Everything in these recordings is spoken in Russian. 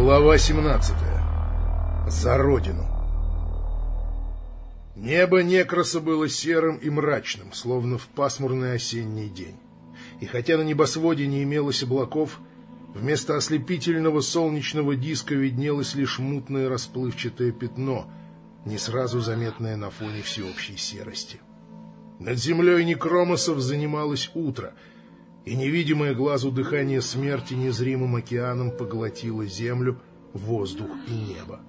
Глава 17. За Родину. Небо Некроса было серым и мрачным, словно в пасмурный осенний день. И хотя на небосводе не имелось облаков, вместо ослепительного солнечного диска виднелось лишь мутное расплывчатое пятно, не сразу заметное на фоне всеобщей серости. Над землей Некромосов занималось утро — и невидимое глазу дыхание смерти незримым океаном поглотило землю, воздух и небо.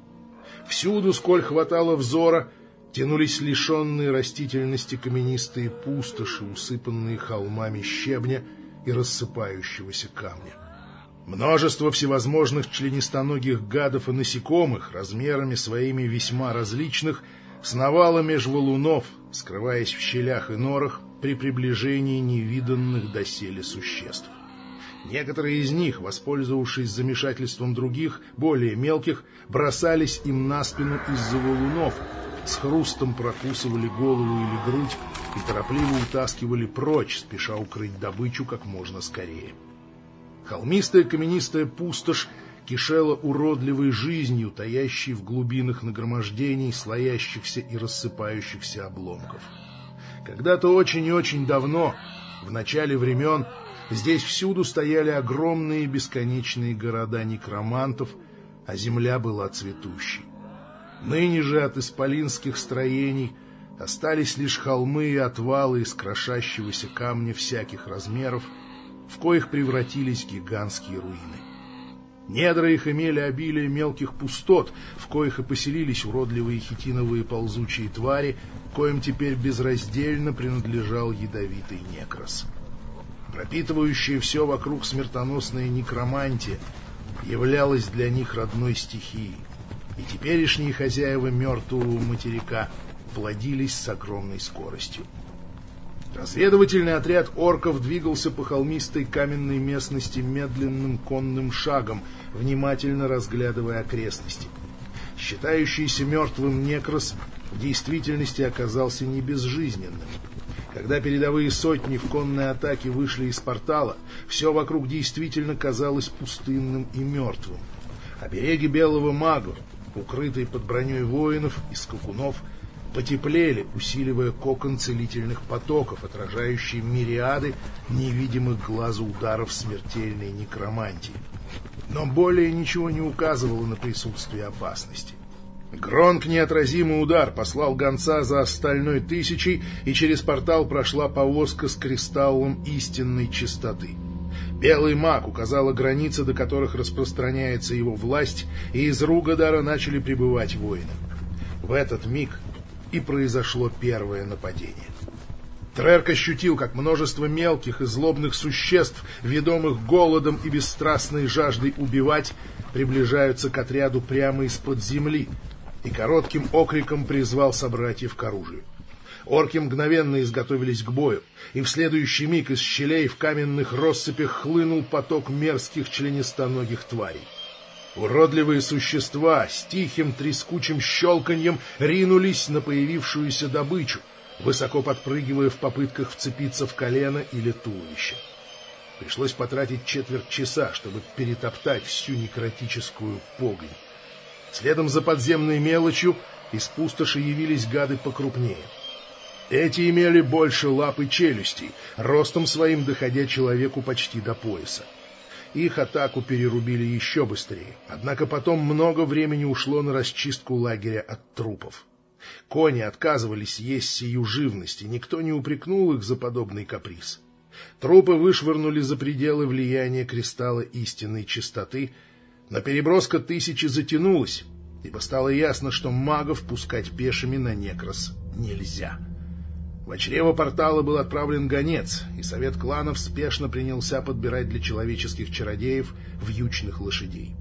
Всюду, сколь хватало взора, тянулись лишенные растительности каменистые пустоши, усыпанные холмами щебня и рассыпающегося камня. Множество всевозможных членистоногих гадов и насекомых, размерами своими весьма различных, сновало меж валунов, скрываясь в щелях и норах, при приближении невиданных доселе существ. Некоторые из них, воспользовавшись замешательством других, более мелких, бросались им на спину из-за валунов, с хрустом прокусывали голову или грудь и торопливо утаскивали прочь, спеша укрыть добычу как можно скорее. Холмистая каменистая пустошь кишела уродливой жизнью, таящей в глубинах нагромождений слоящихся и рассыпающихся обломков. Когда-то очень и очень давно, в начале времен, здесь всюду стояли огромные бесконечные города некромантов, а земля была цветущей. Ныне же от исполинских строений остались лишь холмы и отвалы из крошащегося камня всяких размеров, в коих превратились гигантские руины. Недра их имели обилие мелких пустот, в коих и поселились уродливые хитиновые ползучие твари, коим теперь безраздельно принадлежал ядовитый некрос. Пропитывающая все вокруг смертоносная некромантия являлась для них родной стихией, и теперешние хозяева мертвого материка плодились с огромной скоростью. Разведывательный отряд орков двигался по холмистой каменной местности медленным конным шагом, внимательно разглядывая окрестности. Считающийся мертвым некрос в действительности оказался не безжизненным. Когда передовые сотни в конной атаке вышли из портала, все вокруг действительно казалось пустынным и мертвым. Обереги белого мага, укрытые под броней воинов и скакунов, потеплели, усиливая кокон целительных потоков, отражающие мириады невидимых глазу ударов смертельной некромантии. Но более ничего не указывало на присутствие опасности. Гронк неотразимый удар послал гонца за остальной тысячей, и через портал прошла повозка с кристаллом истинной чистоты. Белый маг указала границы, до которых распространяется его власть, и из Ругадара начали прибывать воины. В этот миг и произошло первое нападение. Трерк ощутил, как множество мелких и злобных существ, ведомых голодом и бесстрастной жаждой убивать, приближаются к отряду прямо из-под земли, и коротким окриком призвал собратьев к оружию. Орки мгновенно изготовились к бою, и в следующий миг из щелей в каменных россыпях хлынул поток мерзких членистоногих тварей. Уродливые существа с тихим трескучим щелканьем ринулись на появившуюся добычу, высоко подпрыгивая в попытках вцепиться в колено или туловище. Пришлось потратить четверть часа, чтобы перетоптать всю некротическую погонь. Следом за подземной мелочью из пустоши явились гады покрупнее. Эти имели больше лап и челюстей, ростом своим доходя человеку почти до пояса. Их атаку перерубили еще быстрее. Однако потом много времени ушло на расчистку лагеря от трупов. Кони отказывались есть сию живность, и никто не упрекнул их за подобный каприз. Трупы вышвырнули за пределы влияния кристалла истинной чистоты, но переброска тысячи затянулась, ибо стало ясно, что магов пускать пешими на некрос нельзя. В чрево портала был отправлен гонец, и совет кланов спешно принялся подбирать для человеческих чародеев вьючных лошадей.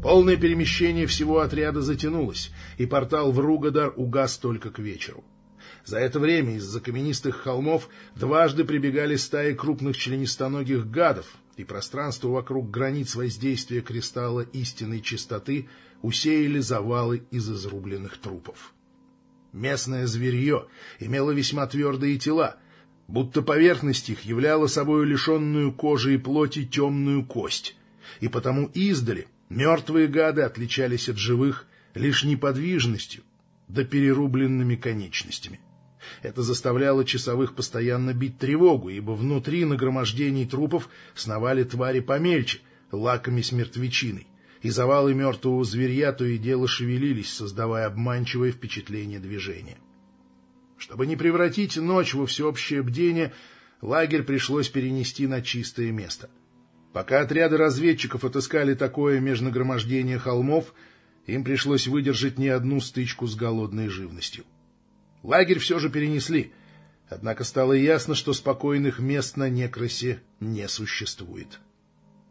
Полное перемещение всего отряда затянулось, и портал в Ругадар угас только к вечеру. За это время из-за каменистых холмов дважды прибегали стаи крупных членистоногих гадов, и пространство вокруг границ воздействия кристалла истинной чистоты усеяли завалы из изрубленных трупов. Местное зверье имело весьма твердые тела, будто поверхность их являла собой лишенную кожи и плоти темную кость, и потому издали Мертвые гады отличались от живых лишь неподвижностью да перерубленными конечностями. Это заставляло часовых постоянно бить тревогу, ибо внутри нагромождений трупов сновали твари помельче, лакомясь мертвечиной, и завалы мертвого зверья то и дело шевелились, создавая обманчивое впечатление движения. Чтобы не превратить ночь во всеобщее бдение, лагерь пришлось перенести на чистое место. Пока отряды разведчиков отыскали такое межнагромождение холмов, им пришлось выдержать не одну стычку с голодной живностью. Лагерь все же перенесли, однако стало ясно, что спокойных мест на Некросе не существует.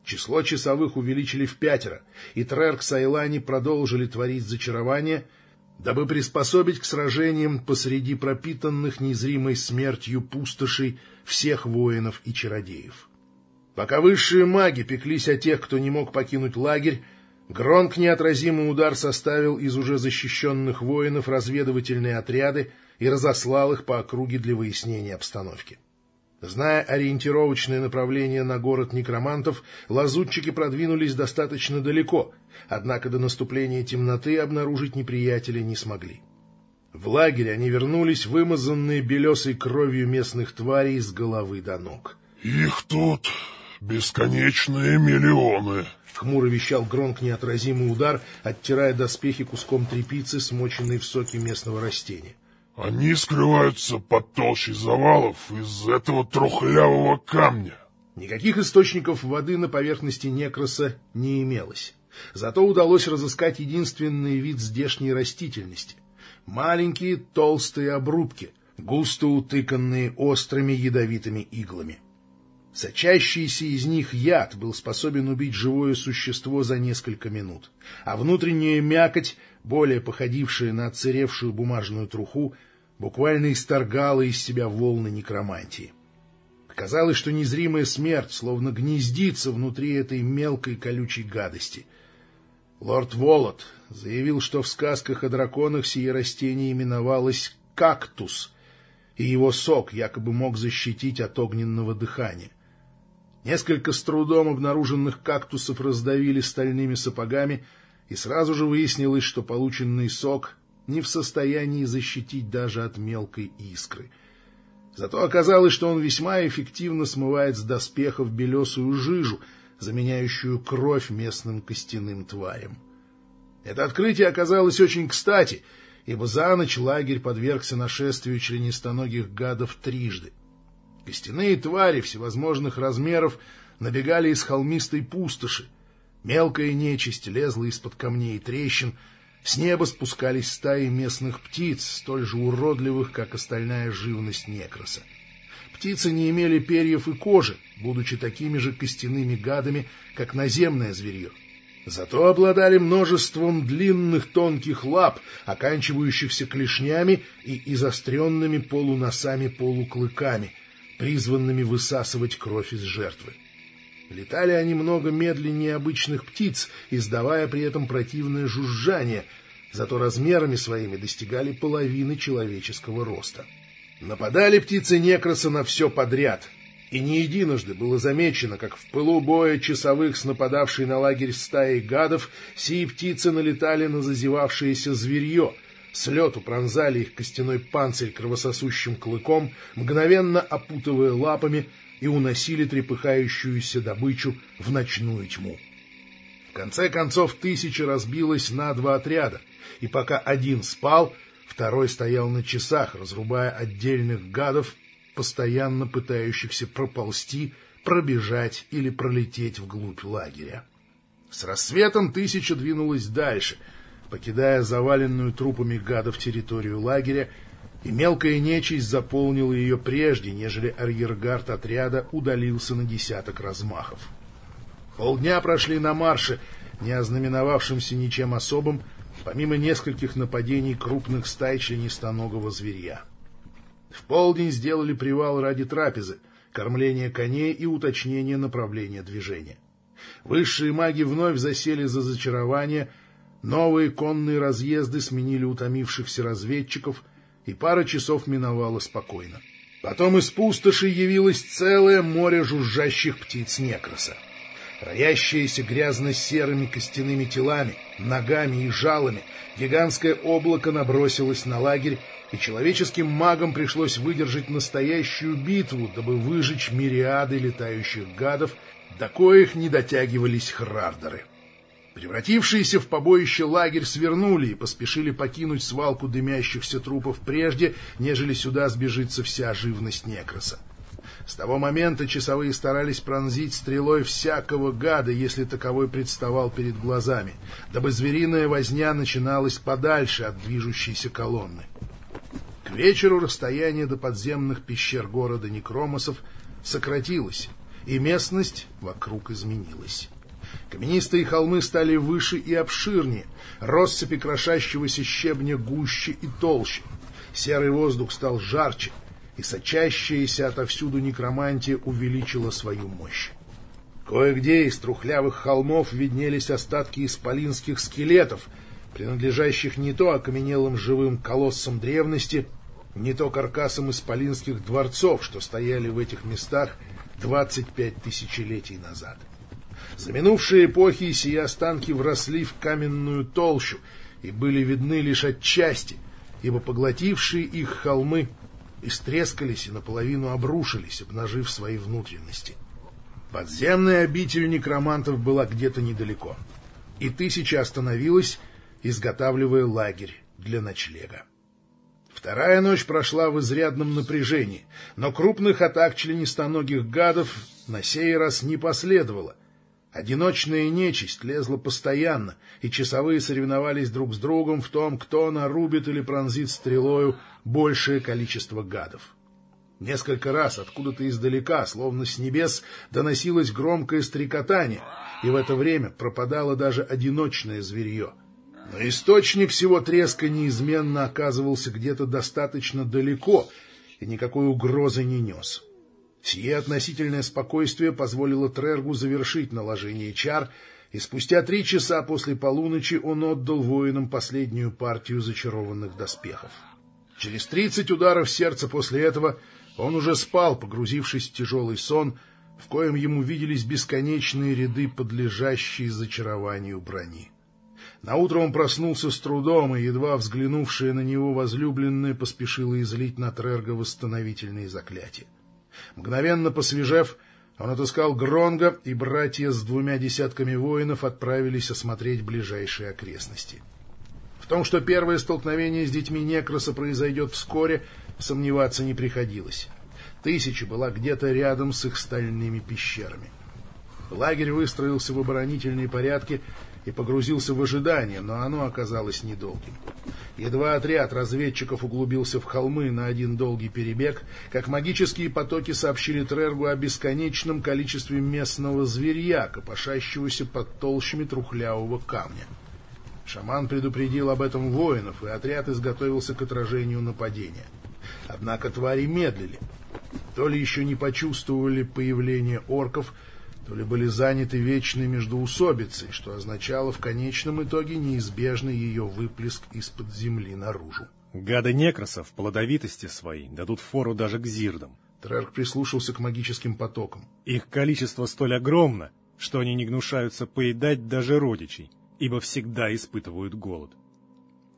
Число часовых увеличили в пятеро, и Трерк с Айлани продолжили творить зачарование, дабы приспособить к сражениям посреди пропитанных незримой смертью пустошей всех воинов и чародеев. Пока высшие маги пеклись о тех, кто не мог покинуть лагерь, Гронк неотразимый удар составил из уже защищенных воинов разведывательные отряды и разослал их по округе для выяснения обстановки. Зная ориентировочное направление на город некромантов, лазутчики продвинулись достаточно далеко, однако до наступления темноты обнаружить неприятеля не смогли. В лагерь они вернулись, вымазанные белесой кровью местных тварей с головы до ног. «Их тут бесконечные миллионы», — хмуро вещал Гронк неотразимый удар, оттирая доспехи куском тряпицы, смоченной в соке местного растения. «Они скрываются под толщей завалов из этого трухлявого камня». Никаких источников воды на поверхности Некроса не имелось. Зато удалось разыскать единственный вид здешней растительности — маленькие толстые обрубки, густо утыканные острыми ядовитыми иглами. Сочащийся из них яд был способен убить живое существо за несколько минут, а внутренняя мякоть, более походившая на отсыревшую бумажную труху, буквально исторгала из себя волны некромантии. Казалось, что незримая смерть словно гнездится внутри этой мелкой колючей гадости. Лорд Волот заявил, что в сказках о драконах сие растение именовалось «кактус», и его сок якобы мог защитить от огненного дыхания. Несколько с трудом обнаруженных кактусов раздавили стальными сапогами, и сразу же выяснилось, что полученный сок не в состоянии защитить даже от мелкой искры. Зато оказалось, что он весьма эффективно смывает с доспехов белесую жижу, заменяющую кровь местным костяным тварям. Это открытие оказалось очень кстати, ибо за ночь лагерь подвергся нашествию членистоногих гадов трижды — Костяные твари всевозможных размеров набегали из холмистой пустоши. Мелкая нечисть лезла из-под камней и трещин. С неба спускались стаи местных птиц, столь же уродливых, как остальная живность некроса. Птицы не имели перьев и кожи, будучи такими же костяными гадами, как наземное зверье. Зато обладали множеством длинных тонких лап, оканчивающихся клешнями и изостренными полуносами-полуклыками — призванными высасывать кровь из жертвы. Летали они много медленнее обычных птиц, издавая при этом противное жужжание, зато размерами своими достигали половины человеческого роста. Нападали птицы некроса на все подряд, и не единожды было замечено, как в пылу боя часовых с нападавшей на лагерь стаи гадов сии птицы налетали на зазевавшееся зверье, с лету пронзали их костяной панцирь кровососущим клыком, мгновенно опутывая лапами и уносили трепыхающуюся добычу в ночную тьму. В конце концов тысяча разбилась на два отряда, и пока один спал, второй стоял на часах, разрубая отдельных гадов, постоянно пытающихся проползти, пробежать или пролететь вглубь лагеря. С рассветом тысяча двинулась дальше — покидая заваленную трупами гадов территорию лагеря, и мелкая нечисть заполнила ее прежде, нежели арьергард отряда удалился на десяток размахов. Полдня прошли на марше, не ознаменовавшимся ничем особым, помимо нескольких нападений крупных стай членистоногого зверья. В полдень сделали привал ради трапезы, кормления коней и уточнения направления движения. Высшие маги вновь засели за зачарование — Новые конные разъезды сменили утомившихся разведчиков, и пара часов миновала спокойно. Потом из пустоши явилось целое море жужжащих птиц некроса. Роящееся грязно-серыми костяными телами, ногами и жалами, гигантское облако набросилось на лагерь, и человеческим магам пришлось выдержать настоящую битву, дабы выжечь мириады летающих гадов, до коих не дотягивались хрардеры. Превратившиеся в побоище лагерь свернули и поспешили покинуть свалку дымящихся трупов прежде, нежели сюда сбежится вся живность некроса. С того момента часовые старались пронзить стрелой всякого гада, если таковой представал перед глазами, дабы звериная возня начиналась подальше от движущейся колонны. К вечеру расстояние до подземных пещер города Некромосов сократилось, и местность вокруг изменилась. Каменистые холмы стали выше и обширнее, россыпи крошащегося щебня гуще и толще. Серый воздух стал жарче, и сочащаяся отовсюду некромантия увеличила свою мощь. Кое-где из трухлявых холмов виднелись остатки исполинских скелетов, принадлежащих не то окаменелым живым колоссам древности, не то каркасам исполинских дворцов, что стояли в этих местах 25 тысячелетий назад. За минувшие эпохи сии останки вросли в каменную толщу и были видны лишь отчасти, ибо поглотившие их холмы истрескались и наполовину обрушились, обнажив свои внутренности. Подземная обитель некромантов была где-то недалеко, и тысяча остановилась, изготавливая лагерь для ночлега. Вторая ночь прошла в изрядном напряжении, но крупных атак членистоногих гадов на сей раз не последовало, Одиночная нечисть лезла постоянно, и часовые соревновались друг с другом в том, кто нарубит или пронзит стрелою большее количество гадов. Несколько раз откуда-то издалека, словно с небес, доносилось громкое стрекотание, и в это время пропадало даже одиночное зверье. Но источник всего треска неизменно оказывался где-то достаточно далеко и никакой угрозы не нес. Сие относительное спокойствие позволило Трергу завершить наложение чар, и спустя три часа после полуночи он отдал воинам последнюю партию зачарованных доспехов. Через тридцать ударов сердца после этого он уже спал, погрузившись в тяжелый сон, в коем ему виделись бесконечные ряды подлежащей зачарованию брони. Наутро он проснулся с трудом, и, едва взглянувшая на него возлюбленная, поспешила излить на Трерга восстановительные заклятия. Мгновенно посвежев, он отыскал Гронга, и братья с двумя десятками воинов отправились осмотреть ближайшие окрестности. В том, что первое столкновение с детьми Некроса произойдет вскоре, сомневаться не приходилось. Тысяча была где-то рядом с их стальными пещерами. Лагерь выстроился в оборонительные порядки и погрузился в ожидание, но оно оказалось недолгим. Едва отряд разведчиков углубился в холмы на один долгий перебег, как магические потоки сообщили Трергу о бесконечном количестве местного зверья, копошащегося под толщами трухлявого камня. Шаман предупредил об этом воинов, и отряд изготовился к отражению нападения. Однако твари медлили. То ли еще не почувствовали появление орков, то ли были заняты вечной междоусобицей, что означало в конечном итоге неизбежный ее выплеск из-под земли наружу. Гады некросов плодовитости своей дадут фору даже к зирдам. Трерк прислушался к магическим потокам. Их количество столь огромно, что они не гнушаются поедать даже родичей, ибо всегда испытывают голод.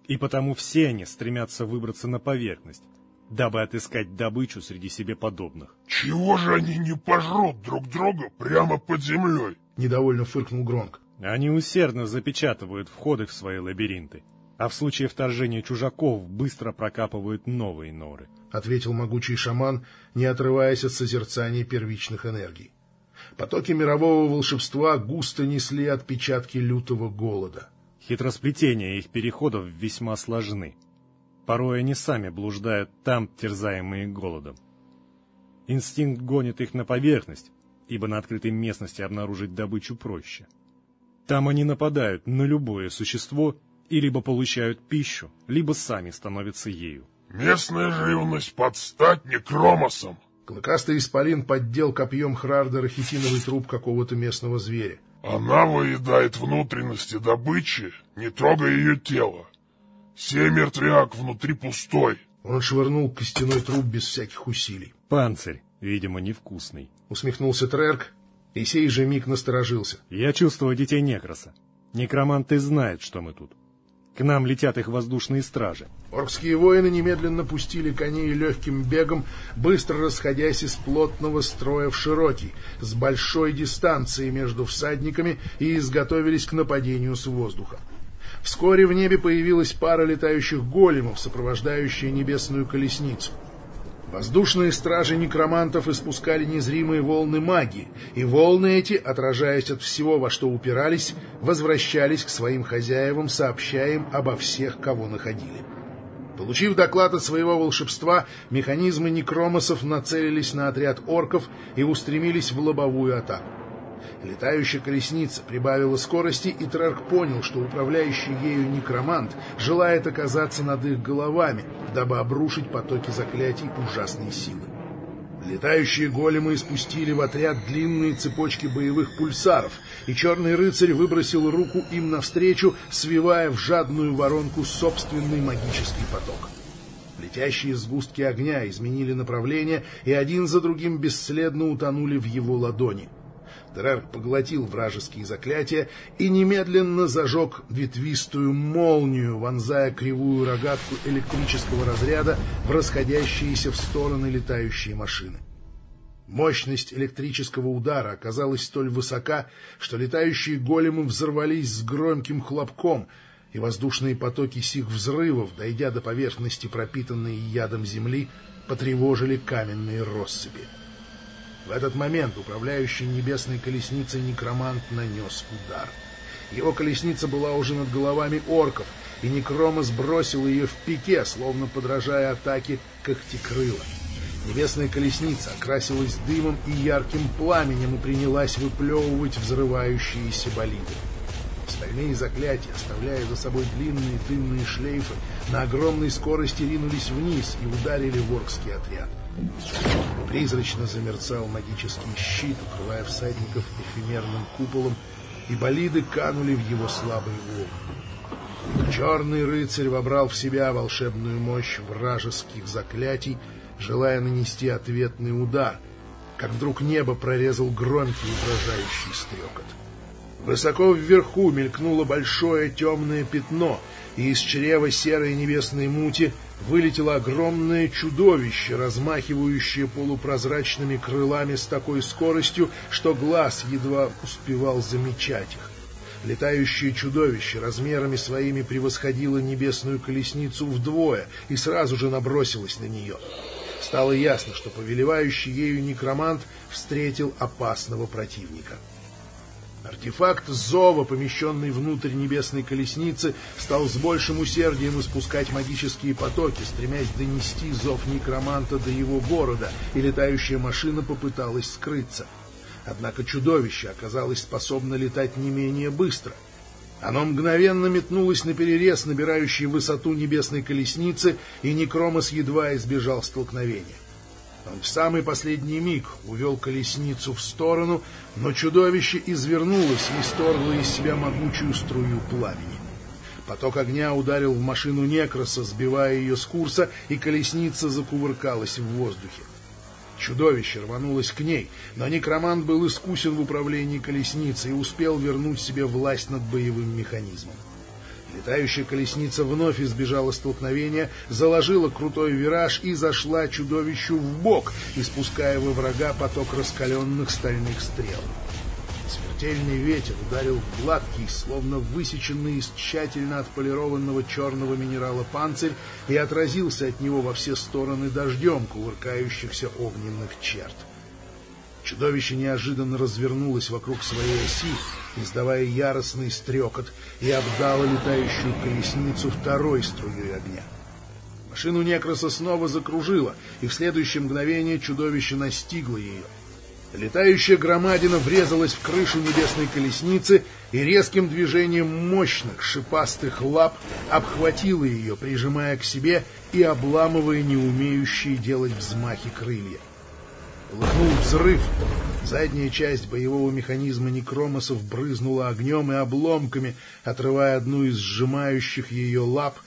И потому все они стремятся выбраться на поверхность, дабы отыскать добычу среди себе подобных. «Чего же они не пожрут друг друга прямо под землей?» — недовольно фыркнул Гронк. Они усердно запечатывают входы в свои лабиринты, а в случае вторжения чужаков быстро прокапывают новые норы. — ответил могучий шаман, не отрываясь от созерцания первичных энергий. Потоки мирового волшебства густо несли отпечатки лютого голода. Хитросплетения их переходов весьма сложны. Порой они сами блуждают там, терзаемые голодом. Инстинкт гонит их на поверхность, ибо на открытой местности обнаружить добычу проще. Там они нападают на любое существо и либо получают пищу, либо сами становятся ею. Местная живность под стать некромосом. Клыкастый исполин поддел копьем Хрардера хитиновый труп какого-то местного зверя. Она выедает внутренности добычи, не трогая ее тело. Сей мертвяк внутри пустой. Он отшвырнул костяной труп без всяких усилий. Панцирь, видимо, невкусный. Усмехнулся Трерк И сей же миг насторожился. Я чувствую детей Некроса. Некроманты знают, что мы тут. К нам летят их воздушные стражи. Оркские воины немедленно пустили коней легким бегом, быстро расходясь из плотного строя в широкий, с большой дистанцией между всадниками и изготовились к нападению с воздуха. Вскоре в небе появилась пара летающих големов, сопровождающая небесную колесницу. Воздушные стражи некромантов испускали незримые волны магии, и волны эти, отражаясь от всего, во что упирались, возвращались к своим хозяевам, сообщая им обо всех, кого находили. Получив доклад от своего волшебства, механизмы некромосов нацелились на отряд орков и устремились в лобовую атаку. Летающая колесница прибавила скорости, и Трерк понял, что управляющий ею некромант желает оказаться над их головами, дабы обрушить потоки заклятий ужасной силы. Летающие големы испустили в отряд длинные цепочки боевых пульсаров, и черный рыцарь выбросил руку им навстречу, свивая в жадную воронку собственный магический поток. Летящие сгустки огня изменили направление и один за другим бесследно утонули в его ладони — Дрерк поглотил вражеские заклятия и немедленно зажег ветвистую молнию, вонзая кривую рогатку электрического разряда в расходящиеся в стороны летающие машины. Мощность электрического удара оказалась столь высока, что летающие големы взорвались с громким хлопком, и воздушные потоки сих взрывов, дойдя до поверхности пропитанной ядом земли, потревожили каменные россыпи. В этот момент управляющий небесной колесницей некромант нанес удар. Его колесница была уже над головами орков, и Некрома сбросил ее в пике, словно подражая атаке когтекрыла. Небесная колесница окрасилась дымом и ярким пламенем и принялась выплевывать взрывающиеся болиды. Стальные заклятия, оставляя за собой длинные дымные шлейфы, на огромной скорости ринулись вниз и ударили воркский отряд. Призрачно замерцал магический щит, укрывая всадников эфемерным куполом, и болиды канули в его слабые волны. Черный рыцарь вобрал в себя волшебную мощь вражеских заклятий, желая нанести ответный удар, как вдруг небо прорезал громкий угрожающий стрекот. Высоко вверху мелькнуло большое темное пятно, и из чрева серой небесной мути вылетело огромное чудовище, размахивающее полупрозрачными крылами с такой скоростью, что глаз едва успевал замечать их. Летающее чудовище размерами своими превосходило небесную колесницу вдвое и сразу же набросилось на нее. Стало ясно, что повелевающий ею некромант встретил опасного противника. Артефакт зова, помещенный внутрь небесной колесницы, стал с большим усердием испускать магические потоки, стремясь донести зов некроманта до его города, и летающая машина попыталась скрыться. Однако чудовище оказалось способно летать не менее быстро. Оно мгновенно метнулось на перерез, набирающий высоту небесной колесницы, и Некромос едва избежал столкновения. Он в самый последний миг увел колесницу в сторону, но чудовище извернулось и сторгло из себя могучую струю пламени. Поток огня ударил в машину Некроса, сбивая ее с курса, и колесница закувыркалась в воздухе. Чудовище рванулось к ней, но некромант был искусен в управлении колесницей и успел вернуть себе власть над боевым механизмом. Летающая колесница вновь избежала столкновения, заложила крутой вираж и зашла чудовищу в бок, испуская во врага поток раскаленных стальных стрел. Смертельный ветер ударил в гладкий, словно высеченный из тщательно отполированного черного минерала панцирь и отразился от него во все стороны дождем кувыркающихся огненных черт. Чудовище неожиданно развернулось вокруг своей оси, издавая яростный стрекот, и обдало летающую колесницу второй струей огня. Машину Некроса снова закружило, и в следующее мгновение чудовище настигло ее. Летающая громадина врезалась в крышу небесной колесницы и резким движением мощных шипастых лап обхватила ее, прижимая к себе и обламывая неумеющие делать взмахи крылья. Лыхнул взрыв. Задняя часть боевого механизма некромосов брызнула огнем и обломками, отрывая одну из сжимающих ее лап.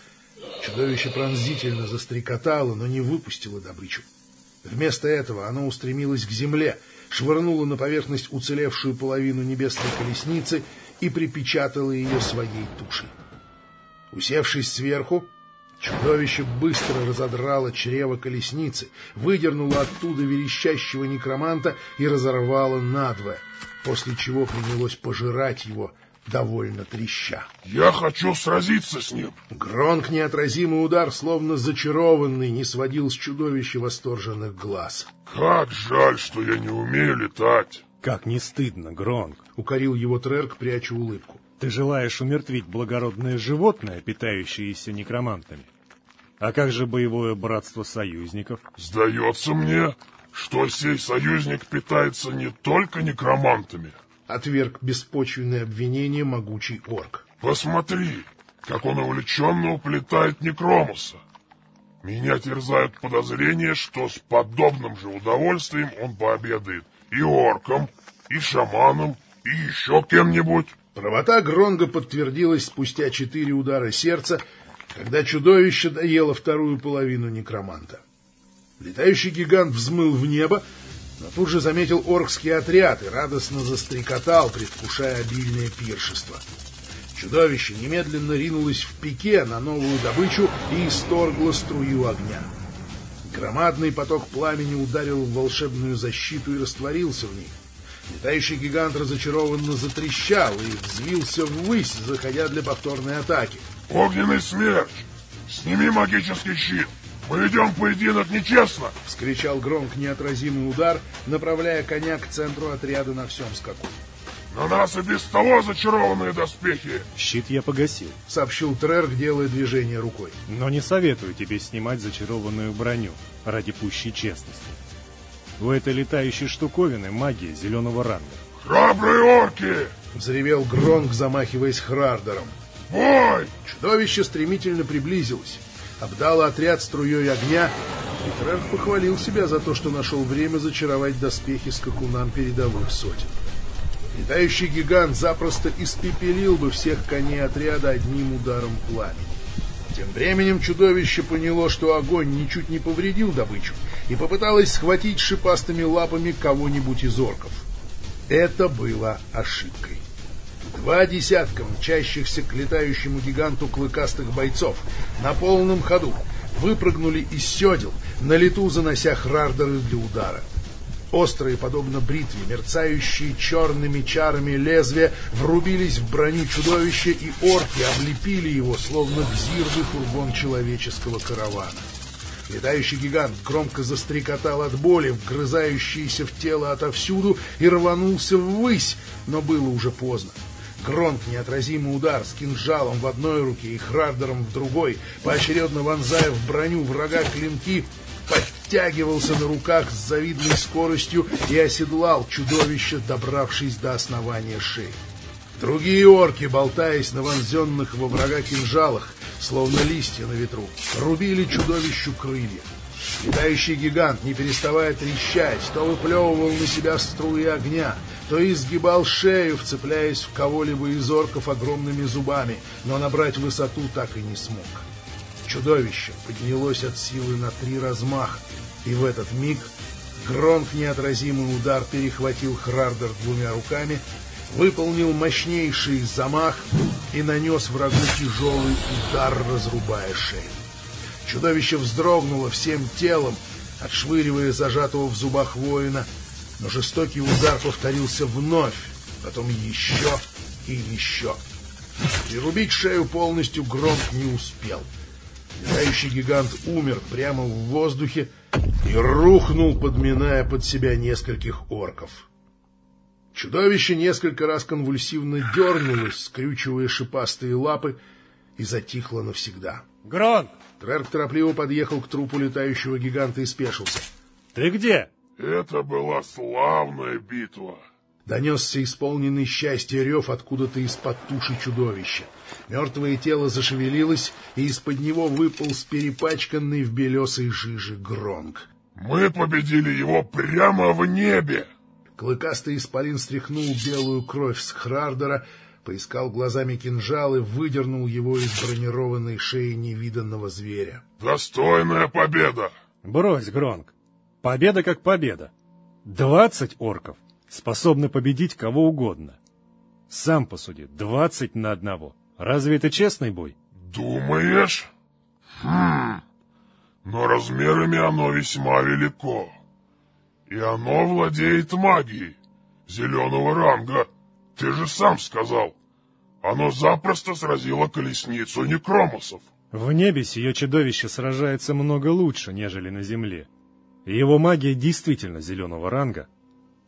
Чудовище пронзительно застрекотало, но не выпустило добычу. Вместо этого оно устремилось к земле, швырнула на поверхность уцелевшую половину небесной колесницы и припечатала ее своей тушей. Усевшись сверху, чудовище быстро разодрало чрево колесницы, выдернуло оттуда верещащего некроманта и разорвало надвое, после чего принялось пожирать его, довольно треща. «Я хочу сразиться с ним!» Гронк неотразимый удар, словно зачарованный, не сводил с чудовища восторженных глаз. «Как жаль, что я не умею летать!» «Как не стыдно, Гронк!» — укорил его Трерк, пряча улыбку. «Ты желаешь умертвить благородное животное, питающееся некромантами? А как же боевое братство союзников?» «Сдается мне, что сей союзник питается не только некромантами, отверг беспочвенное обвинение могучий орк. «Посмотри, как он увлеченно уплетает Некромуса. Меня терзают подозрения, что с подобным же удовольствием он пообедает и орком, и шаманом, и еще кем-нибудь». Правота Гронга подтвердилась спустя четыре удара сердца, когда чудовище доело вторую половину некроманта. Летающий гигант взмыл в небо, но тут же заметил оркский отряд и радостно застрекотал, предвкушая обильное пиршество. Чудовище немедленно ринулось в пике на новую добычу и исторгло струю огня. Громадный поток пламени ударил в волшебную защиту и растворился в ней. Летающий гигант разочарованно затрещал и взвился ввысь, заходя для повторной атаки. «Огненный смерч! Сними магический щит! Мы ведем поединок нечестно!» — вскричал Громк неотразимый удар, направляя коня к центру отряда на всем скаку. «На нас и без того зачарованные доспехи!» «Щит я погасил», — сообщил Трерк, делая движение рукой. «Но не советую тебе снимать зачарованную броню ради пущей честности. У этой летающей штуковины магия зеленого ранга». «Храбрые орки!» — взревел Гронк, замахиваясь Хрардером. «Бой!» Чудовище стремительно приблизилось обдала отряд струей огня, и Трер похвалил себя за то, что нашел время зачаровать доспехи скакунам передовых сотен. Летающий гигант запросто испепелил бы всех коней отряда одним ударом пламени. Тем временем чудовище поняло, что огонь ничуть не повредил добычу, и попыталось схватить шипастыми лапами кого-нибудь из орков. Это было ошибкой. Два десятка мчащихся к летающему гиганту клыкастых бойцов на полном ходу выпрыгнули из седел, на лету занося хрардеры для удара. Острые, подобно бритве, мерцающие черными чарами лезвия, врубились в броню чудовища, и орки облепили его, словно гзирный фургон человеческого каравана. Летающий гигант громко застрекотал от боли, вгрызающийся в тело отовсюду, и рванулся ввысь, но было уже поздно. Гронк неотразимый удар с кинжалом в одной руке и хрардером в другой, поочередно вонзая в броню врага клинки, подтягивался на руках с завидной скоростью и оседлал чудовище, добравшись до основания шеи. Другие орки, болтаясь на вонзенных во врага кинжалах, словно листья на ветру, рубили чудовищу крылья. Летающий гигант, не переставая трещать, то выплевывал на себя струи огня, то изгибал шею, вцепляясь в кого-либо из орков огромными зубами, но набрать высоту так и не смог. Чудовище поднялось от силы на три размаха, и в этот миг Гронк неотразимый удар перехватил Хрардер двумя руками, выполнил мощнейший замах и нанес врагу тяжелый удар, разрубая шею. Чудовище вздрогнуло всем телом, отшвыривая зажатого в зубах воина, но жестокий удар повторился вновь, потом еще и еще. Прирубить шею полностью Громк не успел. Летающий гигант умер прямо в воздухе и рухнул, подминая под себя нескольких орков. Чудовище несколько раз конвульсивно дернулось, скрючивая шипастые лапы, и затихло навсегда. «Гронк!» Трерк торопливо подъехал к трупу летающего гиганта и спешился. «Ты где?» Это была славная битва. Донесся исполненный счастья рев откуда-то из-под туши чудовища. Мертвое тело зашевелилось, и из-под него выполз перепачканный в белесой жиже Гронг. «Мы победили его прямо в небе!» Клыкастый исполин стряхнул белую кровь с Хрардера, поискал глазами кинжал и выдернул его из бронированной шеи невиданного зверя. «Достойная победа!» «Брось, Гронг! Победа как победа. Двадцать орков способны победить кого угодно. Сам посуди, двадцать на одного. Разве это честный бой? Думаешь? Хм. Но размерами оно весьма велико. И оно владеет магией зеленого ранга. Ты же сам сказал. Оно запросто сразило колесницу некромосов. В небе сие чудовище сражается много лучше, нежели на земле. Его магия действительно зеленого ранга,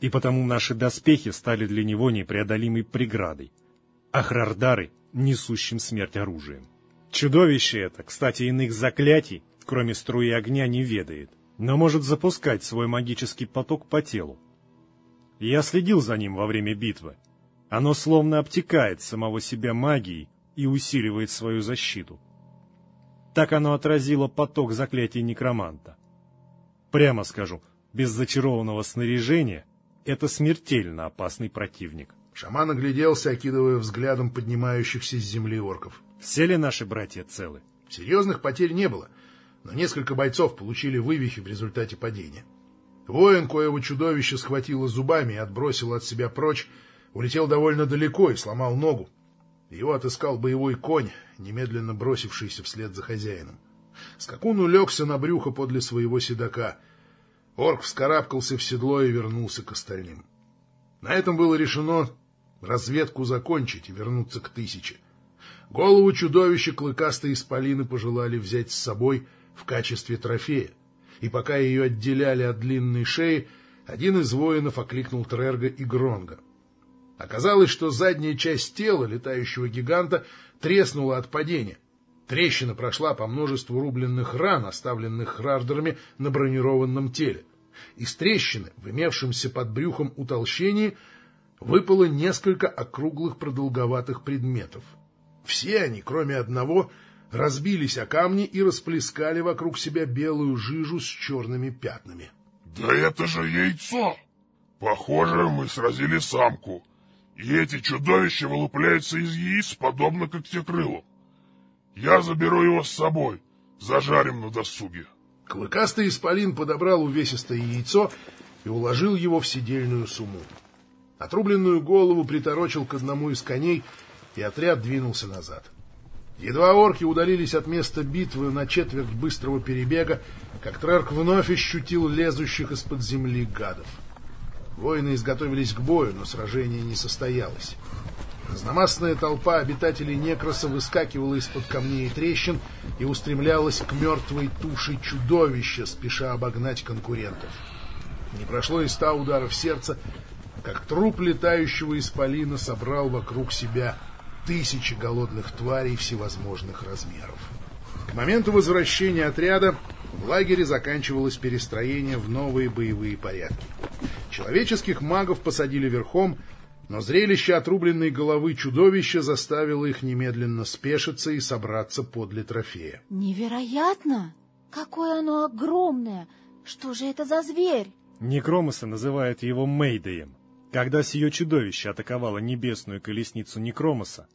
и потому наши доспехи стали для него непреодолимой преградой, а хрардары — несущим смерть оружием. Чудовище это, кстати, иных заклятий, кроме струи огня, не ведает, но может запускать свой магический поток по телу. Я следил за ним во время битвы. Оно словно обтекает самого себя магией и усиливает свою защиту. Так оно отразило поток заклятий некроманта. Прямо скажу, без зачарованного снаряжения это смертельно опасный противник. Шаман огляделся, окидывая взглядом поднимающихся с земли орков. Все ли наши братья целы? Серьезных потерь не было, но несколько бойцов получили вывихи в результате падения. Воин, коего чудовище схватило зубами и отбросило от себя прочь, улетел довольно далеко и сломал ногу. Его отыскал боевой конь, немедленно бросившийся вслед за хозяином. Скакун улегся на брюхо подле своего седока. Орк вскарабкался в седло и вернулся к остальным. На этом было решено разведку закончить и вернуться к тысяче. Голову чудовища клыкастые исполины пожелали взять с собой в качестве трофея, и пока ее отделяли от длинной шеи, один из воинов окликнул Трерга и Гронга — Оказалось, что задняя часть тела летающего гиганта треснула от падения. Трещина прошла по множеству рубленных ран, оставленных хрардерами на бронированном теле. Из трещины, в имевшемся под брюхом утолщении, выпало несколько округлых продолговатых предметов. Все они, кроме одного, разбились о камни и расплескали вокруг себя белую жижу с черными пятнами. — Да это же яйцо! Похоже, мы сразили самку. И эти чудовища вылупляются из яиц, подобно когтекрылу. Я заберу его с собой, зажарим на досуге. Клыкастый исполин подобрал увесистое яйцо и уложил его в сидельную сумму. Отрубленную голову приторочил к одному из коней, и отряд двинулся назад. Едва орки удалились от места битвы на четверть быстрого перебега, как Трарк вновь ощутил лезущих из-под земли гадов. Воины изготовились к бою, но сражение не состоялось. Разномастная толпа обитателей Некроса выскакивала из-под камней и трещин и устремлялась к мертвой туше чудовища, спеша обогнать конкурентов. Не прошло и ста ударов сердца, как труп летающего исполина собрал вокруг себя тысячи голодных тварей всевозможных размеров. К моменту возвращения отряда в лагере заканчивалось перестроение в новые боевые порядки. Человеческих магов посадили верхом, но зрелище отрубленной головы чудовища заставило их немедленно спешиться и собраться подле трофея. Невероятно! Какое оно огромное! Что же это за зверь? Некромосы называют его Мейдеем. Когда сие чудовище атаковало небесную колесницу Некромоса,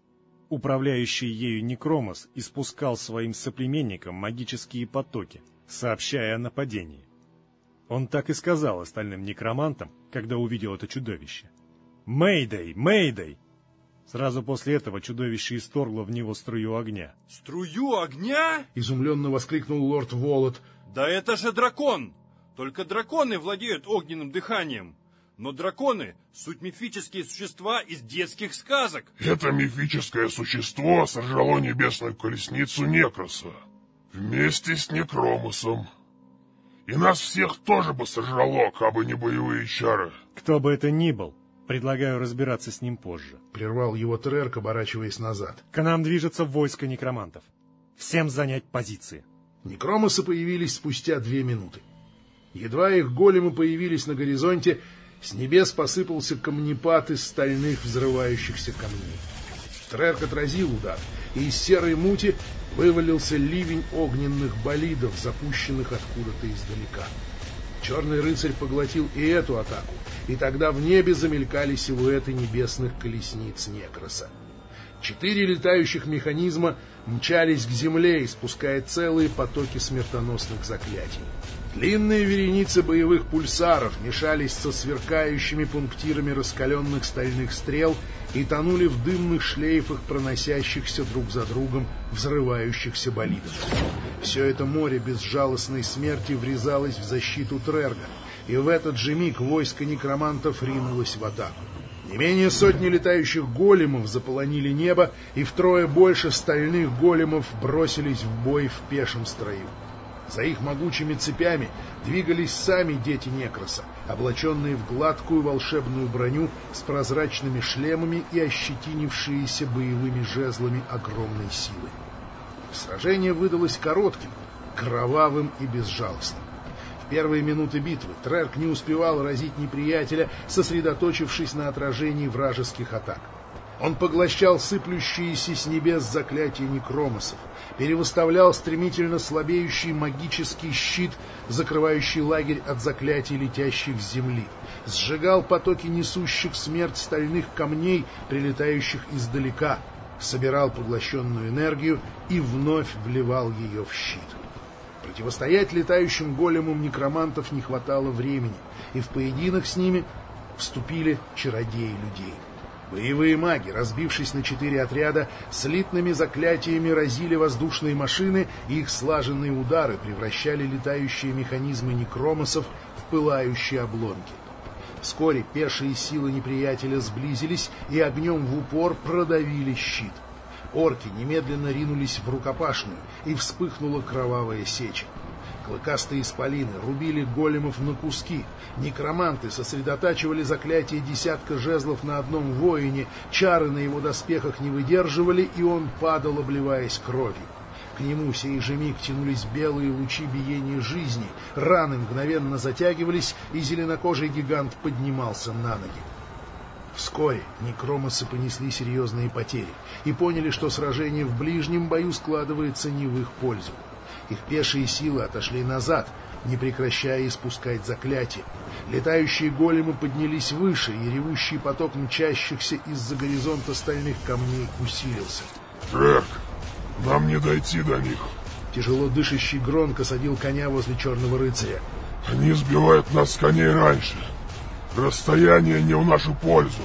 управляющий ею Некромос испускал своим соплеменникам магические потоки, сообщая о нападении. Он так и сказал остальным некромантам, когда увидел это чудовище. «Мэйдэй! Мэйдэй!» Сразу после этого чудовище исторгло в него струю огня. «Струю огня?» — изумленно воскликнул лорд Волод. «Да это же дракон! Только драконы владеют огненным дыханием. Но драконы — суть мифические существа из детских сказок». «Это мифическое существо сожрало небесную колесницу Некроса вместе с Некромусом», и нас всех тоже бы сожрало, кабы не боевые чары. Кто бы это ни был, предлагаю разбираться с ним позже. Прервал его Трерк, оборачиваясь назад. К нам движется войско некромантов. Всем занять позиции. Некромосы появились спустя две минуты. Едва их големы появились на горизонте, с небес посыпался камнепад из стальных взрывающихся камней. Трерк отразил удар, и из серой мути вывалился ливень огненных болидов, запущенных откуда-то издалека. Черный рыцарь поглотил и эту атаку, и тогда в небе замелькали силуэты небесных колесниц Некроса. Четыре летающих механизма мчались к земле, испуская целые потоки смертоносных заклятий. Длинные вереницы боевых пульсаров мешались со сверкающими пунктирами раскаленных стальных стрел и тонули в дымных шлейфах проносящихся друг за другом взрывающихся болидов. Все это море безжалостной смерти врезалось в защиту Трерга, и в этот же миг войско некромантов ринулось в атаку. Не менее сотни летающих големов заполонили небо, и втрое больше стальных големов бросились в бой в пешем строю. За их могучими цепями двигались сами дети Некроса, облаченные в гладкую волшебную броню с прозрачными шлемами и ощетинившиеся боевыми жезлами огромной силы. Сражение выдалось коротким, кровавым и безжалостным. В первые минуты битвы Трерк не успевал разить неприятеля, сосредоточившись на отражении вражеских атак. Он поглощал сыплющиеся с небес заклятия некромосов, перевыставлял стремительно слабеющий магический щит, закрывающий лагерь от заклятий, летящих с земли, сжигал потоки несущих смерть стальных камней, прилетающих издалека, собирал поглощенную энергию и вновь вливал ее в щит. Противостоять летающим големам некромантов не хватало времени, и в поединок с ними вступили чародеи людей. Боевые маги, разбившись на четыре отряда, слитными заклятиями разили воздушные машины, и их слаженные удары превращали летающие механизмы некромосов в пылающие обломки. Вскоре пешие силы неприятеля сблизились и огнем в упор продавили щит. Орки немедленно ринулись в рукопашную, и вспыхнула кровавая сеча. Клыкастые исполины рубили големов на куски. Некроманты сосредотачивали заклятие десятка жезлов на одном воине, чары на его доспехах не выдерживали, и он падал, обливаясь кровью. К нему сей же миг тянулись белые лучи биения жизни, раны мгновенно затягивались, и зеленокожий гигант поднимался на ноги. Вскоре некромосы понесли серьезные потери и поняли, что сражение в ближнем бою складывается не в их пользу. Их пешие силы отошли назад, не прекращая испускать заклятия. Летающие големы поднялись выше, и ревущий поток мчащихся из-за горизонта стальных камней усилился. Трек, нам не дойти до них. Тяжело дышащий Гронко садил коня возле черного рыцаря. Они сбивают нас с коней раньше. Расстояние не в нашу пользу.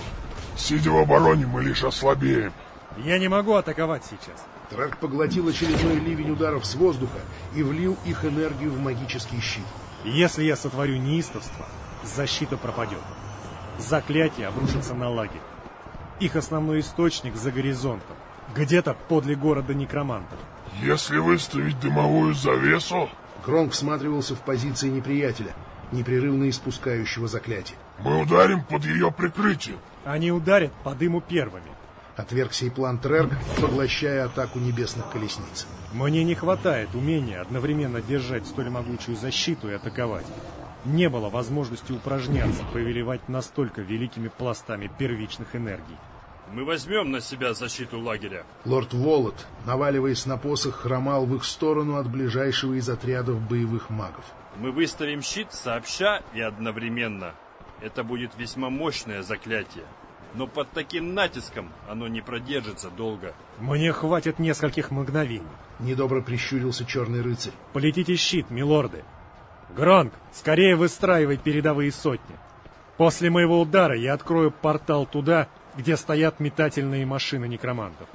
Сидя в обороне, мы лишь ослабеем. Я не могу атаковать сейчас. Трак поглотил очередной ливень ударов с воздуха и влил их энергию в магический щит. Если я сотворю неистовство, защита пропадет. Заклятие обрушится на лагерь. Их основной источник за горизонтом, где-то подле города некромантов. Если выставить дымовую завесу... Гронк всматривался в позиции неприятеля, непрерывно испускающего заклятие. Мы ударим под ее прикрытием. Они ударят по дыму первыми. Отверг сей план Трерк, поглощая атаку небесных колесниц. Мне не хватает умения одновременно держать столь могучую защиту и атаковать. Не было возможности упражняться, повелевать настолько великими пластами первичных энергий. Мы возьмем на себя защиту лагеря. Лорд Волод, наваливаясь на посох, хромал в их сторону от ближайшего из отрядов боевых магов. Мы выставим щит сообща и одновременно. Это будет весьма мощное заклятие но под таким натиском оно не продержится долго. Мне хватит нескольких мгновений. Недобро прищурился черный рыцарь. Полетите щит, милорды. Гронк, скорее выстраивай передовые сотни. После моего удара я открою портал туда, где стоят метательные машины некромантов.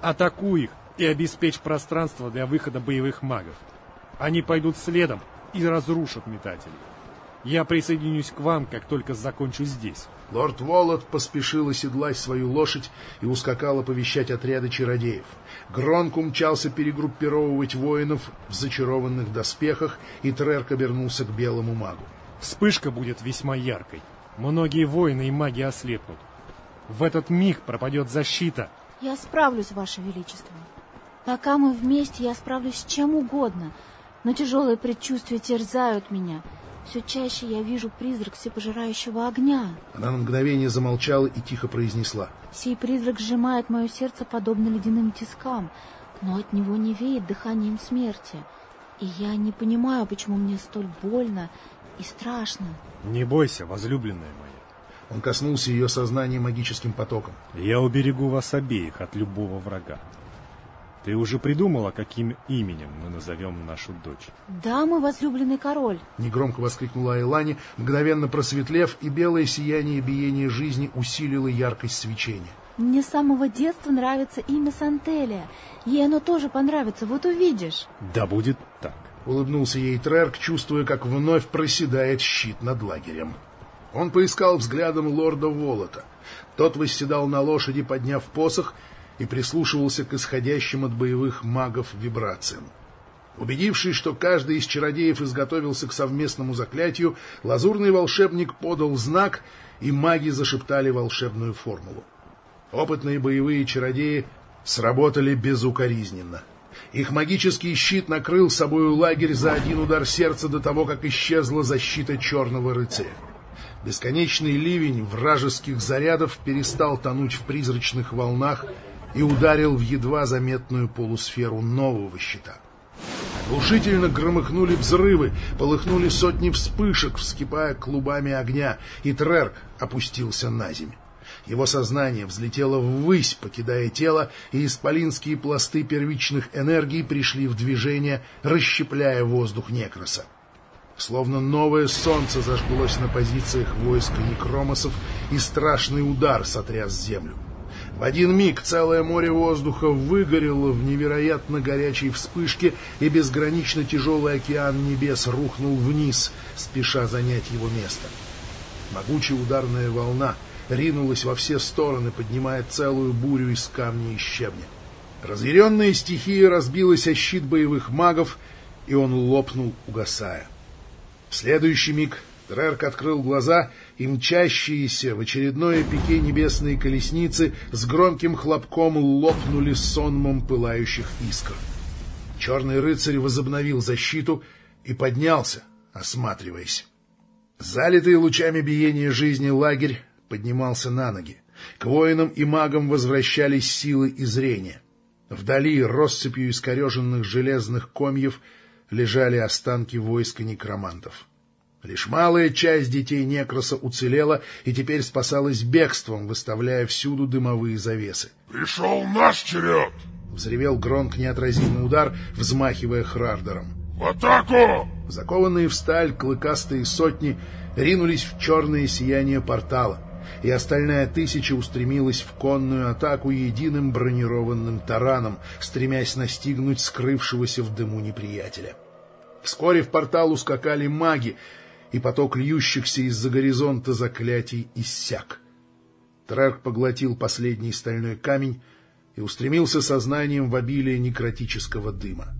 Атакуй их и обеспечь пространство для выхода боевых магов. Они пойдут следом и разрушат метателей. Я присоединюсь к вам, как только закончу здесь. Лорд Волод поспешил оседлать свою лошадь и ускакал оповещать отряды чародеев. Гронк умчался перегруппировывать воинов в зачарованных доспехах, и Трерк обернулся к белому магу. Вспышка будет весьма яркой. Многие воины и маги ослепнут. В этот миг пропадет защита. Я справлюсь, Ваше Величество. Пока мы вместе, я справлюсь с чем угодно, но тяжелые предчувствия терзают меня — все чаще я вижу призрак всепожирающего огня. Она на мгновение замолчала и тихо произнесла. Сей призрак сжимает мое сердце подобно ледяным тискам, но от него не веет дыханием смерти. И я не понимаю, почему мне столь больно и страшно. Не бойся, возлюбленная моя. Он коснулся ее сознания магическим потоком. Я уберегу вас обеих от любого врага. Ты уже придумала, каким именем мы назовем нашу дочь? Да, мой возлюбленный король. Негромко воскликнула Айлани, мгновенно просветлев, и белое сияние биения жизни усилило яркость свечения. Мне с самого детства нравится имя Сантелия. Ей оно тоже понравится, вот увидишь. Да будет так. Улыбнулся ей Трерк, чувствуя, как вновь проседает щит над лагерем. Он поискал взглядом лорда Волота. Тот восседал на лошади, подняв посох, и прислушивался к исходящим от боевых магов вибрациям. Убедившись, что каждый из чародеев изготовился к совместному заклятию, лазурный волшебник подал знак, и маги зашептали волшебную формулу. Опытные боевые чародеи сработали безукоризненно. Их магический щит накрыл собою лагерь за один удар сердца до того, как исчезла защита черного рыцаря. Бесконечный ливень вражеских зарядов перестал тонуть в призрачных волнах и ударил в едва заметную полусферу нового щита. Оглушительно громыхнули взрывы, полыхнули сотни вспышек, вскипая клубами огня, и Трерк опустился на землю. Его сознание взлетело ввысь, покидая тело, и исполинские пласты первичных энергий пришли в движение, расщепляя воздух некроса. Словно новое солнце зажглось на позициях войска некромосов, и страшный удар сотряс землю. В один миг целое море воздуха выгорело в невероятно горячей вспышке, и безгранично тяжелый океан небес рухнул вниз, спеша занять его место. Могучая ударная волна ринулась во все стороны, поднимая целую бурю из камня и щебня. Разъяренная стихия разбилась о щит боевых магов, и он лопнул, угасая. В следующий миг Трерк открыл глаза, и мчащиеся в очередное пике небесные колесницы с громким хлопком лопнули сонмом пылающих искр. Черный рыцарь возобновил защиту и поднялся, осматриваясь. Залитый лучами биения жизни лагерь поднимался на ноги. К воинам и магам возвращались силы и зрение. Вдали россыпью искореженных железных комьев — лежали останки войска некромантов. Лишь малая часть детей Некроса уцелела и теперь спасалась бегством, выставляя всюду дымовые завесы. «Пришел наш черед!» — взревел Гронк неотразимый удар, взмахивая Хрардером. «В атаку!» Закованные в сталь клыкастые сотни ринулись в черное сияние портала — и остальная тысяча устремилась в конную атаку единым бронированным тараном, стремясь настигнуть скрывшегося в дыму неприятеля. Вскоре в портал ускакали маги, и поток льющихся из-за горизонта заклятий иссяк. Трерк поглотил последний стальной камень и устремился сознанием в обилие некротического дыма.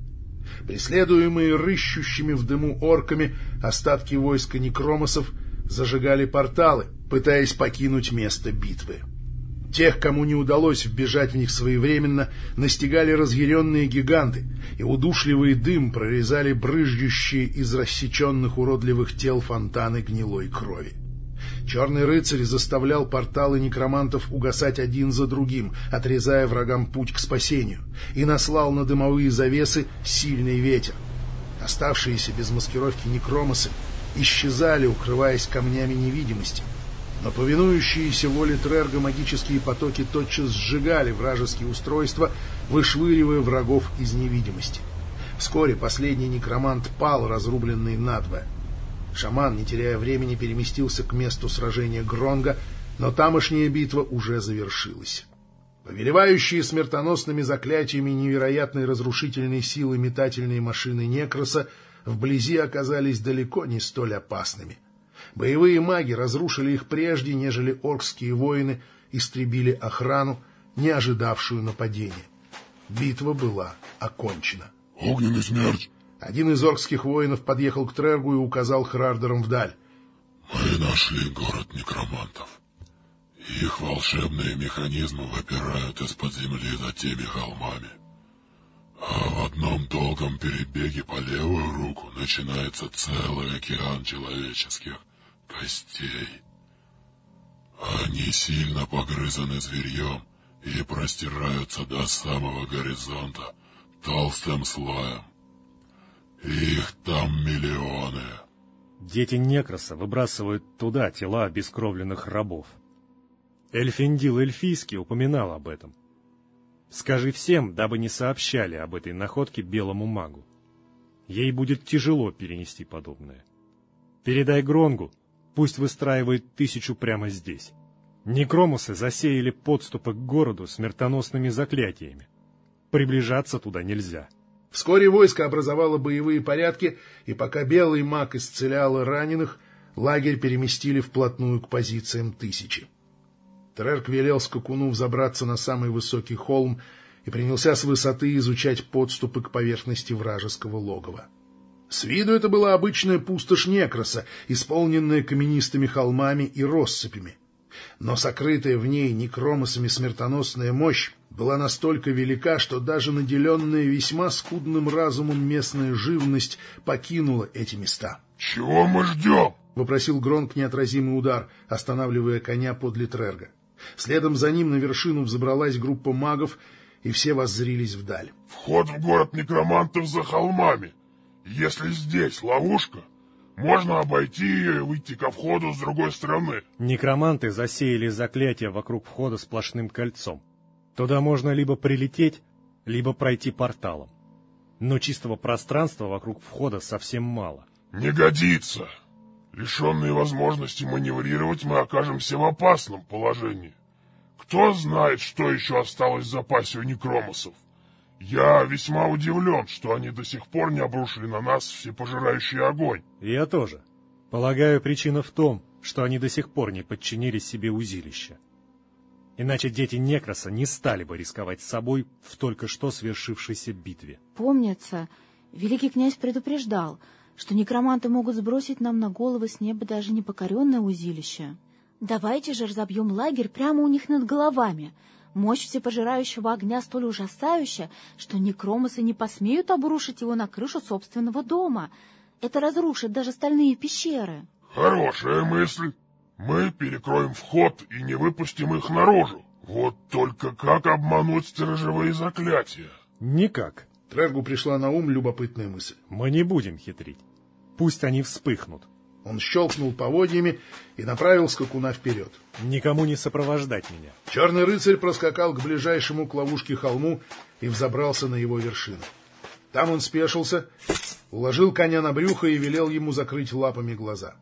Преследуемые рыщущими в дыму орками, остатки войска некромосов зажигали порталы, пытаясь покинуть место битвы. Тех, кому не удалось вбежать в них своевременно, настигали разъяренные гиганты, и удушливый дым прорезали брызжущие из рассеченных уродливых тел фонтаны гнилой крови. Черный рыцарь заставлял порталы некромантов угасать один за другим, отрезая врагам путь к спасению, и наслал на дымовые завесы сильный ветер. Оставшиеся без маскировки некромосы исчезали, укрываясь камнями невидимости, но повинующиеся воле Трерга магические потоки тотчас сжигали вражеские устройства, вышвыривая врагов из невидимости. Вскоре последний некромант пал, разрубленный надвое. Шаман, не теряя времени, переместился к месту сражения Гронга, но тамошняя битва уже завершилась. Повелевающие смертоносными заклятиями невероятной разрушительной силы метательные машины Некроса вблизи оказались далеко не столь опасными. Боевые маги разрушили их прежде, нежели оркские воины истребили охрану, не ожидавшую нападения. Битва была окончена. «Огненный смерть!» Один из оркских воинов подъехал к Трергу и указал Хрардером вдаль. «Мы нашли город некромантов. Их волшебные механизмы выпирают из-под земли за теми холмами. А в одном долгом перебеге по левую руку начинается целый океан человеческих костей. Они сильно погрызаны зверьем и простираются до самого горизонта толстым слоем. Их там миллионы. Дети Некроса выбрасывают туда тела обескровленных рабов. Эльфиндил Эльфийский упоминал об этом. Скажи всем, дабы не сообщали об этой находке белому магу. Ей будет тяжело перенести подобное. Передай Гронгу, пусть выстраивает тысячу прямо здесь. Некромусы засеяли подступы к городу смертоносными заклятиями. Приближаться туда нельзя. Вскоре войско образовало боевые порядки, и пока белый маг исцелял раненых, лагерь переместили вплотную к позициям тысячи. Трерк велел скакуну взобраться на самый высокий холм и принялся с высоты изучать подступы к поверхности вражеского логова. С виду это была обычная пустошь Некроса, исполненная каменистыми холмами и россыпями. Но сокрытая в ней некромосами смертоносная мощь была настолько велика, что даже наделенная весьма скудным разумом местная живность покинула эти места. — Чего мы ждем? — вопросил Гронк неотразимый удар, останавливая коня подле Трерга. Следом за ним на вершину взобралась группа магов, и все воззрились вдаль. — Вход в город некромантов за холмами. Если здесь ловушка, можно обойти ее и выйти ко входу с другой стороны. Некроманты засеяли заклятие вокруг входа сплошным кольцом. Туда можно либо прилететь, либо пройти порталом. Но чистого пространства вокруг входа совсем мало. Не годится. Лишенные возможности маневрировать, мы окажемся в опасном положении. Кто знает, что еще осталось в запасе у некромосов? Я весьма удивлен, что они до сих пор не обрушили на нас всепожирающий огонь. Я тоже. Полагаю, причина в том, что они до сих пор не подчинили себе узилище. Иначе дети Некроса не стали бы рисковать собой в только что свершившейся битве. Помнится, великий князь предупреждал — что некроманты могут сбросить нам на головы с неба даже непокоренное узилище. Давайте же разобьем лагерь прямо у них над головами. Мощь всепожирающего огня столь ужасающая, что некромосы не посмеют обрушить его на крышу собственного дома. Это разрушит даже стальные пещеры. Хорошая мысль. Мы перекроем вход и не выпустим их наружу. Вот только как обмануть сторожевые заклятия? Никак. Трергу пришла на ум любопытная мысль. Мы не будем хитрить. Пусть они вспыхнут. Он щелкнул поводьями и направил скакуна вперед. Никому не сопровождать меня. Черный рыцарь проскакал к ближайшему к ловушке холму и взобрался на его вершину. Там он спешился, уложил коня на брюхо и велел ему закрыть лапами глаза.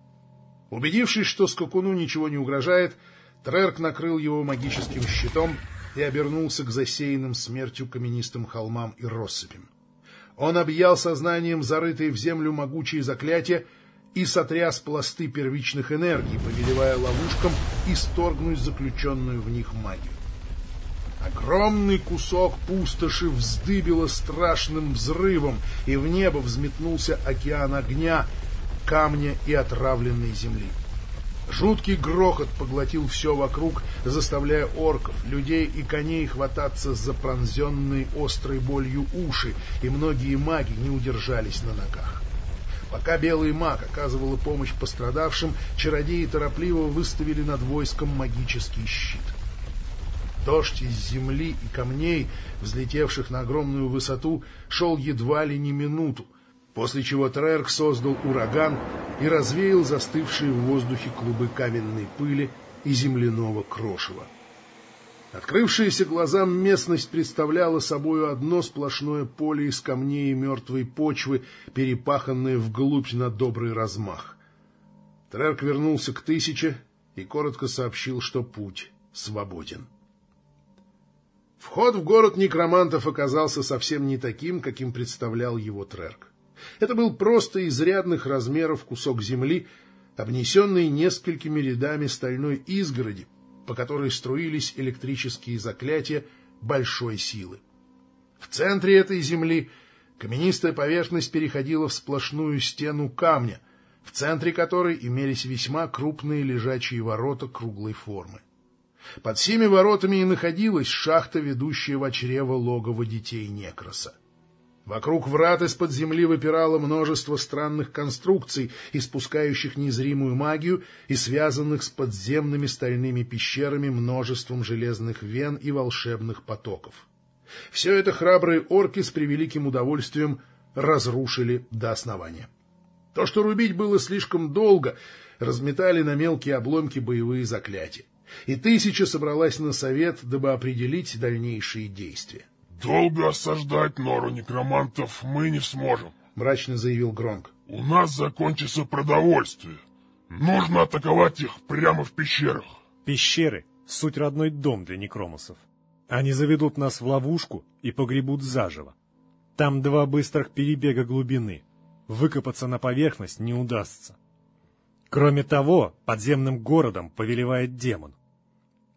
Убедившись, что скакуну ничего не угрожает, Трерк накрыл его магическим щитом и обернулся к засеянным смертью каменистым холмам и россыпям. Он объял сознанием зарытые в землю могучие заклятия и сотряс пласты первичных энергий, повелевая ловушкам исторгнуть заключенную в них магию. Огромный кусок пустоши вздыбило страшным взрывом, и в небо взметнулся океан огня, камня и отравленной земли. Жуткий грохот поглотил все вокруг, заставляя орков, людей и коней хвататься за пронзенные острой болью уши, и многие маги не удержались на ногах. Пока белый маг оказывала помощь пострадавшим, чародеи торопливо выставили над войском магический щит. Дождь из земли и камней, взлетевших на огромную высоту, шел едва ли не минуту, после чего Трерк создал ураган и развеял застывшие в воздухе клубы каменной пыли и земляного крошева. Открывшаяся глазам местность представляла собою одно сплошное поле из камней и мертвой почвы, перепаханное вглубь на добрый размах. Трерк вернулся к тысяче и коротко сообщил, что путь свободен. Вход в город некромантов оказался совсем не таким, каким представлял его Трерк. Это был просто изрядных размеров кусок земли, обнесенный несколькими рядами стальной изгороди, по которой струились электрические заклятия большой силы. В центре этой земли каменистая поверхность переходила в сплошную стену камня, в центре которой имелись весьма крупные лежачие ворота круглой формы. Под всеми воротами и находилась шахта, ведущая в чрево логово детей Некроса. Вокруг врат из-под земли выпирало множество странных конструкций, испускающих незримую магию и связанных с подземными стальными пещерами множеством железных вен и волшебных потоков. Все это храбрые орки с превеликим удовольствием разрушили до основания. То, что рубить было слишком долго, разметали на мелкие обломки боевые заклятия. и тысяча собралась на совет, дабы определить дальнейшие действия. «Долго осаждать нору некромантов мы не сможем», — мрачно заявил Гронк. «У нас закончится продовольствие. Нужно атаковать их прямо в пещерах». Пещеры — суть родной дом для некромусов. Они заведут нас в ловушку и погребут заживо. Там два быстрых перебега глубины. Выкопаться на поверхность не удастся. Кроме того, подземным городом повелевает демон.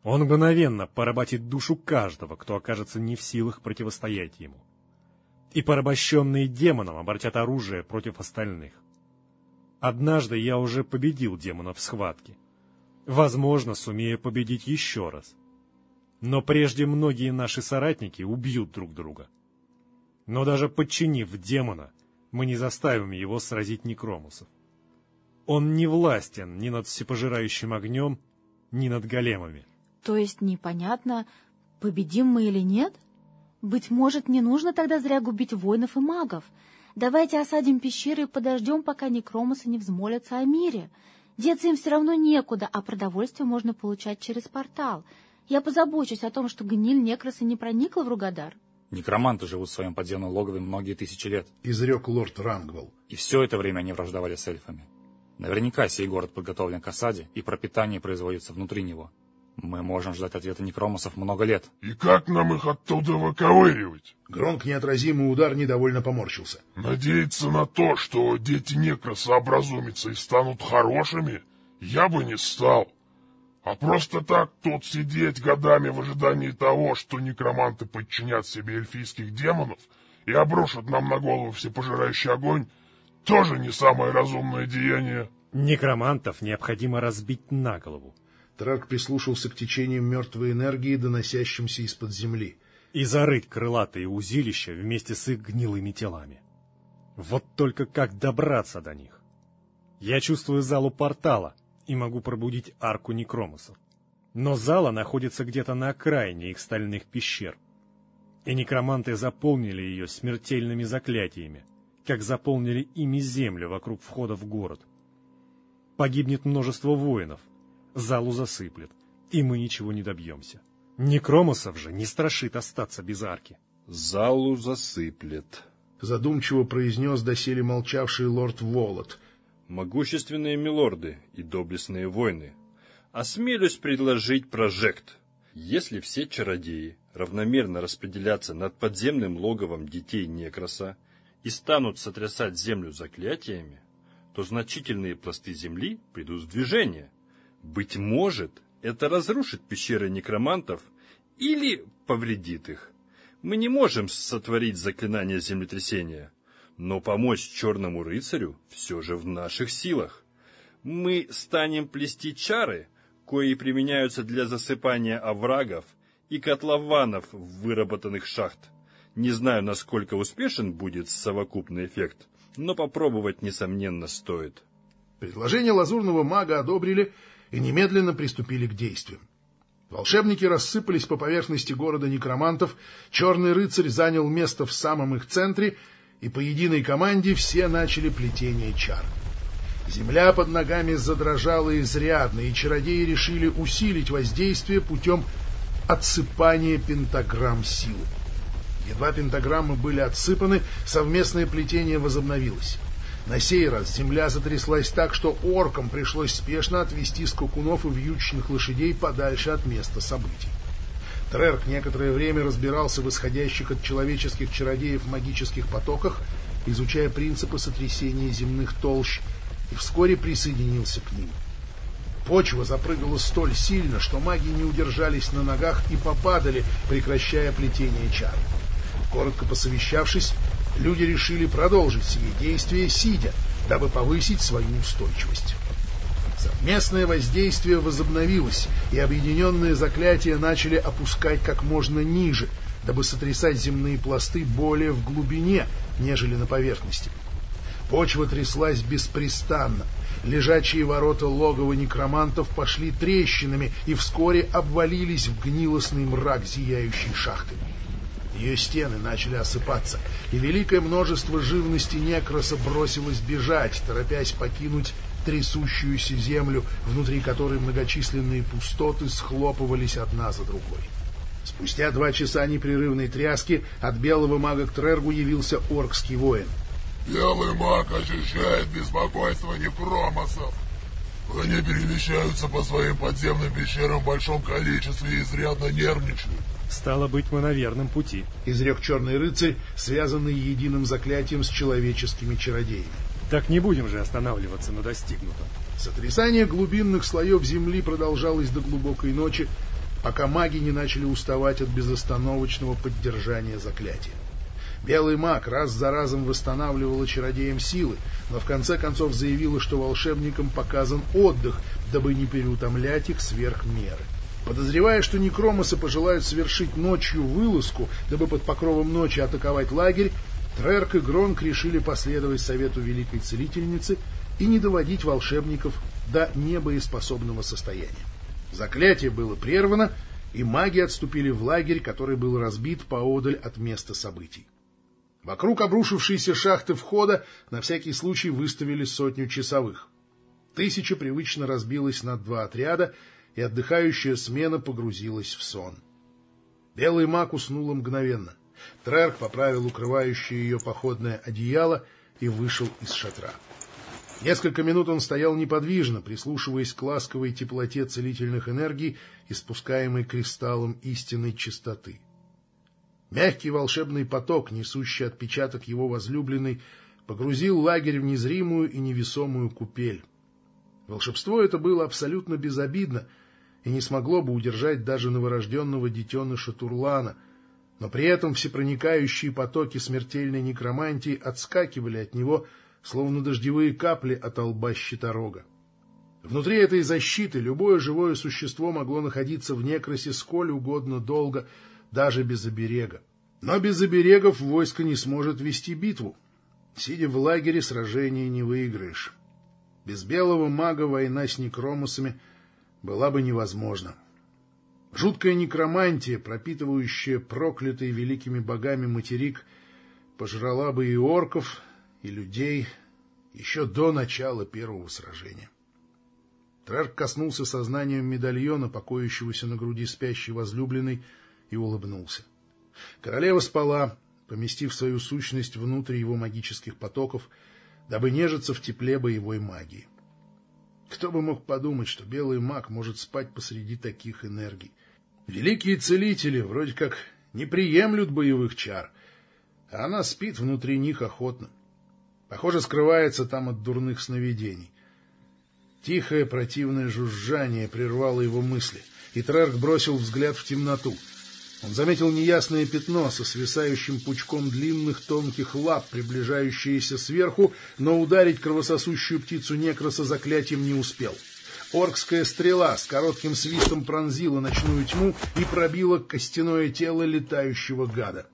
Он мгновенно поработит душу каждого, кто окажется не в силах противостоять ему. И порабощенные демоном обратят оружие против остальных. Однажды я уже победил демона в схватке. Возможно, сумею победить еще раз. Но прежде многие наши соратники убьют друг друга. Но даже подчинив демона, мы не заставим его сразить некромусов. Он не властен ни над всепожирающим огнем, ни над големами. То есть непонятно, победим мы или нет? Быть может, не нужно тогда зря губить воинов и магов. Давайте осадим пещеры и подождем, пока некромосы не взмолятся о мире. Деться им все равно некуда, а продовольствие можно получать через портал. Я позабочусь о том, что гниль некроса не проникла в Ругадар. Некроманты живут в своем подземном логове многие тысячи лет. Изрек лорд Рангвелл. И все это время они враждовали с эльфами. Наверняка сей город подготовлен к осаде, и пропитание производится внутри него. Мы можем ждать ответа некромосов много лет. И как нам их оттуда выковыривать? Гронк неотразимый удар недовольно поморщился. Надеяться на то, что дети некроса образумятся и станут хорошими, я бы не стал. А просто так тут сидеть годами в ожидании того, что некроманты подчинят себе эльфийских демонов и обрушат нам на голову всепожирающий огонь, тоже не самое разумное деяние. Некромантов необходимо разбить на голову. Трак прислушался к течениям мертвой энергии, доносящимся из-под земли. И зарыть крылатые узилища вместе с их гнилыми телами. Вот только как добраться до них? Я чувствую залу портала и могу пробудить арку некромусов. Но зала находится где-то на окраине их стальных пещер. И некроманты заполнили ее смертельными заклятиями, как заполнили ими землю вокруг входа в город. Погибнет множество воинов — залу засыплет, и мы ничего не добьемся. Некромосов же не страшит остаться без арки. Залу засыплет. Задумчиво произнес доселе молчавший лорд Волод. Могущественные милорды и доблестные воины, осмелюсь предложить прожект. Если все чародеи равномерно распределятся над подземным логовом детей Некроса и станут сотрясать землю заклятиями, то значительные пласты земли придут в движение, быть может, это разрушит пещеры некромантов или повредит их. Мы не можем сотворить заклинание землетрясения, но помочь черному рыцарю все же в наших силах. Мы станем плести чары, кои применяются для засыпания оврагов и котлованов выработанных шахт. Не знаю, насколько успешен будет совокупный эффект, но попробовать, несомненно, стоит. Предложение лазурного мага одобрили, и немедленно приступили к действиям. Волшебники рассыпались по поверхности города некромантов, черный рыцарь занял место в самом их центре, и по единой команде все начали плетение чар. Земля под ногами задрожала изрядно, и чародеи решили усилить воздействие путем отсыпания пентаграмм силы. Едва пентаграммы были отсыпаны, совместное плетение возобновилось. На сей раз земля затряслась так, что оркам пришлось спешно отвести скакунов и вьючных лошадей подальше от места событий. Трерк некоторое время разбирался в исходящих от человеческих чародеев магических потоках, изучая принципы сотрясения земных толщ, и вскоре присоединился к ним. Почва запрыгала столь сильно, что маги не удержались на ногах и попадали, прекращая плетение чар. Коротко посовещавшись, люди решили продолжить сие действия сидя, дабы повысить свою устойчивость. Совместное воздействие возобновилось, и объединенные заклятия начали опускать как можно ниже, дабы сотрясать земные пласты более в глубине, нежели на поверхности. Почва тряслась беспрестанно. Лежачие ворота логова некромантов пошли трещинами и вскоре обвалились в гнилостный мрак зияющей шахты. Ее стены начали осыпаться, и великое множество живности некроса бросилось бежать, торопясь покинуть трясущуюся землю, внутри которой многочисленные пустоты схлопывались одна за другой. Спустя два часа непрерывной тряски от белого мага к Трергу явился оркский воин. «Белый маг ощущает беспокойство некромосов. Они перемещаются по своим подземным пещерам в большом количестве и изрядно нервничают. Стало быть, мы на верном пути. Изрек черный рыцарь, связанный единым заклятием с человеческими чародеями. Так не будем же останавливаться на достигнутом. Сотрясание глубинных слоев земли продолжалось до глубокой ночи, пока маги не начали уставать от безостановочного поддержания заклятия. Белый маг раз за разом восстанавливала чародеям силы, но в конце концов заявила, что волшебникам показан отдых, дабы не переутомлять их сверх меры. Подозревая, что некромосы пожелают совершить ночью вылазку, дабы под покровом ночи атаковать лагерь, Трерк и Гронк решили последовать совету Великой Целительницы и не доводить волшебников до небоеспособного состояния. Заклятие было прервано, и маги отступили в лагерь, который был разбит поодаль от места событий. Вокруг обрушившейся шахты входа на всякий случай выставили сотню часовых. Тысяча привычно разбилась на два отряда, и отдыхающая смена погрузилась в сон. Белый маг уснула мгновенно. Трерк поправил укрывающее ее походное одеяло и вышел из шатра. Несколько минут он стоял неподвижно, прислушиваясь к ласковой теплоте целительных энергий, испускаемой кристаллом истинной чистоты. Мягкий волшебный поток, несущий отпечаток его возлюбленной, погрузил лагерь в незримую и невесомую купель. Волшебство это было абсолютно безобидно и не смогло бы удержать даже новорожденного детеныша Турлана, но при этом всепроникающие потоки смертельной некромантии отскакивали от него, словно дождевые капли от лба щиторога. Внутри этой защиты любое живое существо могло находиться в некросе сколь угодно долго — даже без оберега. Но без оберегов войско не сможет вести битву. Сидя в лагере, сражение не выиграешь. Без белого мага война с некромусами была бы невозможна. Жуткая некромантия, пропитывающая проклятый великими богами материк, пожрала бы и орков, и людей еще до начала первого сражения. Трарк коснулся сознанием медальона, покоящегося на груди спящей возлюбленной, и улыбнулся. Королева спала, поместив свою сущность внутрь его магических потоков, дабы нежиться в тепле боевой магии. Кто бы мог подумать, что белый маг может спать посреди таких энергий. Великие целители вроде как не приемлют боевых чар, а она спит внутри них охотно. Похоже, скрывается там от дурных сновидений. Тихое противное жужжание прервало его мысли, и Трерк бросил взгляд в темноту — он заметил неясное пятно со свисающим пучком длинных тонких лап, приближающееся сверху, но ударить кровососущую птицу некроса заклятием не успел. Оркская стрела с коротким свистом пронзила ночную тьму и пробила костяное тело летающего гада.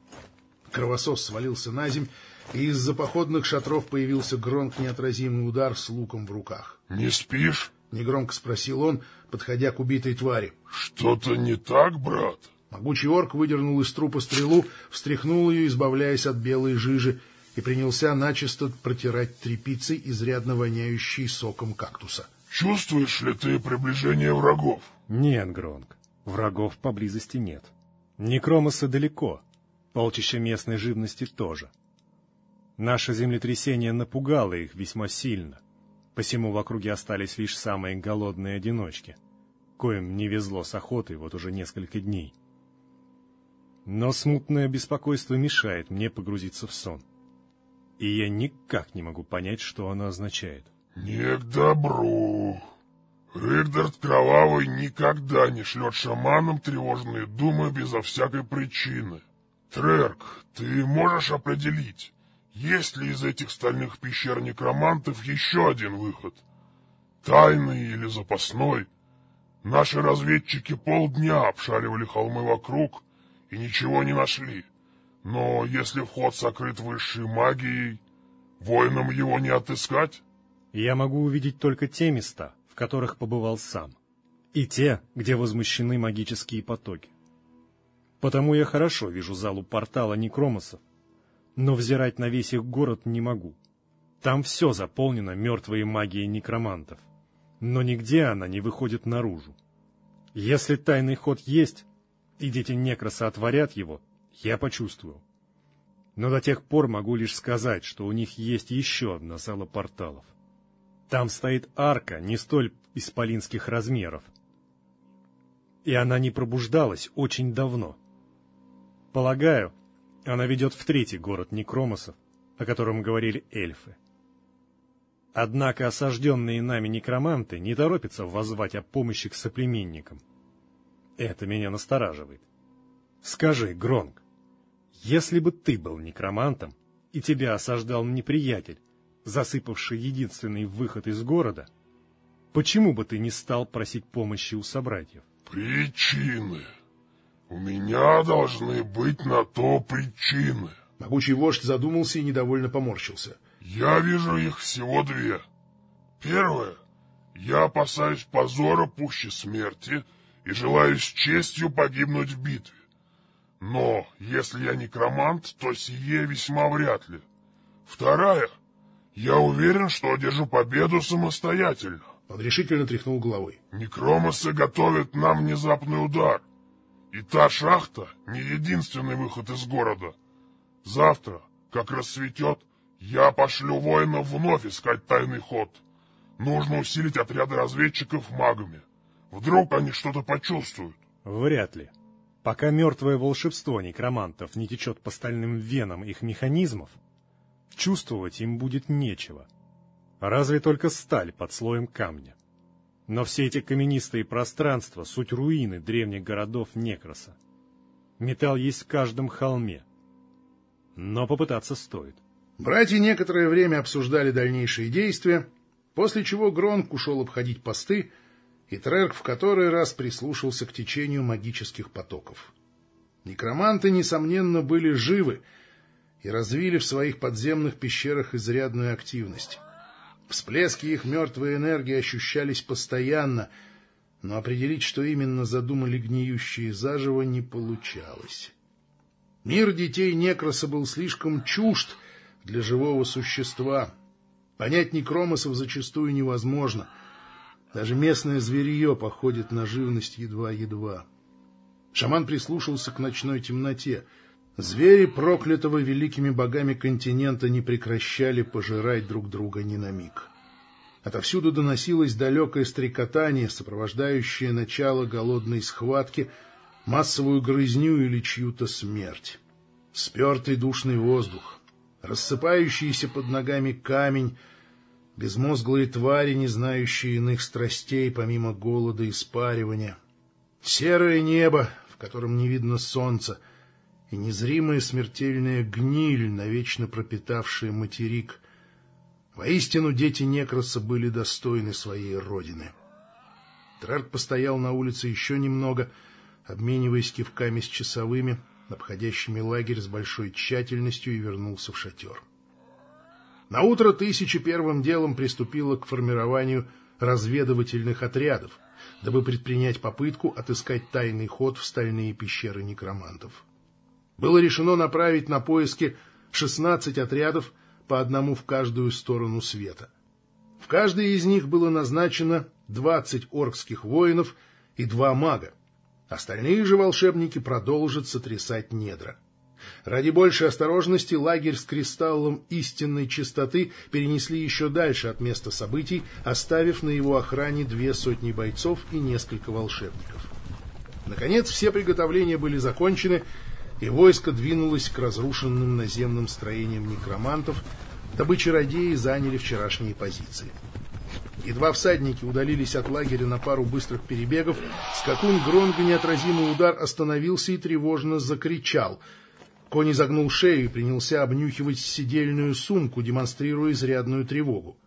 Кровосос свалился на земь, и из-за походных шатров появился громк неотразимый удар с луком в руках. — Не спишь? — негромко спросил он, подходя к убитой твари. — Что-то не так, брат? — Могучий орк выдернул из трупа стрелу, встряхнул ее, избавляясь от белой жижи, и принялся начисто протирать тряпицей, изрядно воняющей соком кактуса. — Чувствуешь ли ты приближение врагов? — Нет, Гронк, врагов поблизости нет. Некромосы далеко, полчища местной живности тоже. Наше землетрясение напугало их весьма сильно, посему в округе остались лишь самые голодные одиночки, коим не везло с охотой вот уже несколько дней. Но смутное беспокойство мешает мне погрузиться в сон. И я никак не могу понять, что оно означает. «Не к добру. Ригдард Кровавый никогда не шлет шаманам тревожные думы безо всякой причины. Трерк, ты можешь определить, есть ли из этих стальных пещер некромантов еще один выход? Тайный или запасной? Наши разведчики полдня обшаривали холмы вокруг, и ничего не нашли. Но если вход сокрыт высшей магией, воинам его не отыскать? Я могу увидеть только те места, в которых побывал сам, и те, где возмущены магические потоки. Потому я хорошо вижу залу портала некромосов, но взирать на весь их город не могу. Там все заполнено мертвой магией некромантов, но нигде она не выходит наружу. Если тайный ход есть, и дети Некроса отворят его, я почувствую. Но до тех пор могу лишь сказать, что у них есть еще одна зала порталов. Там стоит арка не столь исполинских размеров. И она не пробуждалась очень давно. Полагаю, она ведет в третий город Некромосов, о котором говорили эльфы. Однако осажденные нами некроманты не торопятся воззвать о помощи к соплеменникам. Это меня настораживает. Скажи, Гронг, если бы ты был некромантом, и тебя осаждал неприятель, засыпавший единственный выход из города, почему бы ты не стал просить помощи у собратьев? Причины. У меня должны быть на то причины. Могучий вождь задумался и недовольно поморщился. Я вижу их всего две. Первое. Я опасаюсь позора пуще смерти и желаю с честью погибнуть в битве. Но если я некромант, то сие весьма вряд ли. Вторая. Я уверен, что одержу победу самостоятельно. Он решительно тряхнул головой. Некромосы готовят нам внезапный удар. И та шахта не единственный выход из города. Завтра, как рассветет, я пошлю воинов вновь искать тайный ход. Нужно усилить отряды разведчиков магами. Вдруг они что-то почувствуют. Вряд ли. Пока мертвое волшебство некромантов не течет по стальным венам их механизмов, чувствовать им будет нечего. Разве только сталь под слоем камня. Но все эти каменистые пространства — суть руины древних городов Некроса. Металл есть в каждом холме. Но попытаться стоит. Братья некоторое время обсуждали дальнейшие действия, после чего Гронк ушел обходить посты, и Трерк в который раз прислушался к течению магических потоков. Некроманты, несомненно, были живы и развили в своих подземных пещерах изрядную активность. Всплески их мертвой энергии ощущались постоянно, но определить, что именно задумали гниющие заживо, не получалось. Мир детей Некроса был слишком чужд для живого существа. Понять некромосов зачастую невозможно — даже местное зверье походит на живность едва-едва. Шаман прислушался к ночной темноте. Звери, проклятого великими богами континента, не прекращали пожирать друг друга ни на миг. Отовсюду доносилось далекое стрекотание, сопровождающее начало голодной схватки, массовую грызню или чью-то смерть. Спертый душный воздух, рассыпающийся под ногами камень — безмозглые твари, не знающие иных страстей, помимо голода и спаривания, серое небо, в котором не видно солнца, и незримая смертельная гниль, навечно пропитавшая материк. Воистину, дети Некроса были достойны своей родины. Трарк постоял на улице еще немного, обмениваясь кивками с часовыми, обходящими лагерь с большой тщательностью, и вернулся в шатер. На утро тысяча первым делом приступила к формированию разведывательных отрядов, дабы предпринять попытку отыскать тайный ход в стальные пещеры некромантов. Было решено направить на поиски 16 отрядов, по одному в каждую сторону света. В каждой из них было назначено 20 оркских воинов и два мага. Остальные же волшебники продолжат сотрясать недра. Ради большей осторожности лагерь с кристаллом истинной чистоты перенесли еще дальше от места событий, оставив на его охране две сотни бойцов и несколько волшебников. Наконец все приготовления были закончены, и войско двинулось к разрушенным наземным строениям некромантов, дабы чародеи заняли вчерашние позиции. Едва всадники удалились от лагеря на пару быстрых перебегов, скакун Гронга неотразимый удар остановился и тревожно закричал — Конь изогнул шею и принялся обнюхивать сидельную сумку, демонстрируя изрядную тревогу.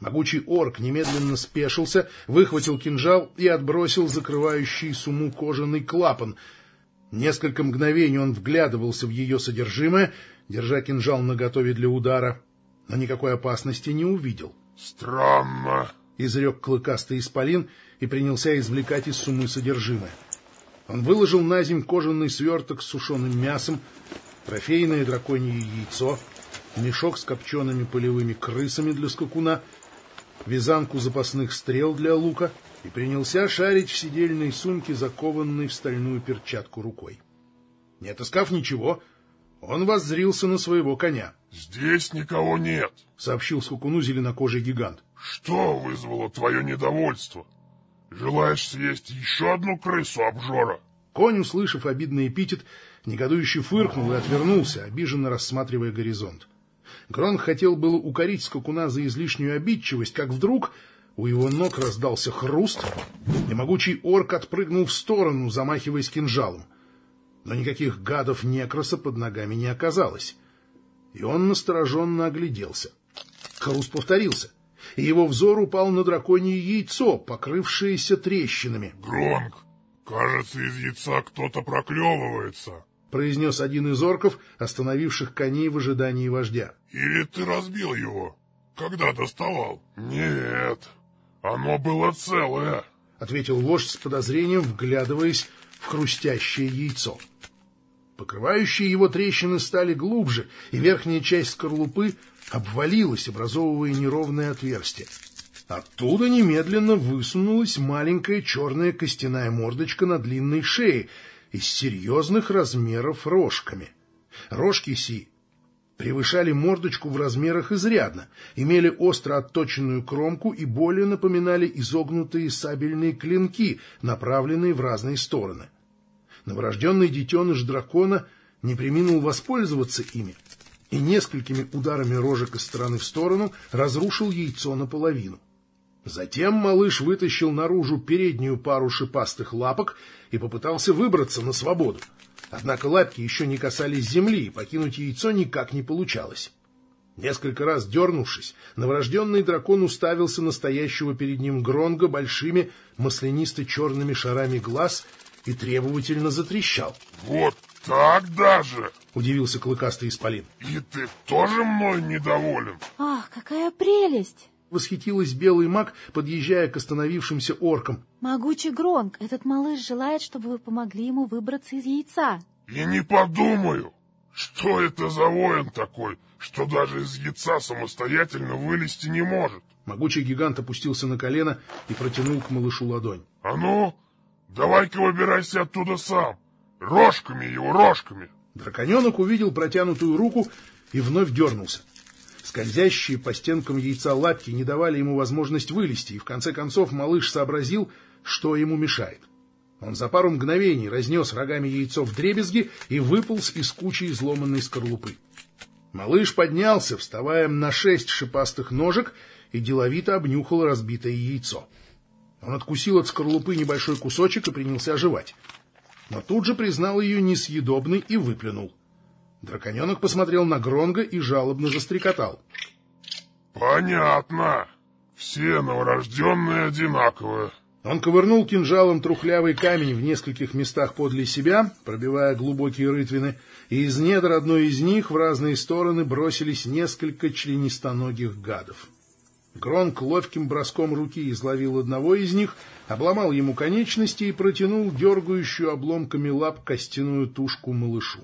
Могучий орк немедленно спешился, выхватил кинжал и отбросил закрывающий суму кожаный клапан. Несколько мгновений он вглядывался в ее содержимое, держа кинжал наготове для удара, но никакой опасности не увидел. «Странно», — изрек клыкастый исполин и принялся извлекать из сумы содержимое. Он выложил на земь кожаный сверток с сушеным мясом, трофейное драконье яйцо, мешок с копчеными полевыми крысами для скакуна, вязанку запасных стрел для лука и принялся шарить в сидельной сумке, закованной в стальную перчатку рукой. Не отыскав ничего, он воззрился на своего коня. — Здесь никого нет, — сообщил скакуну зеленокожий гигант. — Что вызвало твое недовольство? Желаешь съесть еще одну крысу обжора? Конь, услышав обидный эпитет, негодующе фыркнул и отвернулся, обиженно рассматривая горизонт. Грон хотел было укорить скакуна за излишнюю обидчивость, как вдруг у его ног раздался хруст, и могучий орк отпрыгнул в сторону, замахиваясь кинжалом. Но никаких гадов некроса под ногами не оказалось, и он настороженно огляделся. Хруст повторился, и его взор упал на драконье яйцо, покрывшееся трещинами. — Гронк, кажется, из яйца кто-то проклевывается, — произнес один из орков, остановивших коней в ожидании вождя. — Или ты разбил его, когда доставал? — Нет, оно было целое, — ответил вождь с подозрением, вглядываясь в хрустящее яйцо. Покрывающие его трещины стали глубже, и верхняя часть скорлупы обвалилась, образовывая неровное отверстие. Оттуда немедленно высунулась маленькая черная костяная мордочка на длинной шее и с серьезных размеров рожками. Рожки си превышали мордочку в размерах изрядно, имели остро отточенную кромку и более напоминали изогнутые сабельные клинки, направленные в разные стороны. Новорожденный детеныш дракона не приминул воспользоваться ими и несколькими ударами рожек из стороны в сторону разрушил яйцо наполовину. Затем малыш вытащил наружу переднюю пару шипастых лапок и попытался выбраться на свободу. Однако лапки еще не касались земли, и покинуть яйцо никак не получалось. Несколько раз дернувшись, новорожденный дракон уставился настоящего перед ним Гронга большими маслянисто-черными шарами глаз и требовательно затрещал. — Вот так даже? — удивился клыкастый исполин. — И ты тоже мной недоволен? — Ах, какая прелесть! — восхитилась белый маг, подъезжая к остановившимся оркам. — Могучий Гронг, этот малыш желает, чтобы вы помогли ему выбраться из яйца. — И не подумаю! Что это за воин такой, что даже из яйца самостоятельно вылезти не может? Могучий гигант опустился на колено и протянул к малышу ладонь. — А ну, давай-ка выбирайся оттуда сам! Рожками его, рожками! Драконенок увидел протянутую руку и вновь дернулся. Скользящие по стенкам яйца лапки не давали ему возможность вылезти, и в конце концов малыш сообразил, что ему мешает. Он за пару мгновений разнес рогами яйцо в дребезги и выполз из кучи изломанной скорлупы. Малыш поднялся, вставая на шесть шипастых ножек, и деловито обнюхал разбитое яйцо. Он откусил от скорлупы небольшой кусочек и принялся оживать. Но тут же признал ее несъедобной и выплюнул. Драконенок посмотрел на Гронга и жалобно застрекотал. — Понятно. Все новорожденные одинаковые. Он ковырнул кинжалом трухлявый камень в нескольких местах подле себя, пробивая глубокие рытвины, и из недр одной из них в разные стороны бросились несколько членистоногих гадов. Гронк ловким броском руки изловил одного из них, обломал ему конечности и протянул дергающую обломками лап костяную тушку малышу.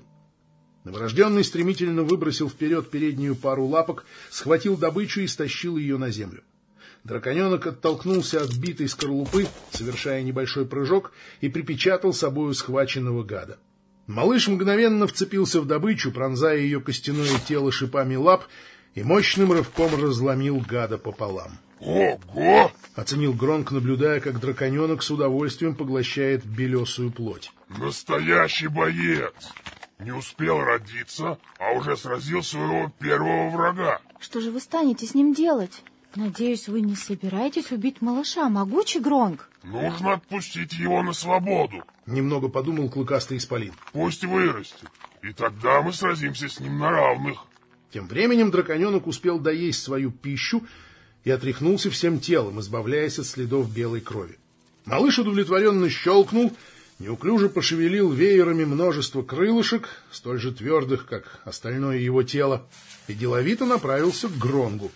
Новорожденный стремительно выбросил вперед переднюю пару лапок, схватил добычу и стащил ее на землю. Драконенок оттолкнулся от битой скорлупы, совершая небольшой прыжок, и припечатал собою схваченного гада. Малыш мгновенно вцепился в добычу, пронзая ее костяное тело шипами лап, и мощным рывком разломил гада пополам. «Ого!» — оценил Гронк, наблюдая, как драконенок с удовольствием поглощает белесую плоть. «Настоящий боец! Не успел родиться, а уже сразил своего первого врага!» Что же вы станете с ним делать? Надеюсь, вы не собираетесь убить малыша, могучий Гронг? Нужно отпустить его на свободу. Немного подумал клыкастый исполин. Пусть вырастет, и тогда мы сразимся с ним на равных. Тем временем драконенок успел доесть свою пищу и отряхнулся всем телом, избавляясь от следов белой крови. Малыш удовлетворенно щелкнул, неуклюже пошевелил веерами множество крылышек, столь же твердых, как остальное его тело, и деловито направился к Гронгу.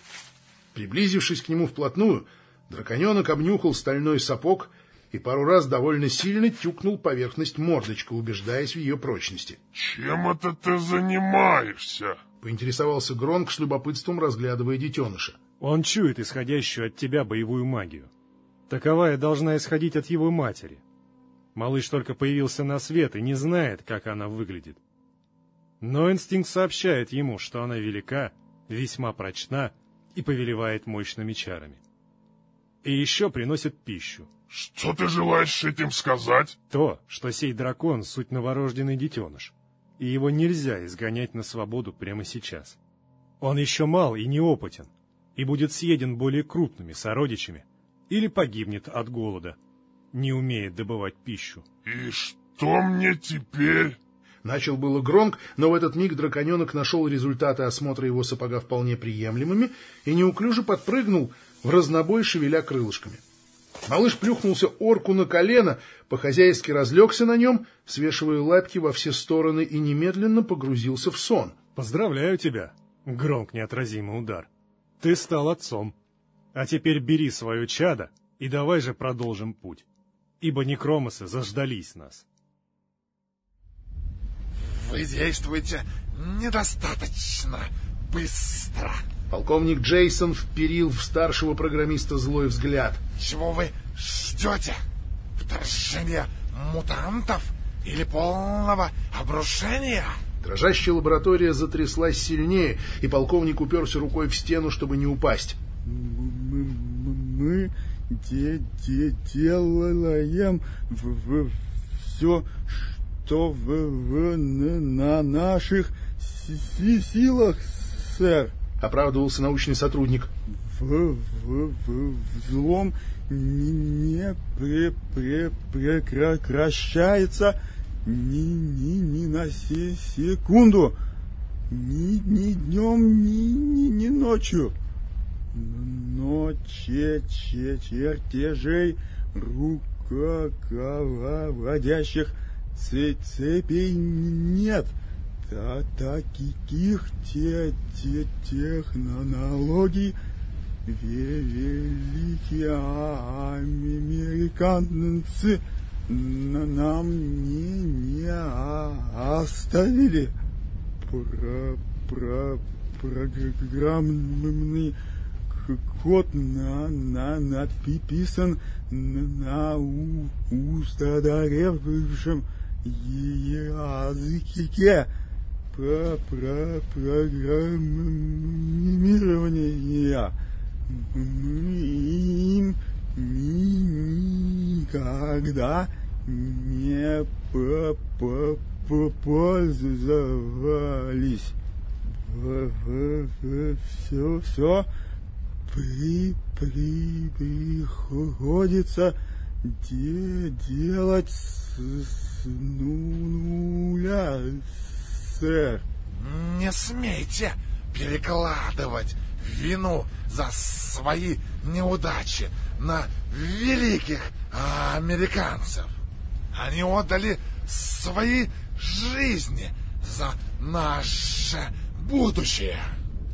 Приблизившись к нему вплотную, драконенок обнюхал стальной сапог и пару раз довольно сильно тюкнул поверхность мордочка, убеждаясь в ее прочности. — Чем это ты занимаешься? — Поинтересовался Гронк с любопытством, разглядывая детеныша. Он чует исходящую от тебя боевую магию. Таковая должна исходить от его матери. Малыш только появился на свет и не знает, как она выглядит. Но инстинкт сообщает ему, что она велика, весьма прочна и повелевает мощными чарами. И еще приносит пищу. Что ты желаешь этим сказать? То, что сей дракон — суть новорожденный детеныш, и его нельзя изгонять на свободу прямо сейчас. Он еще мал и неопытен, и будет съеден более крупными сородичами, или погибнет от голода, не умеет добывать пищу. И что мне теперь? Начал было Гронк, но в этот миг драконенок нашел результаты осмотра его сапога вполне приемлемыми и неуклюже подпрыгнул, в разнобой шевеля крылышками. Малыш плюхнулся орку на колено, по-хозяйски разлегся на нем, свешивая лапки во все стороны и немедленно погрузился в сон. «Поздравляю тебя!» — громк неотразимый удар. «Ты стал отцом. А теперь бери свое чадо и давай же продолжим путь, ибо некромосы заждались нас». Вы действуете недостаточно быстро. Полковник Джейсон вперил в старшего программиста злой взгляд. Чего вы ждете? Вторжение мутантов или полного обрушения? Дрожащая лаборатория затряслась сильнее, и полковник уперся рукой в стену, чтобы не упасть. Мы де де делаем в, в, все, что в, в, на наших си силах, сэр. — оправдывался научный сотрудник. В, в, в, взлом не пре, пре, прекращается ни, ни, ни на се, секунду, ни, ни днем, ни, ни, ни ночью. Но че, че, чертежей руководящих цепей нет. — та таких те, те технологий великие американцы нам не, не оставили. Про, про, программный код на, на, написан на устаревшем языке про, про программирование им никогда не по -по -по пользовались. Все, все при, при, приходится де, делать с, с нуля сэр. Не смейте перекладывать вину за свои неудачи на великих американцев. Они отдали свои жизни за наше будущее.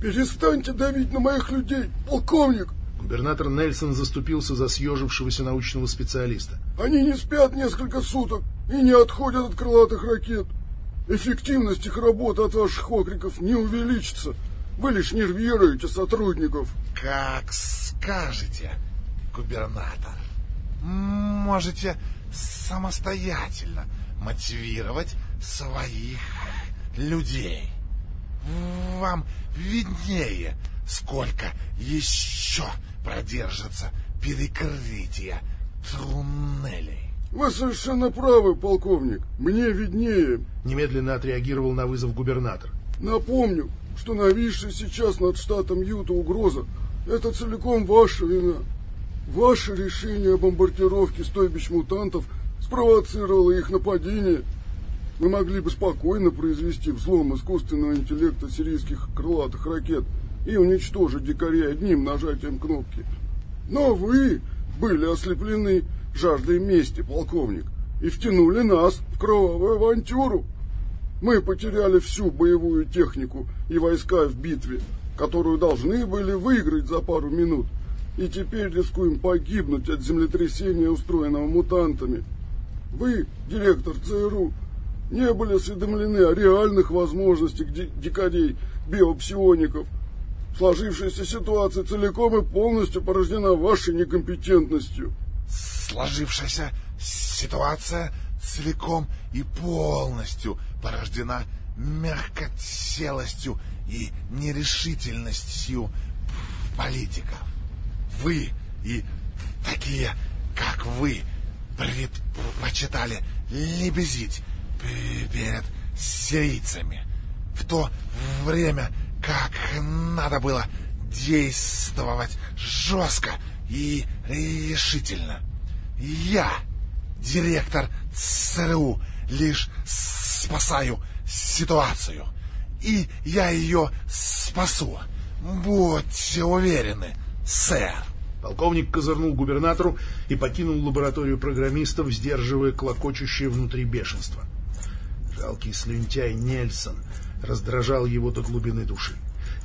Перестаньте давить на моих людей, полковник! Губернатор Нельсон заступился за съежившегося научного специалиста. Они не спят несколько суток и не отходят от крылатых ракет. Эффективность их работы от ваших окриков не увеличится. Вы лишь нервируете сотрудников. Как скажете, губернатор. Можете самостоятельно мотивировать своих людей. Вам виднее, сколько еще продержится перекрытие туннелей. Вы совершенно правы, полковник. Мне виднее. Немедленно отреагировал на вызов губернатор. Напомню, что нависшая сейчас над штатом Юта угроза – это целиком ваша вина. Ваше решение о бомбардировке стойбищ мутантов спровоцировало их нападение. Мы могли бы спокойно произвести взлом искусственного интеллекта сирийских крылатых ракет и уничтожить дикарей одним нажатием кнопки. Но вы были ослеплены жаждой мести, полковник, и втянули нас в кровавую авантюру. Мы потеряли всю боевую технику и войска в битве, которую должны были выиграть за пару минут, и теперь рискуем погибнуть от землетрясения, устроенного мутантами. Вы, директор ЦРУ, не были осведомлены о реальных возможностях дикарей, биопсиоников. Сложившаяся ситуация целиком и полностью порождена вашей некомпетентностью. Сложившаяся ситуация целиком и полностью порождена мягкотелостью и нерешительностью политиков. Вы и такие, как вы, предпочитали лебезить перед сирийцами. В то время, как надо было действовать жестко и решительно. Я, директор ЦРУ, лишь спасаю ситуацию. И я ее спасу. Будьте уверены, сэр. Полковник козырнул губернатору и покинул лабораторию программистов, сдерживая клокочущее внутри бешенство. Жалкий слюнтяй Нельсон раздражал его до глубины души.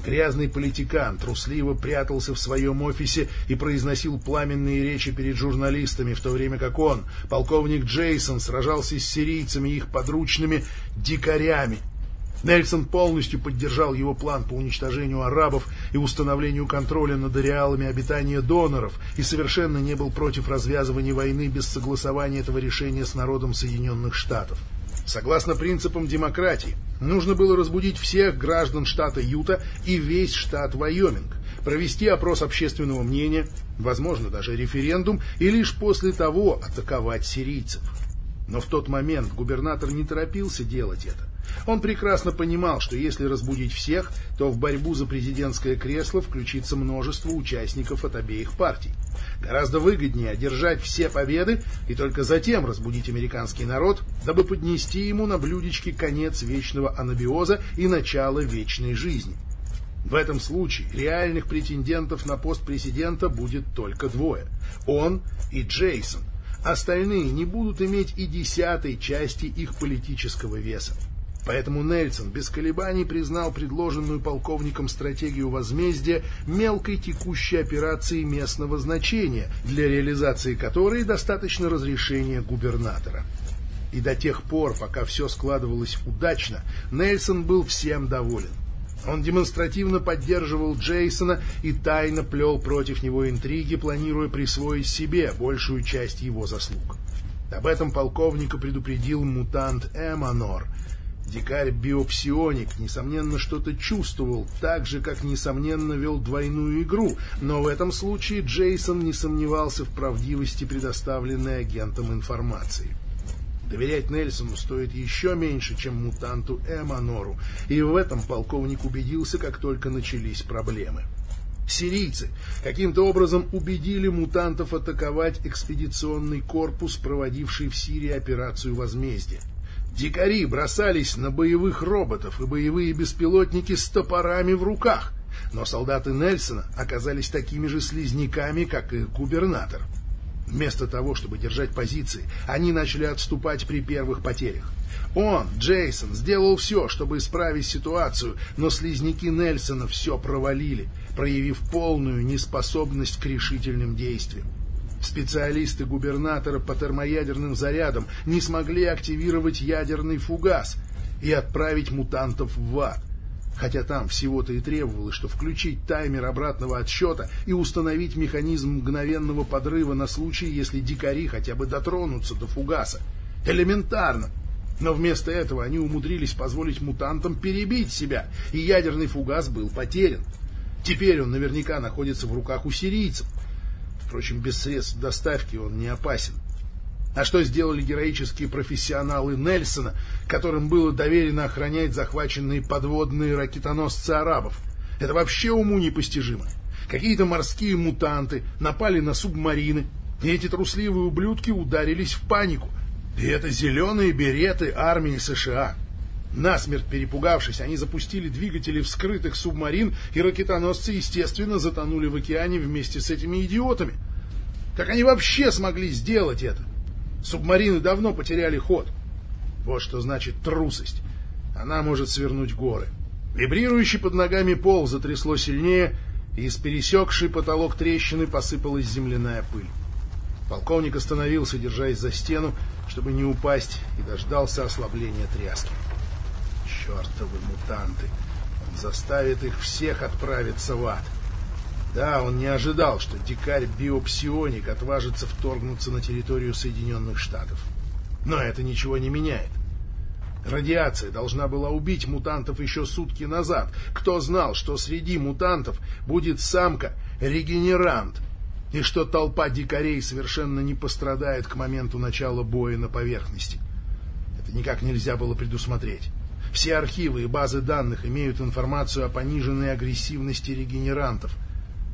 Грязный политикан трусливо прятался в своем офисе и произносил пламенные речи перед журналистами, в то время как он, полковник Джейсон, сражался с сирийцами и их подручными дикарями, Нельсон полностью поддержал его план по уничтожению арабов и установлению контроля над ареалами обитания доноров и совершенно не был против развязывания войны без согласования этого решения с народом Соединенных Штатов. Согласно принципам демократии, нужно было разбудить всех граждан штата Юта и весь штат Вайоминг, провести опрос общественного мнения, возможно, даже референдум, и лишь после того атаковать сирийцев. Но в тот момент губернатор не торопился делать это. Он прекрасно понимал, что если разбудить всех, то в борьбу за президентское кресло включится множество участников от обеих партий. Гораздо выгоднее одержать все победы и только затем разбудить американский народ, дабы поднести ему на блюдечке конец вечного анабиоза и начало вечной жизни. В этом случае реальных претендентов на пост президента будет только двое. Он и Джейсон. Остальные не будут иметь и десятой части их политического веса. Поэтому Нельсон без колебаний признал предложенную полковником стратегию возмездия мелкой текущей операцией местного значения, для реализации которой достаточно разрешения губернатора. И до тех пор, пока все складывалось удачно, Нельсон был всем доволен. Он демонстративно поддерживал Джейсона и тайно плел против него интриги, планируя присвоить себе большую часть его заслуг. Об этом полковника предупредил мутант Эманор, Дикарь-биопсионик, несомненно, что-то чувствовал, так же, как, несомненно, вел двойную игру, но в этом случае Джейсон не сомневался в правдивости предоставленной агентом информации. Доверять Нельсону стоит еще меньше, чем мутанту Эманору, и в этом полковник убедился, как только начались проблемы. Сирийцы каким-то образом убедили мутантов атаковать экспедиционный корпус, проводивший в Сирии операцию возмездия. Дикари бросались на боевых роботов и боевые беспилотники с топорами в руках, но солдаты Нельсона оказались такими же слизняками, как и губернатор. Вместо того, чтобы держать позиции, они начали отступать при первых потерях. Он, Джейсон, сделал все, чтобы исправить ситуацию, но слизняки Нельсона все провалили, проявив полную неспособность к решительным действиям. Специалисты губернатора по термоядерным зарядам не смогли активировать ядерный фугас и отправить мутантов в ад. Хотя там всего-то и требовалось, что включить таймер обратного отсчета и установить механизм мгновенного подрыва на случай, если дикари хотя бы дотронутся до фугаса. Элементарно. Но вместо этого они умудрились позволить мутантам перебить себя, и ядерный фугас был потерян. Теперь он наверняка находится в руках у сирийцев. Впрочем, без средств доставки он не опасен. А что сделали героические профессионалы Нельсона, которым было доверено охранять захваченные подводные ракетоносцы арабов? Это вообще уму непостижимо. Какие-то морские мутанты напали на субмарины, и эти трусливые ублюдки ударились в панику. И это зеленые береты армии США. Насмерть перепугавшись, они запустили двигатели вскрытых субмарин, и ракетоносцы, естественно, затонули в океане вместе с этими идиотами. Как они вообще смогли сделать это? Субмарины давно потеряли ход. Вот что значит трусость. Она может свернуть горы. Вибрирующий под ногами пол затрясло сильнее, и из пересекшей потолок трещины посыпалась земляная пыль. Полковник остановился, держась за стену, чтобы не упасть, и дождался ослабления тряски. Чертовы мутанты! Он заставит их всех отправиться в ад. Да, он не ожидал, что дикарь-биопсионик отважится вторгнуться на территорию Соединенных Штатов. Но это ничего не меняет. Радиация должна была убить мутантов еще сутки назад. Кто знал, что среди мутантов будет самка-регенерант, и что толпа дикарей совершенно не пострадает к моменту начала боя на поверхности? Это никак нельзя было предусмотреть. Все архивы и базы данных имеют информацию о пониженной агрессивности регенерантов.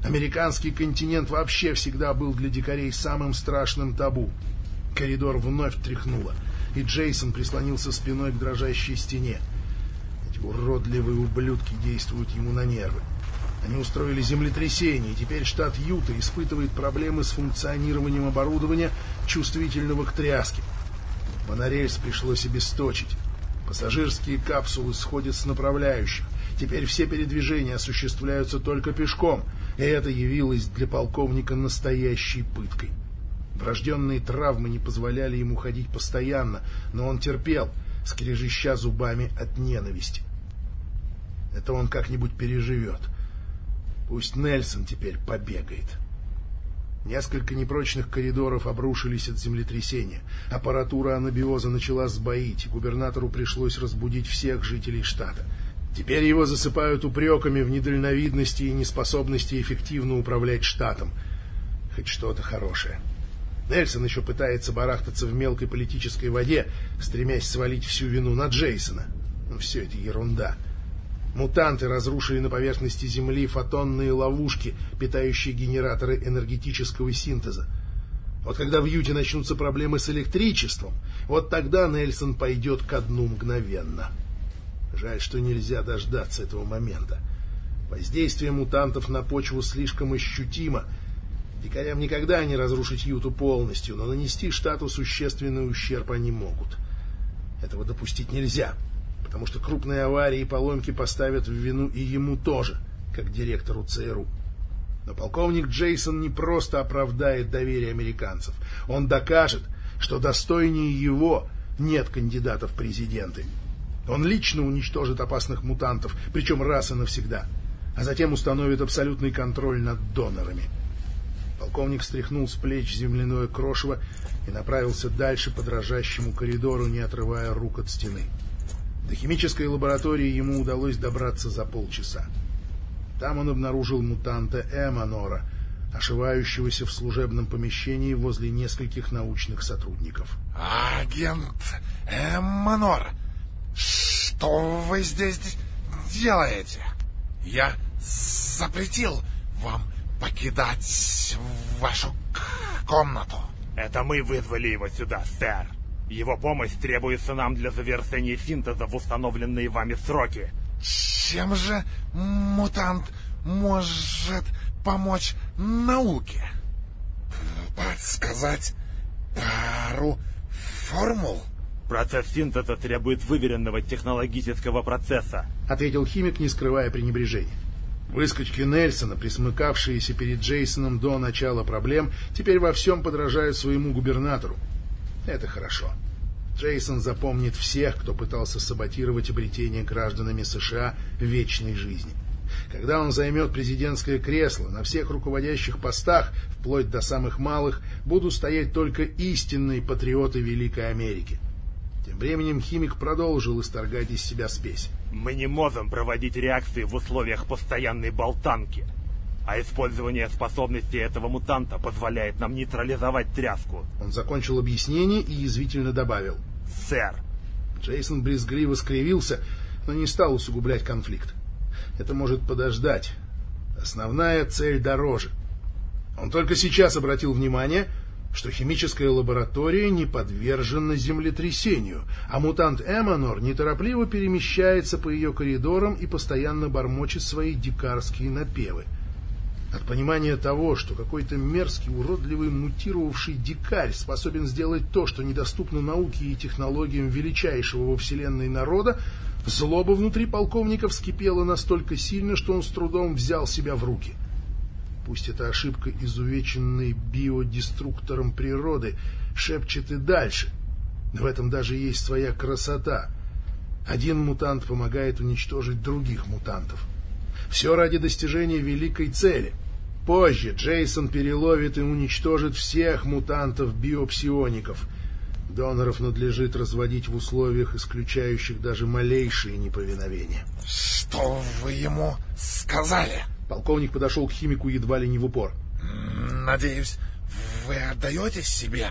Американский континент вообще всегда был для дикарей самым страшным табу. Коридор вновь тряхнуло и Джейсон прислонился спиной к дрожащей стене. Эти уродливые ублюдки действуют ему на нервы. Они устроили землетрясение, и теперь штат Юта испытывает проблемы с функционированием оборудования, чувствительного к тряске. Монорельс пришлось обесточить. Пассажирские капсулы сходят с направляющих. Теперь все передвижения осуществляются только пешком, и это явилось для полковника настоящей пыткой. Врожденные травмы не позволяли ему ходить постоянно, но он терпел, скрежеща зубами от ненависти. Это он как-нибудь переживет. Пусть Нельсон теперь побегает. Несколько непрочных коридоров обрушились от землетрясения. Аппаратура анабиоза начала сбоить, и губернатору пришлось разбудить всех жителей штата. Теперь его засыпают упреками в недальновидности и неспособности эффективно управлять штатом. Хоть что-то хорошее. — Нельсон еще пытается барахтаться в мелкой политической воде, стремясь свалить всю вину на Джейсона. Но ну, все это ерунда. Мутанты разрушили на поверхности Земли фотонные ловушки, питающие генераторы энергетического синтеза. Вот когда в Юте начнутся проблемы с электричеством, вот тогда Нельсон пойдет ко дну мгновенно. Жаль, что нельзя дождаться этого момента. Воздействие мутантов на почву слишком ощутимо — Дикарям никогда не разрушить Юту полностью, но нанести штату существенный ущерб они могут. Этого допустить нельзя, потому что крупные аварии и поломки поставят в вину и ему тоже, как директору ЦРУ. Но полковник Джейсон не просто оправдает доверие американцев. Он докажет, что достойнее его нет кандидатов в президенты. Он лично уничтожит опасных мутантов, причем раз и навсегда, а затем установит абсолютный контроль над донорами. Полковник стряхнул с плеч земляное крошево и направился дальше по дрожащему коридору, не отрывая рук от стены. До химической лаборатории ему удалось добраться за полчаса. Там он обнаружил мутанта Эманора, ошивающегося в служебном помещении возле нескольких научных сотрудников. «Агент Эманор, что вы здесь делаете? Я запретил вам покидать вашу комнату. Это мы вызвали его сюда, сэр. Его помощь требуется нам для завершения синтеза в установленные вами сроки. Чем же мутант может помочь науке? Подсказать пару формул? Процесс синтеза требует выверенного технологического процесса, ответил химик, не скрывая пренебрежения. Выскочки Нельсона, присмыкавшиеся перед Джейсоном до начала проблем, теперь во всем подражают своему губернатору. Это хорошо. Джейсон запомнит всех, кто пытался саботировать обретение гражданами США вечной жизни. Когда он займет президентское кресло, на всех руководящих постах, вплоть до самых малых, будут стоять только истинные патриоты Великой Америки. Тем временем химик продолжил исторгать из себя спесь. Мы не можем проводить реакции в условиях постоянной болтанки. А использование способностей этого мутанта позволяет нам нейтрализовать тряску. Он закончил объяснение и язвительно добавил. Сэр. Джейсон брезгливо скривился, но не стал усугублять конфликт. Это может подождать. Основная цель дороже. Он только сейчас обратил внимание, что химическая лаборатория не подвержена землетрясению, а мутант Эманор неторопливо перемещается по ее коридорам и постоянно бормочет свои дикарские напевы. От понимания того, что какой-то мерзкий, уродливый, мутировавший дикарь способен сделать то, что недоступно науке и технологиям величайшего во Вселенной народа, злоба внутри полковника вскипела настолько сильно, что он с трудом взял себя в руки. Пусть эта ошибка, изувеченной биодеструктором природы, шепчет и дальше. В этом даже есть своя красота. Один мутант помогает уничтожить других мутантов. Все ради достижения великой цели. Позже Джейсон переловит и уничтожит всех мутантов-биопсиоников. Доноров надлежит разводить в условиях, исключающих даже малейшие неповиновения. Что вы ему сказали? Полковник подошел к химику едва ли не в упор. Надеюсь, вы отдаете себе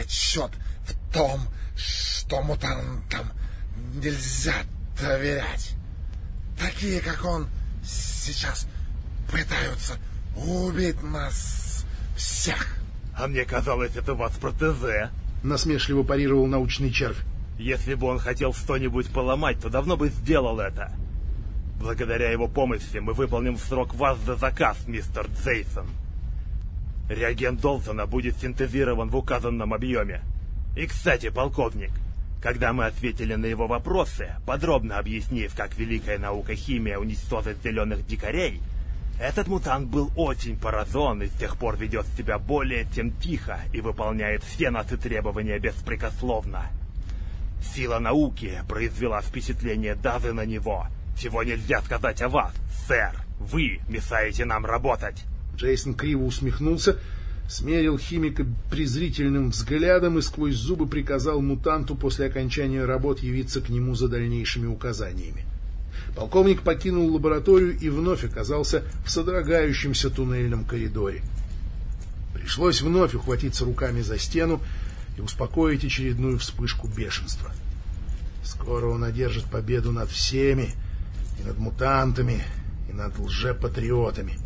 отчет в том, что мутантам нельзя доверять. Такие, как он, сейчас пытаются убить нас всех. А мне казалось, это у вас протезе. Насмешливо парировал научный червь. Если бы он хотел что-нибудь поломать, то давно бы сделал это. Благодаря его помощи мы выполним в срок вас за заказ, мистер Джейсон. Реагент Долсона будет синтезирован в указанном объеме. И, кстати, полковник, когда мы ответили на его вопросы, подробно объяснив, как великая наука химия уничтожит зеленых дикарей, этот мутант был очень поражен и с тех пор ведет себя более чем тихо и выполняет все наши требования беспрекословно. Сила науки произвела впечатление даже на него. Чего нельзя сказать о вас, сэр. Вы мешаете нам работать. Джейсон криво усмехнулся, смерил химика презрительным взглядом и сквозь зубы приказал мутанту после окончания работ явиться к нему за дальнейшими указаниями. Полковник покинул лабораторию и вновь оказался в содрогающемся туннельном коридоре. Пришлось вновь ухватиться руками за стену и успокоить очередную вспышку бешенства. Скоро он одержит победу над всеми, и над мутантами, и над лжепатриотами.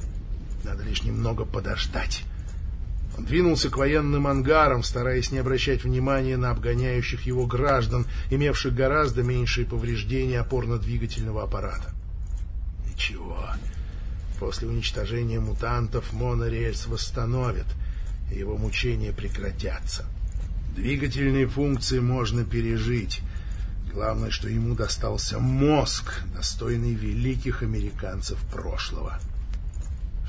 Надо лишь немного подождать. Двинулся к военным ангарам, стараясь не обращать внимания на обгоняющих его граждан, имевших гораздо меньшие повреждения опорно-двигательного аппарата. Ничего. После уничтожения мутантов монорельс восстановит, и его мучения прекратятся. Двигательные функции можно пережить. Главное, что ему достался мозг, достойный великих американцев прошлого.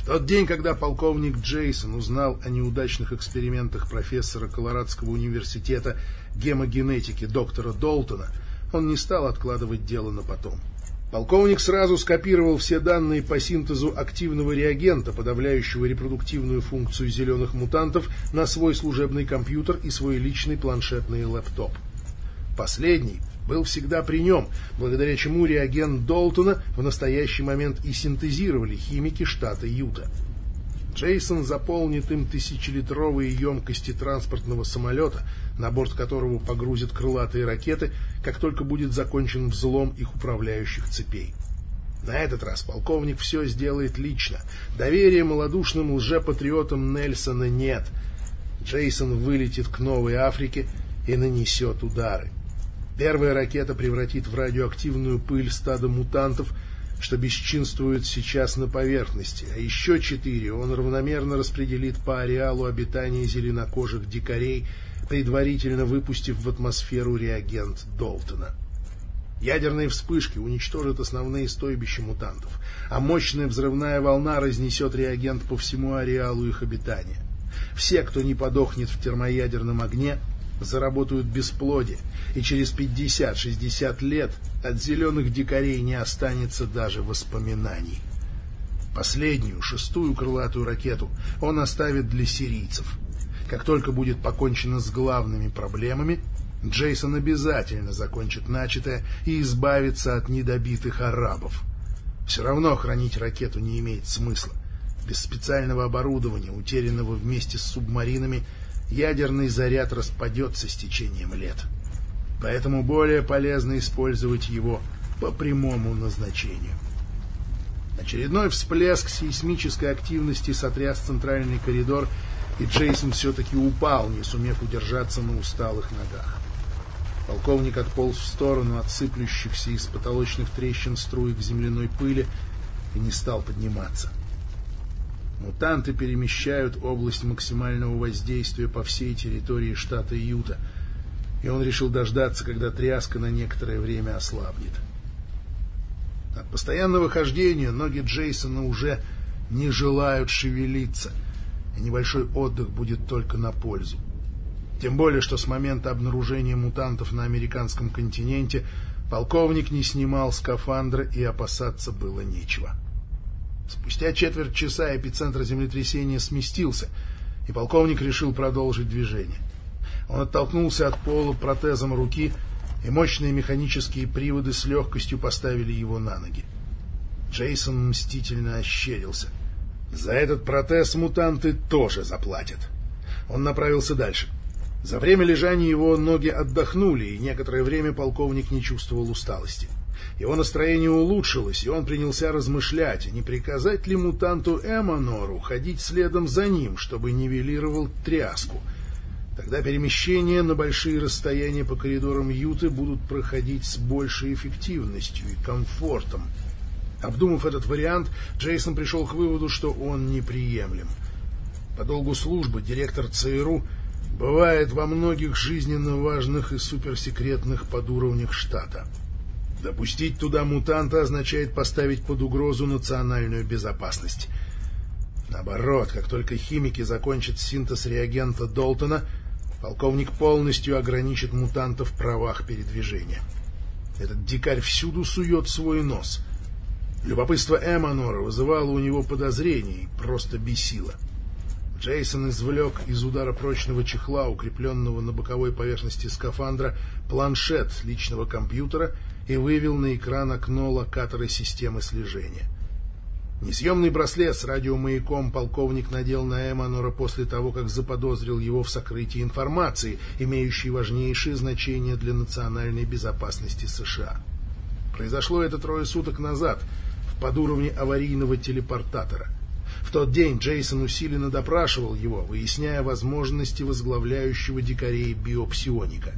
Тот день, когда полковник Джейсон узнал о неудачных экспериментах профессора Колорадского университета гемогенетики доктора Долтона, он не стал откладывать дело на потом. Полковник сразу скопировал все данные по синтезу активного реагента, подавляющего репродуктивную функцию зеленых мутантов, на свой служебный компьютер и свой личный планшетный лэптоп. Последний был всегда при нем, благодаря чему реагент Долтона в настоящий момент и синтезировали химики штата Юта. Джейсон заполнит им тысячелитровые емкости транспортного самолета, на борт которого погрузят крылатые ракеты, как только будет закончен взлом их управляющих цепей. На этот раз полковник все сделает лично. Доверия малодушным лжепатриотам Нельсона нет. Джейсон вылетит к Новой Африке и нанесет удары. Первая ракета превратит в радиоактивную пыль стадо мутантов, что бесчинствует сейчас на поверхности, а еще четыре он равномерно распределит по ареалу обитания зеленокожих дикарей, предварительно выпустив в атмосферу реагент Долтона. Ядерные вспышки уничтожат основные стойбища мутантов, а мощная взрывная волна разнесет реагент по всему ареалу их обитания. Все, кто не подохнет в термоядерном огне, заработают бесплодие, и через 50-60 лет от зеленых дикарей не останется даже воспоминаний. Последнюю, шестую крылатую ракету он оставит для сирийцев. Как только будет покончено с главными проблемами, Джейсон обязательно закончит начатое и избавится от недобитых арабов. Все равно хранить ракету не имеет смысла. Без специального оборудования, утерянного вместе с субмаринами, ядерный заряд распадется с течением лет. Поэтому более полезно использовать его по прямому назначению. Очередной всплеск сейсмической активности сотряс центральный коридор, и Джейсон все-таки упал, не сумев удержаться на усталых ногах. Полковник отполз в сторону от сыплющихся из потолочных трещин струек земляной пыли и не стал подниматься. Мутанты перемещают область максимального воздействия по всей территории штата Юта, и он решил дождаться, когда тряска на некоторое время ослабнет. От постоянного хождения ноги Джейсона уже не желают шевелиться, и небольшой отдых будет только на пользу. Тем более, что с момента обнаружения мутантов на американском континенте полковник не снимал скафандра и опасаться было нечего. Спустя четверть часа эпицентр землетрясения сместился, и полковник решил продолжить движение. Он оттолкнулся от пола протезом руки, и мощные механические приводы с легкостью поставили его на ноги. Джейсон мстительно ощерился. За этот протез мутанты тоже заплатят. Он направился дальше. За время лежания его ноги отдохнули, и некоторое время полковник не чувствовал усталости. Его настроение улучшилось, и он принялся размышлять, не приказать ли мутанту Эмонору ходить следом за ним, чтобы нивелировал тряску. Тогда перемещения на большие расстояния по коридорам Юты будут проходить с большей эффективностью и комфортом. Обдумав этот вариант, Джейсон пришел к выводу, что он неприемлем. По долгу службы директор ЦРУ бывает во многих жизненно важных и суперсекретных подуровнях штата. Допустить туда мутанта означает поставить под угрозу национальную безопасность. Наоборот, как только химики закончат синтез реагента Долтона, полковник полностью ограничит мутанта в правах передвижения. Этот дикарь всюду сует свой нос. Любопытство Эманора вызывало у него подозрения и просто бесило. Джейсон извлек из удара прочного чехла, укрепленного на боковой поверхности скафандра, планшет личного компьютера и вывел на экран окно локатора системы слежения. Несъемный браслет с радиомаяком полковник надел на Эманора после того, как заподозрил его в сокрытии информации, имеющей важнейшее значение для национальной безопасности США. Произошло это трое суток назад — под уровне аварийного телепортатора. В тот день Джейсон усиленно допрашивал его, выясняя возможности возглавляющего дикарей биопсионика.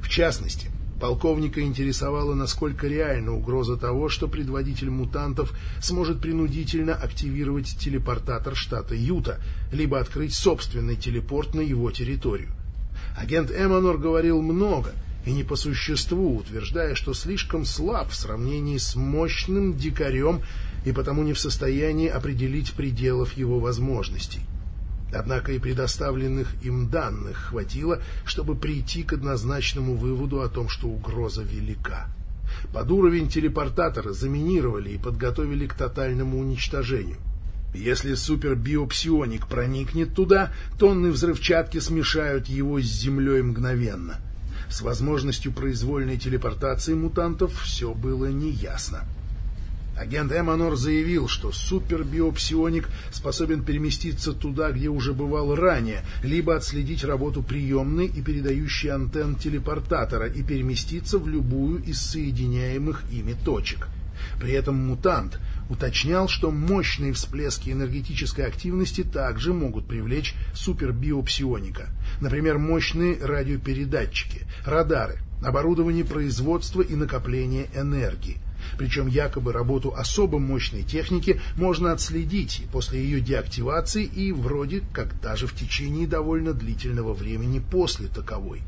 В частности, полковника интересовало, насколько реальна угроза того, что предводитель мутантов сможет принудительно активировать телепортатор штата Юта, либо открыть собственный телепорт на его территорию. Агент Эмонор говорил много — и не по существу, утверждая, что слишком слаб в сравнении с мощным дикарем и потому не в состоянии определить пределов его возможностей. Однако и предоставленных им данных хватило, чтобы прийти к однозначному выводу о том, что угроза велика. Под уровень телепортатора заминировали и подготовили к тотальному уничтожению. Если супербиопсионик проникнет туда, тонны взрывчатки смешают его с землей мгновенно. С возможностью произвольной телепортации мутантов все было неясно. Агент Эманор заявил, что супербиопсионик способен переместиться туда, где уже бывал ранее, либо отследить работу приемной и передающей антенн телепортатора и переместиться в любую из соединяемых ими точек. При этом мутант уточнял, что мощные всплески энергетической активности также могут привлечь супербиопсионика. Например, мощные радиопередатчики, радары, оборудование производства и накопления энергии. Причем якобы работу особо мощной техники можно отследить после ее деактивации и вроде как даже в течение довольно длительного времени после таковой.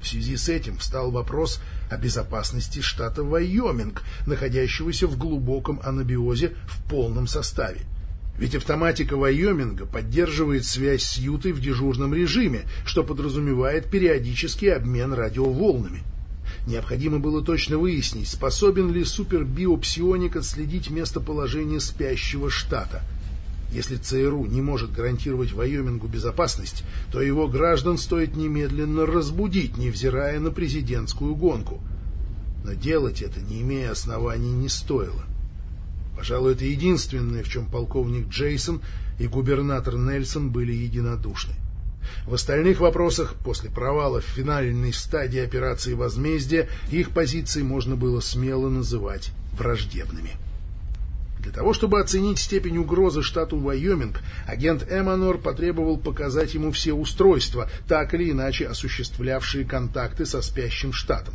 В связи с этим встал вопрос о безопасности штата Вайоминг, находящегося в глубоком анабиозе в полном составе. Ведь автоматика Вайоминга поддерживает связь с Ютой в дежурном режиме, что подразумевает периодический обмен радиоволнами. Необходимо было точно выяснить, способен ли супербиопсионик отследить местоположение спящего штата – если ЦРУ не может гарантировать Вайомингу безопасность, то его граждан стоит немедленно разбудить, невзирая на президентскую гонку. Но делать это, не имея оснований, не стоило. Пожалуй, это единственное, в чем полковник Джейсон и губернатор Нельсон были единодушны. В остальных вопросах, после провала в финальной стадии операции возмездия, их позиции можно было смело называть враждебными. Для того, чтобы оценить степень угрозы штату Вайоминг, агент Эманор потребовал показать ему все устройства, так или иначе осуществлявшие контакты со спящим штатом.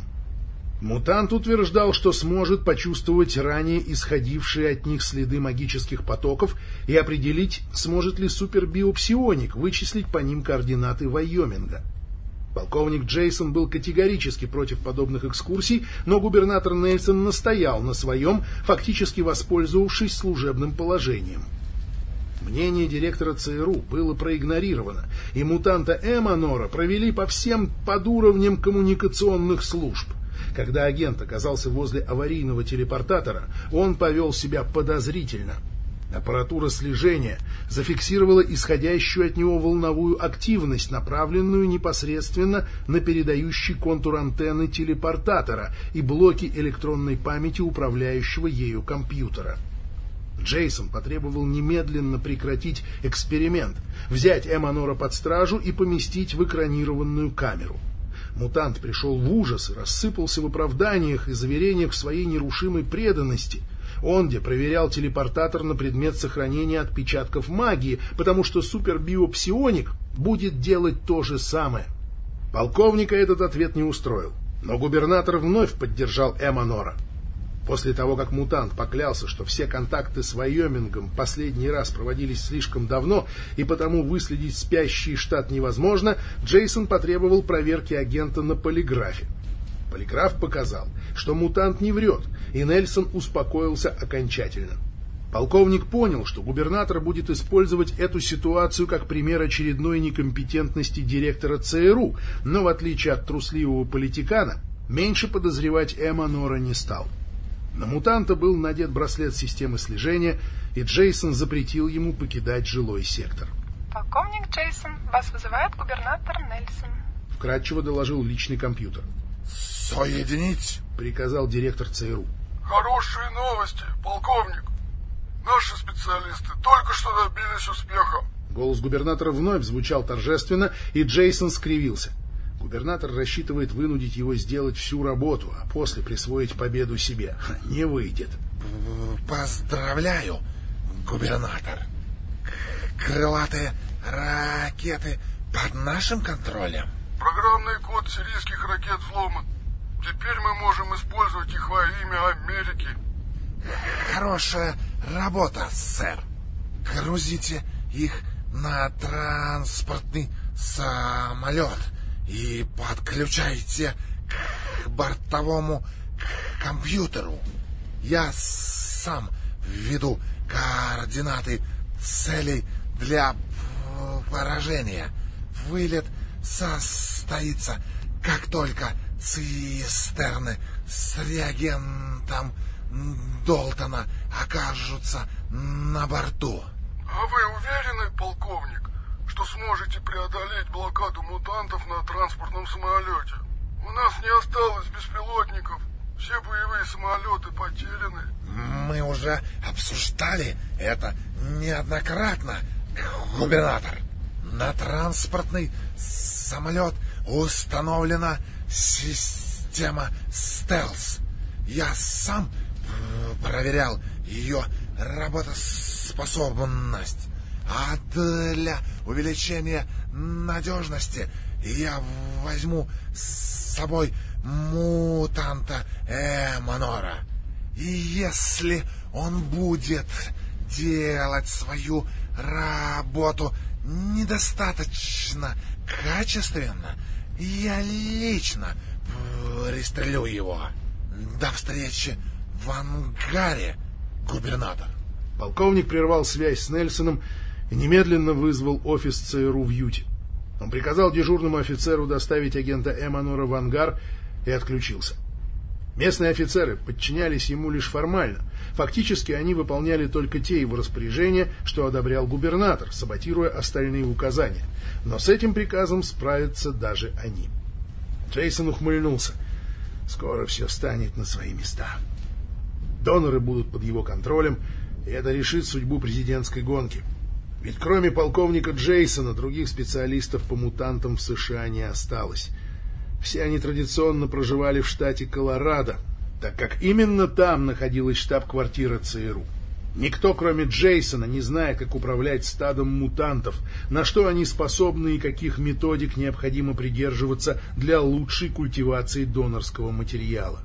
Мутант утверждал, что сможет почувствовать ранее исходившие от них следы магических потоков и определить, сможет ли супербиопсионик вычислить по ним координаты Вайоминга. Полковник Джейсон был категорически против подобных экскурсий, но губернатор Нельсон настоял на своем, фактически воспользовавшись служебным положением. Мнение директора ЦРУ было проигнорировано, и мутанта Эманора провели по всем подуровням коммуникационных служб. Когда агент оказался возле аварийного телепортатора, он повел себя подозрительно. Аппаратура слежения зафиксировала исходящую от него волновую активность, направленную непосредственно на передающий контур антенны телепортатора и блоки электронной памяти управляющего ею компьютера. Джейсон потребовал немедленно прекратить эксперимент, взять Эманора под стражу и поместить в экранированную камеру. Мутант пришел в ужас и рассыпался в оправданиях и заверениях в своей нерушимой преданности. Он проверял телепортатор на предмет сохранения отпечатков магии, потому что супербиопсионик будет делать то же самое. Полковника этот ответ не устроил, но губернатор вновь поддержал Эманора. После того, как мутант поклялся, что все контакты с Вайомингом последний раз проводились слишком давно, и потому выследить спящий штат невозможно, Джейсон потребовал проверки агента на полиграфе. Полиграф показал, что мутант не врет, и Нельсон успокоился окончательно. Полковник понял, что губернатор будет использовать эту ситуацию как пример очередной некомпетентности директора ЦРУ, но в отличие от трусливого политикана, меньше подозревать Эманора не стал. На мутанта был надет браслет системы слежения, и Джейсон запретил ему покидать жилой сектор. «Полковник Джейсон, вас вызывает губернатор Нельсон», — вкратчиво доложил личный компьютер. «Соединить!» — приказал директор ЦРУ. «Хорошие новости, полковник. Наши специалисты только что добились успеха». Голос губернатора вновь звучал торжественно, и Джейсон скривился. Губернатор рассчитывает вынудить его сделать всю работу, а после присвоить победу себе. Не выйдет. Поздравляю, губернатор. Крылатые ракеты под нашим контролем. Программный код сирийских ракет взломан. Теперь мы можем использовать их во имя Америки. Хорошая работа, сэр. Грузите их на транспортный самолет и подключайте к бортовому компьютеру. Я сам введу координаты целей для поражения. Вылет состоится, как только цистерны с реагентом Долтона окажутся на борту. А вы уверены, полковник, что сможете преодолеть блокаду мутантов на транспортном самолете. У нас не осталось беспилотников. Все боевые самолеты потеряны. Мы уже обсуждали это неоднократно, губернатор. На транспортный самолет установлена система стелс. Я сам проверял ее работоспособность. А для увеличения надежности я возьму с собой мутанта Эманора. И если он будет делать свою работу недостаточно качественно, я лично пристрелю его. До встречи в ангаре, губернатор. Полковник прервал связь с Нельсоном и немедленно вызвал офис ЦРУ в Юте. Он приказал дежурному офицеру доставить агента Эманора в ангар и отключился. Местные офицеры подчинялись ему лишь формально. Фактически они выполняли только те его распоряжения, что одобрял губернатор, саботируя остальные указания. Но с этим приказом справятся даже они. Джейсон ухмыльнулся. Скоро все станет на свои места. Доноры будут под его контролем, и это решит судьбу президентской гонки. Ведь кроме полковника Джейсона других специалистов по мутантам в США не осталось. Все они традиционно проживали в штате Колорадо, так как именно там находилась штаб-квартира ЦРУ. Никто, кроме Джейсона, не знает, как управлять стадом мутантов, на что они способны и каких методик необходимо придерживаться для лучшей культивации донорского материала.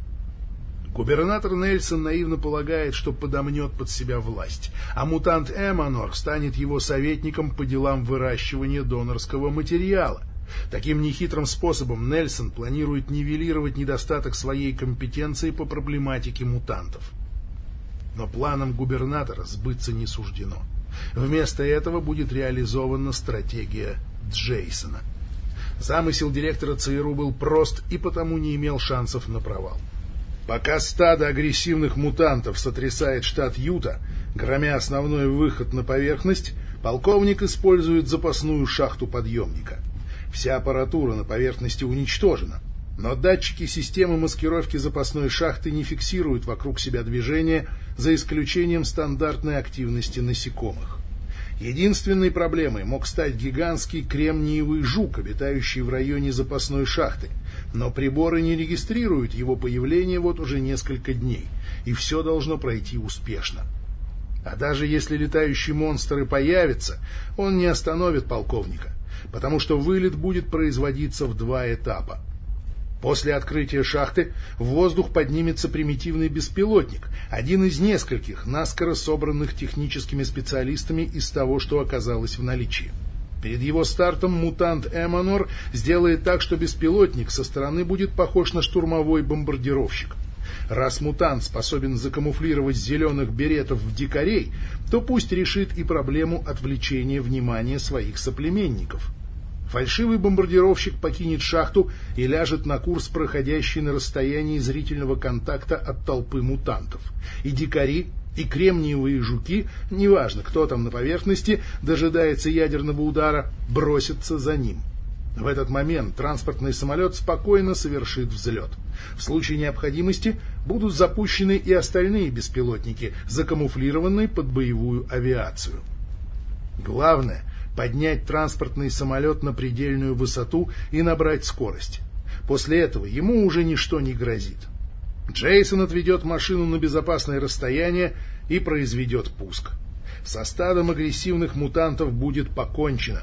Губернатор Нельсон наивно полагает, что подомнет под себя власть, а мутант Эманор станет его советником по делам выращивания донорского материала. Таким нехитрым способом Нельсон планирует нивелировать недостаток своей компетенции по проблематике мутантов. Но планам губернатора сбыться не суждено. Вместо этого будет реализована стратегия Джейсона. Замысел директора ЦРУ был прост и потому не имел шансов на провал. Пока стадо агрессивных мутантов сотрясает штат Юта, громя основной выход на поверхность, полковник использует запасную шахту подъемника. Вся аппаратура на поверхности уничтожена, но датчики системы маскировки запасной шахты не фиксируют вокруг себя движения, за исключением стандартной активности насекомых. Единственной проблемой мог стать гигантский кремниевый жук, обитающий в районе запасной шахты, но приборы не регистрируют его появление вот уже несколько дней, и все должно пройти успешно. А даже если летающий монстр и появится, он не остановит полковника, потому что вылет будет производиться в два этапа. После открытия шахты в воздух поднимется примитивный беспилотник, один из нескольких, наскоро собранных техническими специалистами из того, что оказалось в наличии. Перед его стартом мутант Эманор сделает так, что беспилотник со стороны будет похож на штурмовой бомбардировщик. Раз мутант способен закамуфлировать зеленых беретов в дикарей, то пусть решит и проблему отвлечения внимания своих соплеменников. Фальшивый бомбардировщик покинет шахту и ляжет на курс, проходящий на расстоянии зрительного контакта от толпы мутантов. И дикари, и кремниевые жуки, неважно, кто там на поверхности, дожидается ядерного удара, бросятся за ним. В этот момент транспортный самолет спокойно совершит взлет. В случае необходимости будут запущены и остальные беспилотники, закамуфлированные под боевую авиацию. Главное поднять транспортный самолет на предельную высоту и набрать скорость. После этого ему уже ничто не грозит. Джейсон отведет машину на безопасное расстояние и произведет пуск. Со стадом агрессивных мутантов будет покончено.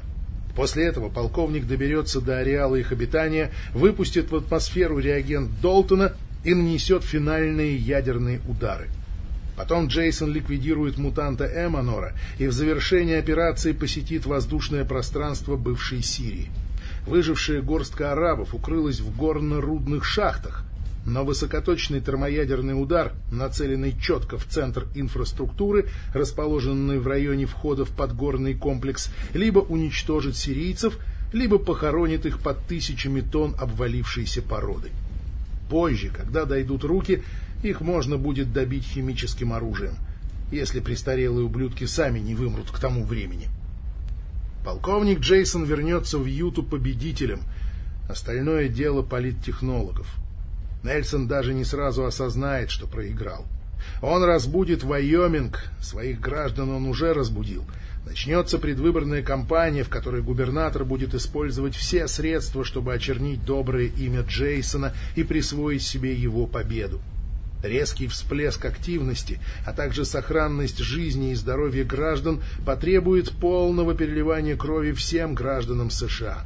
После этого полковник доберется до ареала их обитания, выпустит в атмосферу реагент Долтона и нанесет финальные ядерные удары. Потом Джейсон ликвидирует мутанта Эманора и в завершении операции посетит воздушное пространство бывшей Сирии. Выжившая горстка арабов укрылась в горно-рудных шахтах, но высокоточный термоядерный удар, нацеленный четко в центр инфраструктуры, расположенный в районе входа в подгорный комплекс, либо уничтожит сирийцев, либо похоронит их под тысячами тонн обвалившейся породы. Позже, когда дойдут руки, их можно будет добить химическим оружием, если престарелые ублюдки сами не вымрут к тому времени. Полковник Джейсон вернется в Юту победителем. Остальное дело политтехнологов. Нельсон даже не сразу осознает, что проиграл. Он разбудит Вайоминг, своих граждан он уже разбудил. Начнется предвыборная кампания, в которой губернатор будет использовать все средства, чтобы очернить доброе имя Джейсона и присвоить себе его победу. Резкий всплеск активности, а также сохранность жизни и здоровья граждан потребует полного переливания крови всем гражданам США.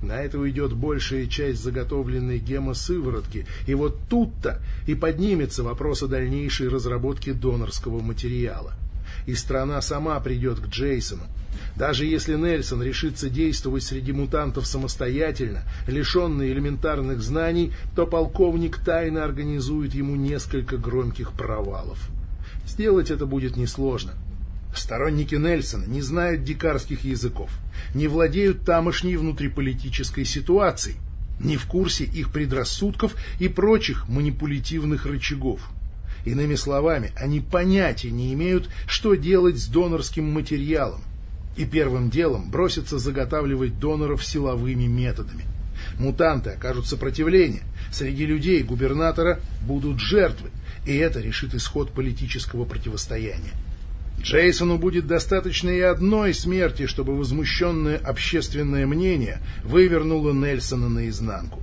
На это уйдет большая часть заготовленной гемосыворотки, и вот тут-то и поднимется вопрос о дальнейшей разработке донорского материала. И страна сама придет к Джейсону. Даже если Нельсон решится действовать среди мутантов самостоятельно, лишенный элементарных знаний, то полковник тайно организует ему несколько громких провалов. Сделать это будет несложно. Сторонники Нельсона не знают дикарских языков, не владеют тамошней внутриполитической ситуацией, не в курсе их предрассудков и прочих манипулятивных рычагов. Иными словами, они понятия не имеют, что делать с донорским материалом, и первым делом бросятся заготавливать доноров силовыми методами. Мутанты окажут сопротивление, среди людей губернатора будут жертвы, и это решит исход политического противостояния. Джейсону будет достаточно и одной смерти, чтобы возмущенное общественное мнение вывернуло Нельсона наизнанку.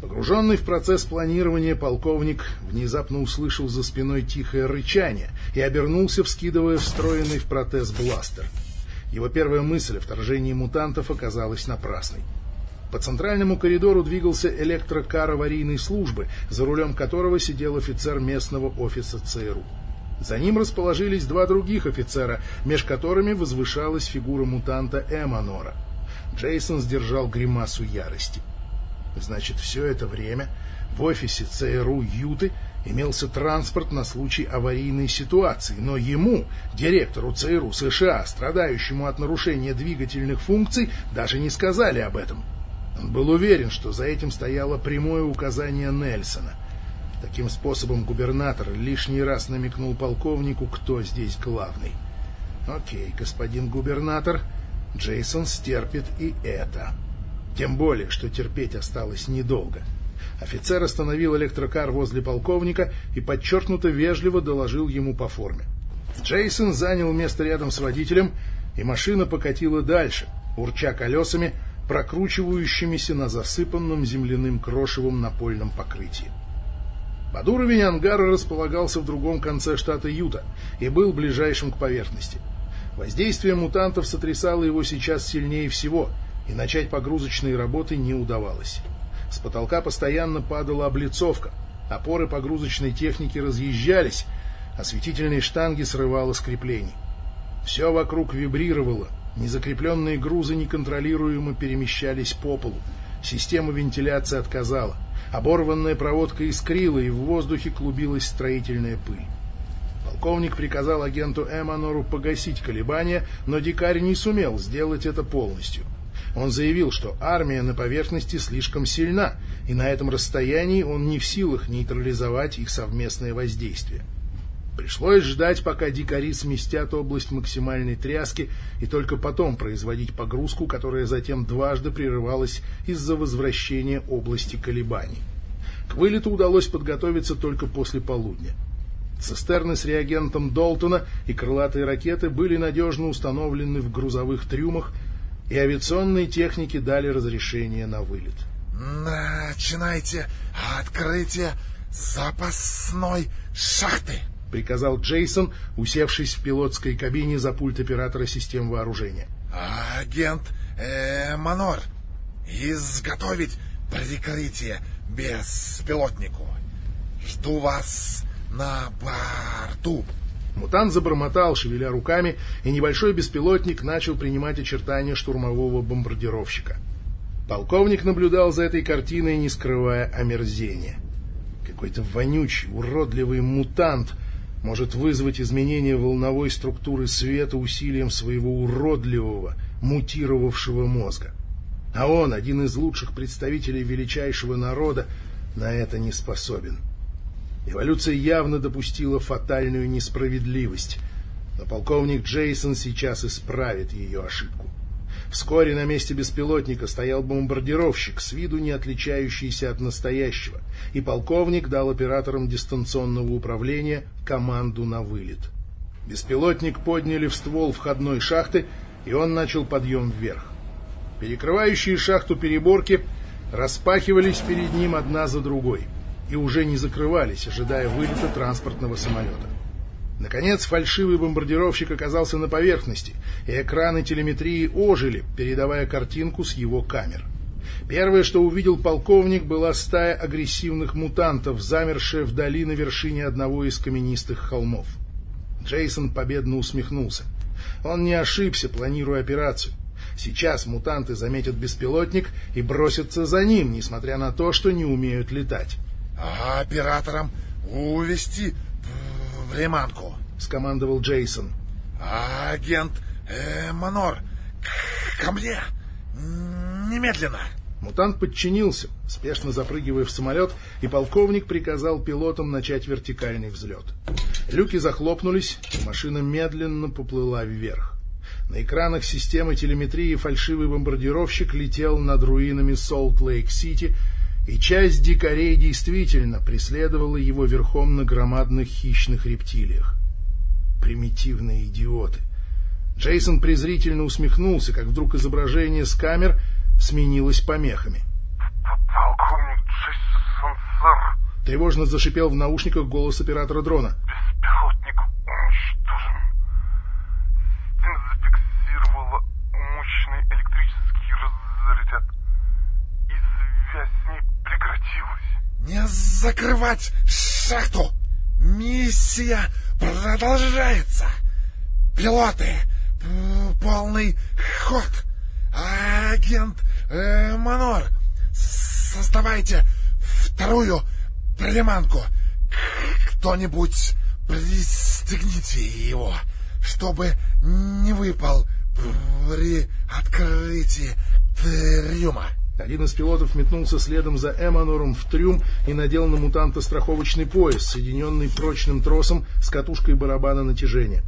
Погруженный в процесс планирования, полковник внезапно услышал за спиной тихое рычание и обернулся, вскидывая встроенный в протез бластер. Его первая мысль о вторжении мутантов оказалась напрасной. По центральному коридору двигался электрокар аварийной службы, за рулем которого сидел офицер местного офиса ЦРУ. За ним расположились два других офицера, меж которыми возвышалась фигура мутанта Эманора. Джейсон сдержал гримасу ярости. Значит, все это время в офисе ЦРУ Юты имелся транспорт на случай аварийной ситуации, но ему, директору ЦРУ США, страдающему от нарушения двигательных функций, даже не сказали об этом. Он был уверен, что за этим стояло прямое указание Нельсона. Таким способом губернатор лишний раз намекнул полковнику, кто здесь главный. Окей, господин губернатор, Джейсон стерпит и это. Тем более, что терпеть осталось недолго. Офицер остановил электрокар возле полковника и подчеркнуто вежливо доложил ему по форме. Джейсон занял место рядом с водителем, и машина покатила дальше, урча колесами, прокручивающимися на засыпанном земляным крошевом напольном покрытии. Подуровень ангара располагался в другом конце штата Юта и был ближайшим к поверхности. Воздействие мутантов сотрясало его сейчас сильнее всего, и начать погрузочные работы не удавалось. С потолка постоянно падала облицовка, опоры погрузочной техники разъезжались, осветительные штанги срывало с креплений. Все вокруг вибрировало, незакрепленные грузы неконтролируемо перемещались по полу, система вентиляции отказала, оборванная проводка искрила, и в воздухе клубилась строительная пыль. Полковник приказал агенту Эманору погасить колебания, но дикарь не сумел сделать это полностью. Он заявил, что армия на поверхности слишком сильна, и на этом расстоянии он не в силах нейтрализовать их совместное воздействие. Пришлось ждать, пока дикари сместят область максимальной тряски, и только потом производить погрузку, которая затем дважды прерывалась из-за возвращения области колебаний. К вылету удалось подготовиться только после полудня. Цистерны с реагентом Долтона и крылатые ракеты были надежно установлены в грузовых трюмах, и авиационные техники дали разрешение на вылет. «Начинайте открытие запасной шахты!» — приказал Джейсон, усевшись в пилотской кабине за пульт оператора систем вооружения. «Агент э, Манор, изготовить прикрытие беспилотнику. Жду вас на борту!» Мутант забормотал, шевеля руками, и небольшой беспилотник начал принимать очертания штурмового бомбардировщика. Полковник наблюдал за этой картиной, не скрывая омерзения. Какой-то вонючий, уродливый мутант может вызвать изменение волновой структуры света усилием своего уродливого, мутировавшего мозга. А он, один из лучших представителей величайшего народа, на это не способен. — Эволюция явно допустила фатальную несправедливость, но полковник Джейсон сейчас исправит ее ошибку. Вскоре на месте беспилотника стоял бомбардировщик, с виду не отличающийся от настоящего, и полковник дал операторам дистанционного управления команду на вылет. Беспилотник подняли в ствол входной шахты, и он начал подъем вверх. Перекрывающие шахту переборки распахивались перед ним одна за другой — и уже не закрывались, ожидая вылета транспортного самолета. Наконец, фальшивый бомбардировщик оказался на поверхности, и экраны телеметрии ожили, передавая картинку с его камер. Первое, что увидел полковник, была стая агрессивных мутантов, замершая вдали на вершине одного из каменистых холмов. Джейсон победно усмехнулся. Он не ошибся, планируя операцию. Сейчас мутанты заметят беспилотник и бросятся за ним, несмотря на то, что не умеют летать. А операторам увести в Реманку, скомандовал Джейсон. Агент э, Манор, ко мне! Немедленно! Мутант подчинился, спешно запрыгивая в самолет, и полковник приказал пилотам начать вертикальный взлет. Люки захлопнулись, и машина медленно поплыла вверх. На экранах системы телеметрии фальшивый бомбардировщик летел над руинами Солт-Лейк-Сити, и часть дикарей действительно преследовала его верхом на громадных хищных рептилиях. Примитивные идиоты. Джейсон презрительно усмехнулся, как вдруг изображение с камер сменилось помехами. Тревожно зашипел в наушниках голос оператора дрона. «Беспилотник уничтожен. Зафиксировала мощный электрический разряд. И связь прекратилась. Не закрывать шахту! Миссия продолжается! Пилоты, полный ход! Агент э, Манор, создавайте вторую приманку! кто-нибудь пристегните его, чтобы не выпал при открытии трюма. Один из пилотов метнулся следом за Эманором в трюм и надел на мутанта страховочный пояс, соединенный прочным тросом с катушкой барабана натяжения.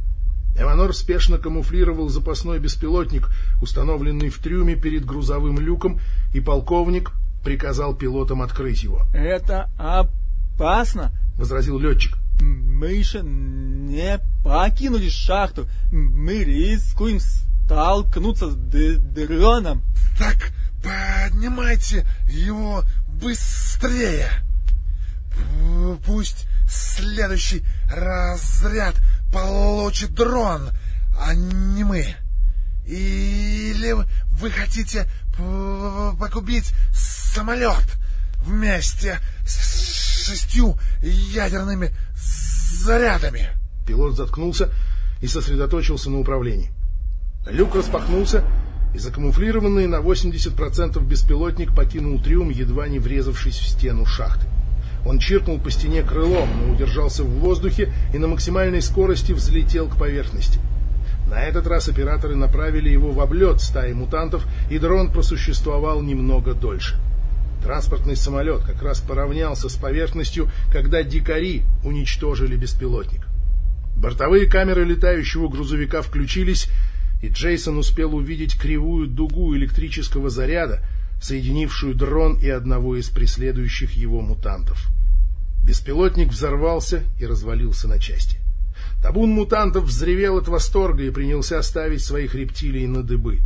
Эманор спешно камуфлировал запасной беспилотник, установленный в трюме перед грузовым люком, и полковник приказал пилотам открыть его. «Это опасно!» — возразил летчик. «Мы еще не покинули шахту. Мы рискуем столкнуться с дроном». «Так поднимайте его быстрее! Пусть следующий разряд получит дрон, а не мы. Или вы хотите погубить самолет вместе с шестью ядерными зарядами? Пилот заткнулся и сосредоточился на управлении. Люк распахнулся, и закамуфлированный на 80% беспилотник покинул трюм, едва не врезавшись в стену шахты. Он чиркнул по стене крылом, но удержался в воздухе и на максимальной скорости взлетел к поверхности. На этот раз операторы направили его в облет стаи мутантов, и дрон просуществовал немного дольше. Транспортный самолет как раз поравнялся с поверхностью, когда дикари уничтожили беспилотник. Бортовые камеры летающего грузовика включились, и Джейсон успел увидеть кривую дугу электрического заряда, соединившую дрон и одного из преследующих его мутантов. Беспилотник взорвался и развалился на части. Табун мутантов взревел от восторга и принялся ставить своих рептилий на дыбы.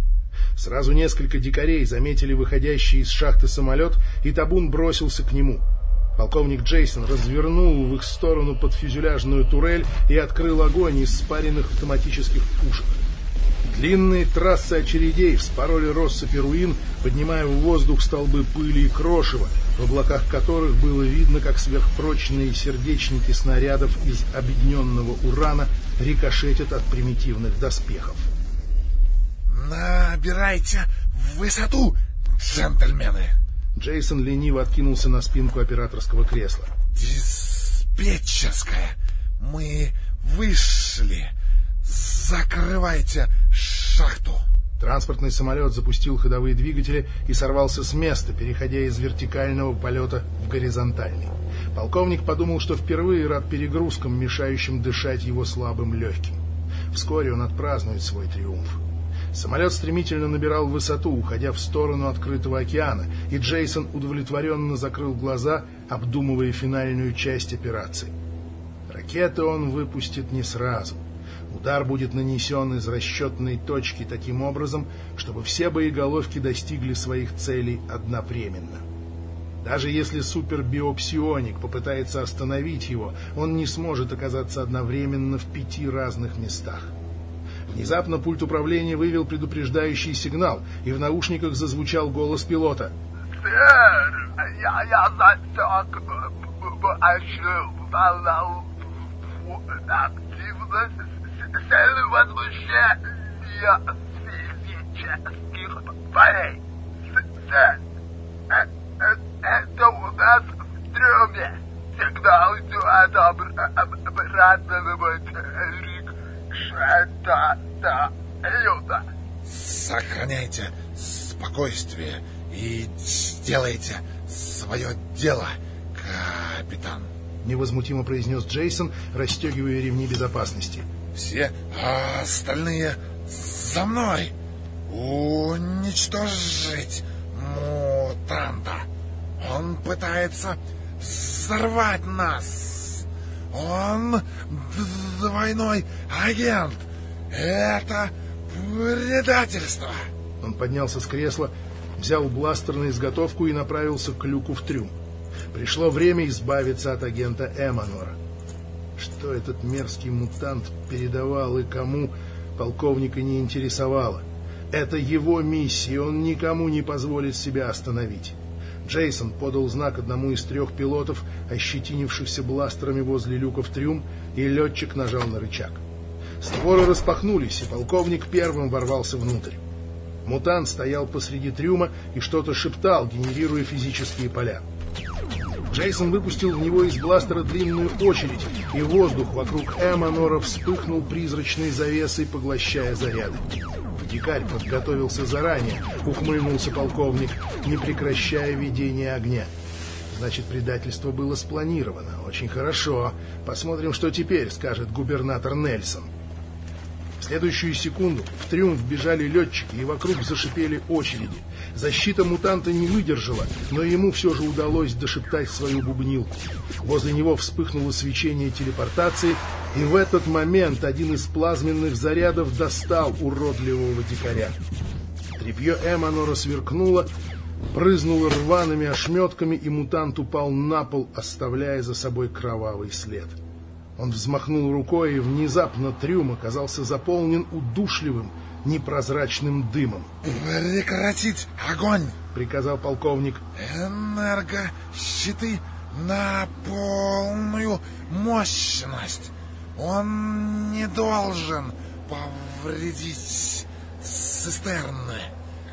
Сразу несколько дикарей заметили выходящий из шахты самолет, и табун бросился к нему. Полковник Джейсон развернул в их сторону подфюзеляжную турель и открыл огонь из спаренных автоматических пушек. Длинные трассы очередей вспороли россыпи руин, поднимая в воздух столбы пыли и крошева, в облаках которых было видно, как сверхпрочные сердечники снарядов из объединенного урана рикошетят от примитивных доспехов. «Набирайте высоту, джентльмены!» Джейсон лениво откинулся на спинку операторского кресла. «Диспетчерская! Мы вышли! Закрывайте шахту!» Транспортный самолет запустил ходовые двигатели и сорвался с места, переходя из вертикального полета в горизонтальный. Полковник подумал, что впервые рад перегрузкам, мешающим дышать его слабым легким. Вскоре он отпразднует свой триумф. Самолет стремительно набирал высоту, уходя в сторону открытого океана, и Джейсон удовлетворенно закрыл глаза, обдумывая финальную часть операции. Ракеты он выпустит не сразу — Удар будет нанесен из расчетной точки таким образом, чтобы все боеголовки достигли своих целей одновременно. Даже если супербиопсионик попытается остановить его, он не сможет оказаться одновременно в пяти разных местах. Внезапно пульт управления вывел предупреждающий сигнал, и в наушниках зазвучал голос пилота. «Сэр, я, я засек большую цель возмущения физических полей. Цель. Это у нас в трюме. Сигнал идет обратно на материк. Что-то Юта. Сохраняйте спокойствие и сделайте свое дело, капитан. Невозмутимо произнес Джейсон, расстегивая ремни безопасности. — все остальные за мной. Уничтожить мутанта. Он пытается взорвать нас. Он двойной агент. Это предательство. Он поднялся с кресла, взял бластер на изготовку и направился к люку в трюм. Пришло время избавиться от агента Эманора. Что этот мерзкий мутант передавал и кому, полковника не интересовало. Это его миссия, он никому не позволит себя остановить. Джейсон подал знак одному из трех пилотов, ощетинившихся бластерами возле люка в трюм, и летчик нажал на рычаг. Створы распахнулись, и полковник первым ворвался внутрь. Мутант стоял посреди трюма и что-то шептал, генерируя физические поля. Джейсон выпустил в него из бластера длинную очередь, и воздух вокруг Эманора вспыхнул призрачной завесой, поглощая заряды. Дикарь подготовился заранее, ухмыльнулся полковник, не прекращая ведение огня. Значит, предательство было спланировано. Очень хорошо. Посмотрим, что теперь скажет губернатор Нельсон. В следующую секунду в триумф бежали летчики, и вокруг зашипели очереди. Защита мутанта не выдержала, но ему все же удалось дошептать свою бубнилку. Возле него вспыхнуло свечение телепортации, и в этот момент один из плазменных зарядов достал уродливого дикаря. Трепье Эманора сверкнуло, прызнуло рваными ошметками, и мутант упал на пол, оставляя за собой кровавый след. Он взмахнул рукой, и внезапно трюм оказался заполнен удушливым, непрозрачным дымом. «Прекратить огонь!» — приказал полковник. «Энергощиты на полную мощность. Он не должен повредить цистерны.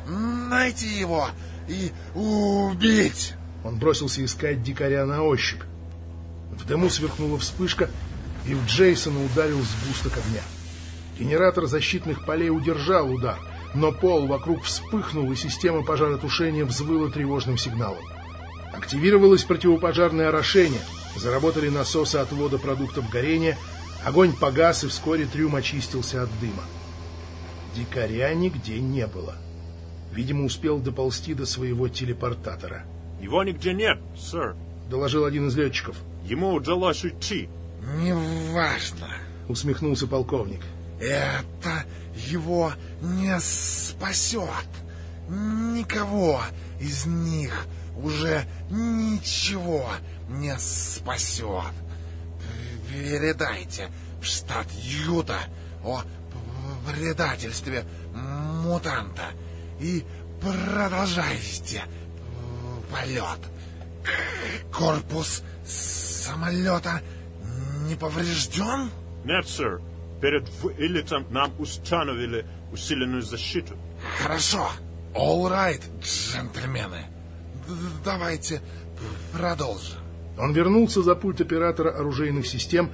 Найти его и убить!» Он бросился искать дикаря на ощупь. В дыму сверкнула вспышка, и в Джейсона ударил сгусток огня. Генератор защитных полей удержал удар, но пол вокруг вспыхнул, и система пожаротушения взвыла тревожным сигналом. Активировалось противопожарное орошение, заработали насосы отвода продуктов горения, огонь погас, и вскоре трюм очистился от дыма. Дикаря нигде не было. Видимо, успел доползти до своего телепортатора. «Его нигде нет, сэр», — доложил один из летчиков. «Ему удалось уйти». «Неважно», — усмехнулся полковник. Это его не спасет. Никого из них уже ничего не спасет. Передайте в штат Юта о предательстве мутанта и продолжайте полет. Корпус самолета не поврежден? Нет, сэр. Перед вылетом нам установили усиленную защиту. Хорошо. All right, джентльмены. Давайте продолжим. Он вернулся за пульт оператора оружейных систем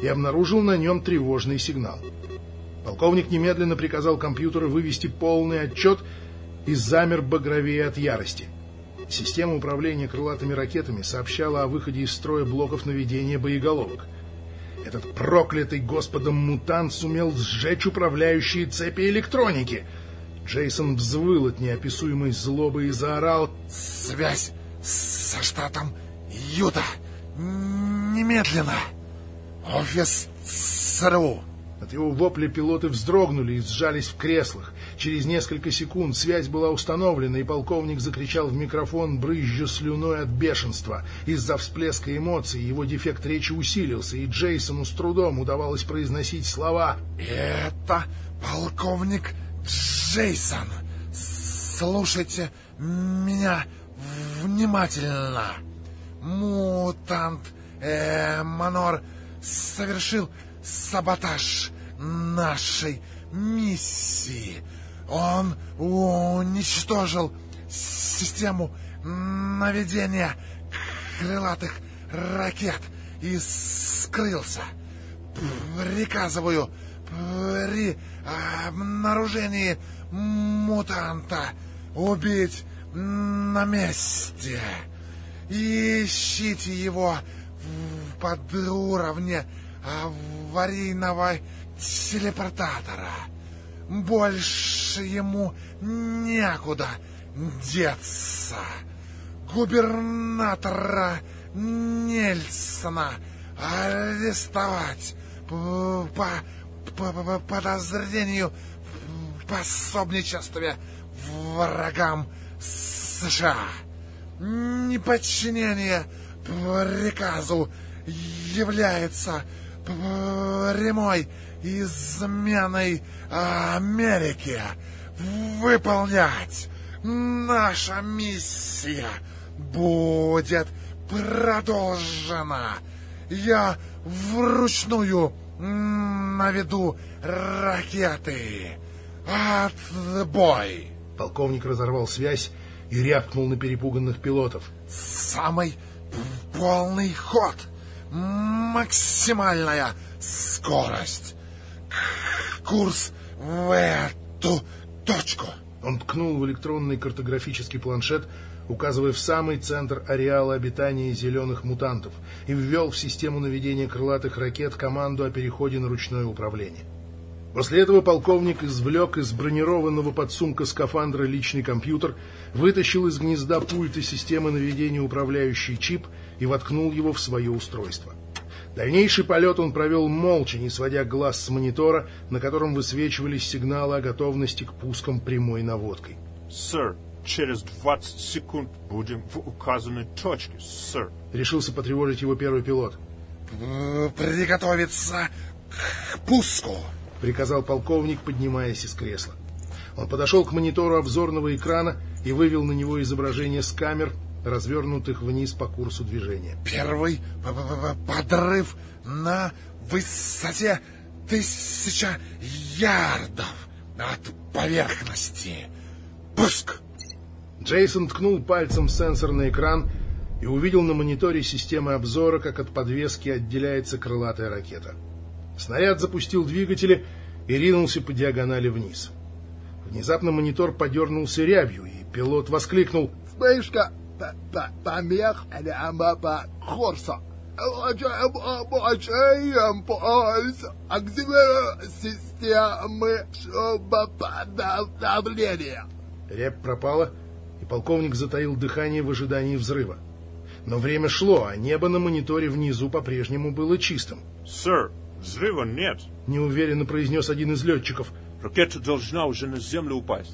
и обнаружил на нем тревожный сигнал. Полковник немедленно приказал компьютеру вывести полный отчет и замер багровее от ярости. Система управления крылатыми ракетами сообщала о выходе из строя блоков наведения боеголовок — этот проклятый господом мутант сумел сжечь управляющие цепи электроники. Джейсон взвыл от неописуемой злобы и заорал «Связь со штатом Юта! Немедленно! Офис ЦРУ!» От его вопля пилоты вздрогнули и сжались в креслах. Через несколько секунд связь была установлена, и полковник закричал в микрофон, брызжа слюной от бешенства. Из-за всплеска эмоций его дефект речи усилился, и Джейсону с трудом удавалось произносить слова «Это полковник Джейсон. Слушайте меня внимательно. Мутант Эманор совершил саботаж нашей миссии. Он уничтожил систему наведения крылатых ракет и скрылся. Приказываю при обнаружении мутанта убить на месте. Ищите его в подуровне аварийного телепортатора. Больше ему некуда деться. Губернатора Нельсона арестовать по, по, по подозрению в пособничестве врагам США. Неподчинение приказу является прямой изменой Америки. Выполнять наша миссия будет продолжена. Я вручную наведу ракеты. Отбой! Полковник разорвал связь и рявкнул на перепуганных пилотов. Самый полный ход, максимальная скорость. Курс в эту точку. Он ткнул в электронный картографический планшет, указывая в самый центр ареала обитания зеленых мутантов, и ввел в систему наведения крылатых ракет команду о переходе на ручное управление. После этого полковник извлек из бронированного подсумка скафандра личный компьютер, вытащил из гнезда пульта системы наведения управляющий чип и воткнул его в свое устройство. Дальнейший полет он провел молча, не сводя глаз с монитора, на котором высвечивались сигналы о готовности к пускам прямой наводкой. «Сэр, через 20 секунд будем в указанной точке, сэр». Решился потревожить его первый пилот. «Приготовиться к пуску!» — приказал полковник, поднимаясь из кресла. Он подошел к монитору обзорного экрана и вывел на него изображение с камер, развернутых вниз по курсу движения. Первый подрыв на высоте тысяча ярдов от поверхности. Пуск! Джейсон ткнул пальцем в сенсорный экран и увидел на мониторе системы обзора, как от подвески отделяется крылатая ракета. Снаряд запустил двигатели и ринулся по диагонали вниз. Внезапно монитор подернулся рябью, и пилот воскликнул «Вспышка! Помех прямо по курсу. Обучаем пульс активируем системы шумоподавления. Рябь пропала, и полковник затаил дыхание в ожидании взрыва. Но время шло, а небо на мониторе внизу по-прежнему было чистым. «Сэр, взрыва нет!» — неуверенно произнес один из летчиков. «Ракета должна уже на землю упасть».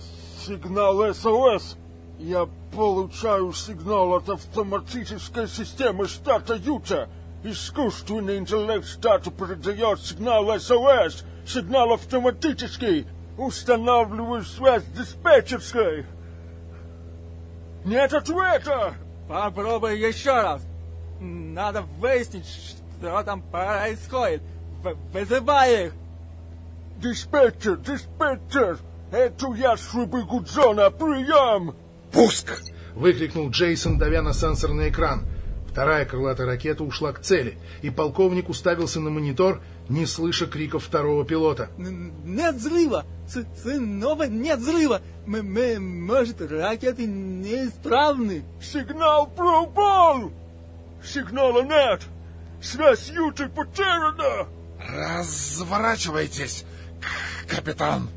«Сигнал СОС!» Я получаю сигнал от автоматической системы штата Юта. Искусственный интеллект штата передает сигнал СОС. Сигнал автоматический. Устанавливаю связь диспетчерской. Нет ответа! Попробуй еще раз. Надо выяснить, что там происходит. В вызывай их. Диспетчер, диспетчер! Это ястребы Гудзона, прием! Пуск! Выкрикнул Джейсон, давя на сенсорный экран. Вторая крылатая ракета ушла к цели, и полковник уставился на монитор, не слыша криков второго пилота. «Нет взрыва! Снова нет взрыва! Мы, мы, может, ракеты неисправны!» «Сигнал пропал! Сигнала нет! Связь Юты потеряна!» «Разворачивайтесь, капитан!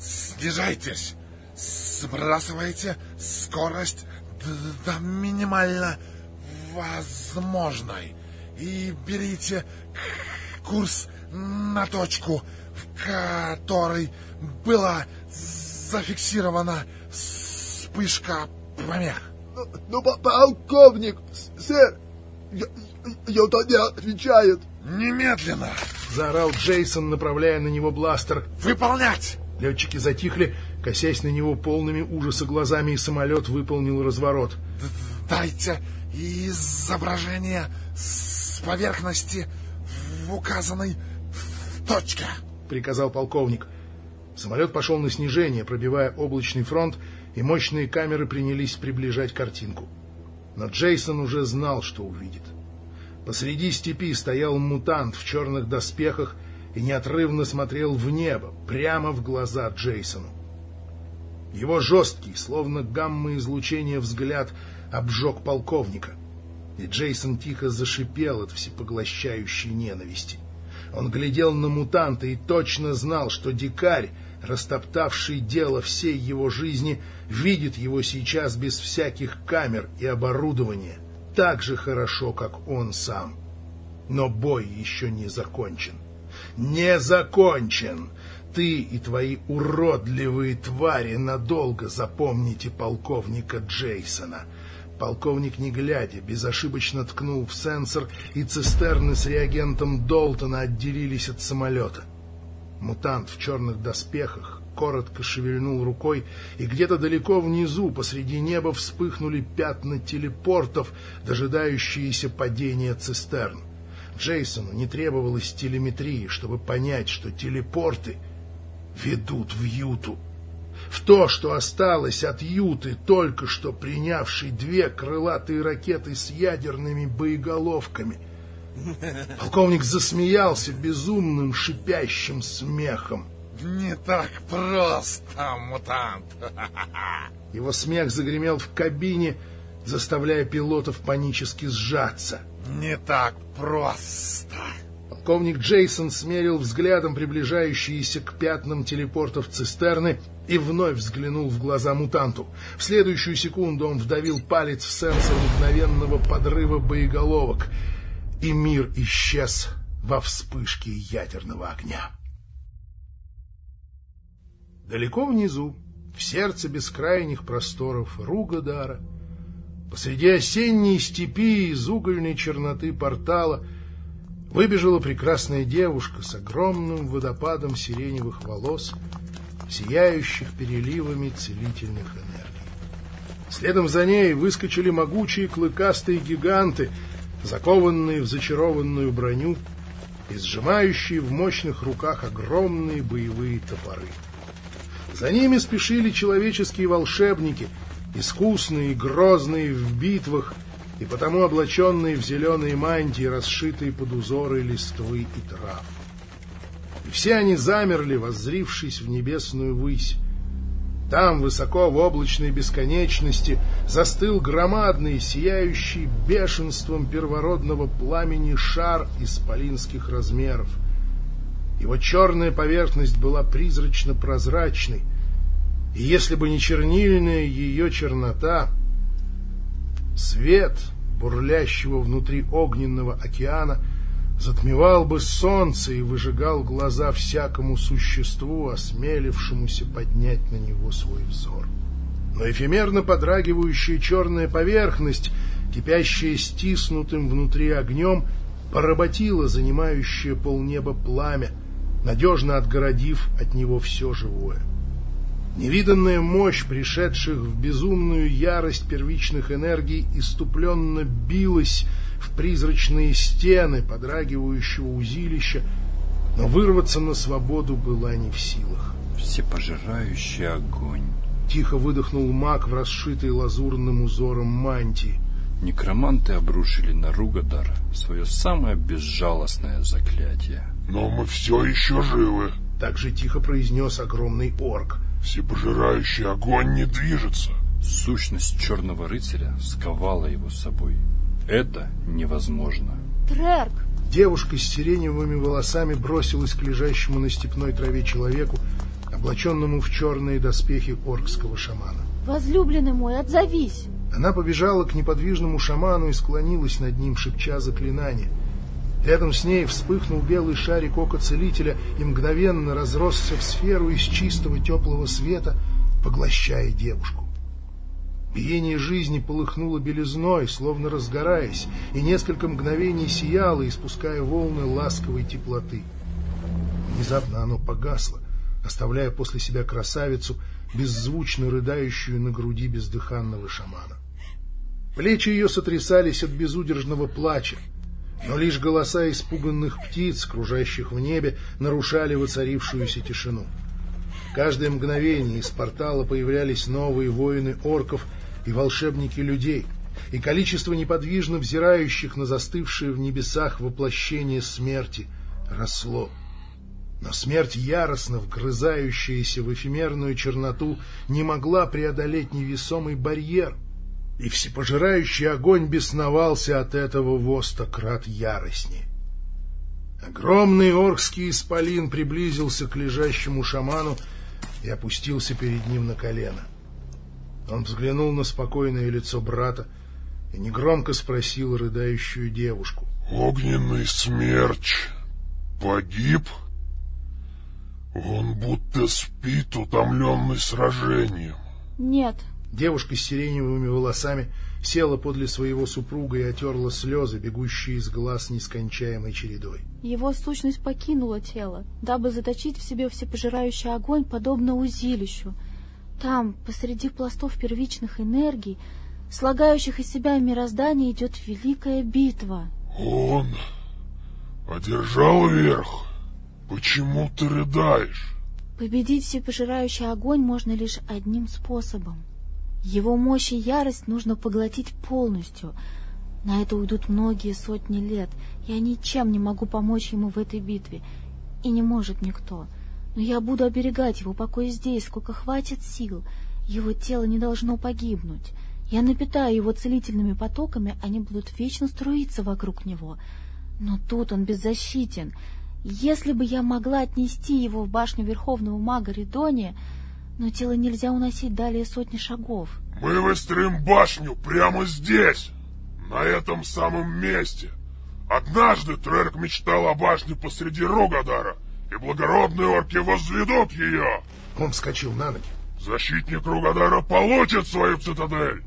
Снижайтесь! Сбрасывайте скорость до минимально возможной и берите курс на точку, в которой была зафиксирована вспышка помех. Ну, полковник, сэр, Юта не отвечает. Немедленно! Заорал Джейсон, направляя на него бластер. Выполнять! Летчики затихли, косясь на него полными ужаса глазами, и самолет выполнил разворот. «Дайте изображение с поверхности в указанной точке», — приказал полковник. Самолет пошел на снижение, пробивая облачный фронт, и мощные камеры принялись приближать картинку. Но Джейсон уже знал, что увидит. Посреди степи стоял мутант в черных доспехах и неотрывно смотрел в небо, прямо в глаза Джейсону. Его жесткий, словно гамма-излучение взгляд, обжег полковника, и Джейсон тихо зашипел от всепоглощающей ненависти. Он глядел на мутанта и точно знал, что дикарь, растоптавший дело всей его жизни, видит его сейчас без всяких камер и оборудования, так же хорошо, как он сам. Но бой еще не закончен не закончен. Ты и твои уродливые твари надолго запомните полковника Джейсона. Полковник, не глядя, безошибочно ткнул в сенсор, и цистерны с реагентом Долтона отделились от самолета. Мутант в черных доспехах коротко шевельнул рукой, и где-то далеко внизу, посреди неба, вспыхнули пятна телепортов, дожидающиеся падения цистерн. Джейсону не требовалось телеметрии, чтобы понять, что телепорты ведут в Юту. В то, что осталось от Юты, только что принявшей две крылатые ракеты с ядерными боеголовками. Полковник засмеялся безумным шипящим смехом. Не так просто, мутант. Его смех загремел в кабине, заставляя пилотов панически сжаться. Не так просто. Полковник Джейсон смерил взглядом приближающиеся к пятнам телепортов цистерны и вновь взглянул в глаза мутанту. В следующую секунду он вдавил палец в сенсор мгновенного подрыва боеголовок, и мир исчез во вспышке ядерного огня. Далеко внизу, в сердце бескрайних просторов Ругадара, посреди осенней степи из угольной черноты портала выбежала прекрасная девушка с огромным водопадом сиреневых волос, сияющих переливами целительных энергий. Следом за ней выскочили могучие клыкастые гиганты, закованные в зачарованную броню и сжимающие в мощных руках огромные боевые топоры. За ними спешили человеческие волшебники, искусные и грозные в битвах, и потому облаченные в зеленые мантии, расшитые под узоры листвы и трав. И все они замерли, воззрившись в небесную высь. Там, высоко в облачной бесконечности, застыл громадный, сияющий бешенством первородного пламени шар исполинских размеров — его черная поверхность была призрачно-прозрачной, и если бы не чернильная ее чернота, свет бурлящего внутри огненного океана затмевал бы солнце и выжигал глаза всякому существу, осмелившемуся поднять на него свой взор. Но эфемерно подрагивающая черная поверхность, кипящая стиснутым внутри огнем, поработила занимающее полнеба пламя, надежно отгородив от него все живое. Невиданная мощь пришедших в безумную ярость первичных энергий иступленно билась в призрачные стены подрагивающего узилища, но вырваться на свободу была не в силах. Всепожирающий огонь. Тихо выдохнул маг в расшитой лазурным узором мантии. Некроманты обрушили на Ругадар свое самое безжалостное заклятие. Но мы все еще живы. Так же тихо произнес огромный орк. Всепожирающий огонь не движется. Сущность черного рыцаря сковала его собой. Это невозможно. Трерк! Девушка с сиреневыми волосами бросилась к лежащему на степной траве человеку, облаченному в черные доспехи оркского шамана. Возлюбленный мой, отзовись! Она побежала к неподвижному шаману и склонилась над ним, шепча заклинание — Рядом с ней вспыхнул белый шарик ока целителя и мгновенно разросся в сферу из чистого теплого света, поглощая девушку. Биение жизни полыхнуло белизной, словно разгораясь, и несколько мгновений сияло, испуская волны ласковой теплоты. Внезапно оно погасло, оставляя после себя красавицу, беззвучно рыдающую на груди бездыханного шамана. Плечи ее сотрясались от безудержного плача, но лишь голоса испуганных птиц, кружащих в небе, нарушали воцарившуюся тишину. Каждое мгновение из портала появлялись новые воины орков и волшебники людей, и количество неподвижно взирающих на застывшее в небесах воплощение смерти росло. Но смерть, яростно вгрызающаяся в эфемерную черноту, не могла преодолеть невесомый барьер, и всепожирающий огонь бесновался от этого востократ яростней. Огромный оркский исполин приблизился к лежащему шаману и опустился перед ним на колено. Он взглянул на спокойное лицо брата и негромко спросил рыдающую девушку. «Огненный смерч погиб? Он будто спит, утомленный сражением». «Нет», Девушка с сиреневыми волосами села подле своего супруга и отерла слезы, бегущие из глаз нескончаемой чередой. Его сущность покинула тело, дабы заточить в себе всепожирающий огонь, подобно узилищу. Там, посреди пластов первичных энергий, слагающих из себя мироздание, идет великая битва. Он одержал верх. Почему ты рыдаешь? Победить всепожирающий огонь можно лишь одним способом. Его мощь и ярость нужно поглотить полностью. На это уйдут многие сотни лет. Я ничем не могу помочь ему в этой битве. И не может никто. Но я буду оберегать его покой здесь, сколько хватит сил. Его тело не должно погибнуть. Я напитаю его целительными потоками, они будут вечно струиться вокруг него. Но тут он беззащитен. Если бы я могла отнести его в башню Верховного Мага Ридония, но тело нельзя уносить далее сотни шагов. Мы выстроим башню прямо здесь, на этом самом месте. Однажды Трерк мечтал о башне посреди Ругадара, и благородные орки возведут ее. Он вскочил на ноги. Защитник Ругадара получит свою цитадель,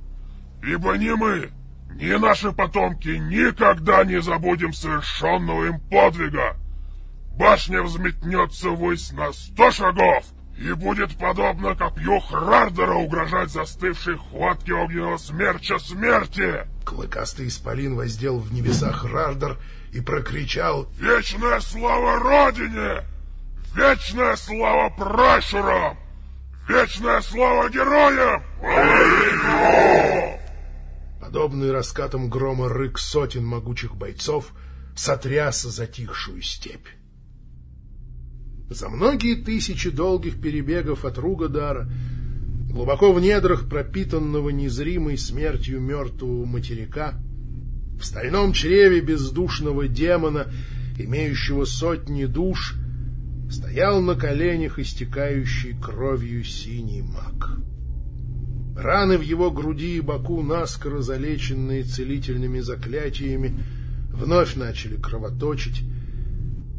ибо ни мы, ни наши потомки никогда не забудем совершенного им подвига. Башня взметнется ввысь на сто шагов и будет подобно копью Хрардера угрожать застывшей хватке огненного смерча смерти. Клыкастый исполин воздел в небеса Хрардер и прокричал «Вечная слава Родине! Вечная слава пращурам! Вечная слава героям! Подобный раскатам грома рык сотен могучих бойцов сотряс затихшую степь. За многие тысячи долгих перебегов от Ругадара, глубоко в недрах пропитанного незримой смертью мертвого материка, в стальном чреве бездушного демона, имеющего сотни душ, стоял на коленях истекающий кровью синий маг. Раны в его груди и боку, наскоро залеченные целительными заклятиями, вновь начали кровоточить,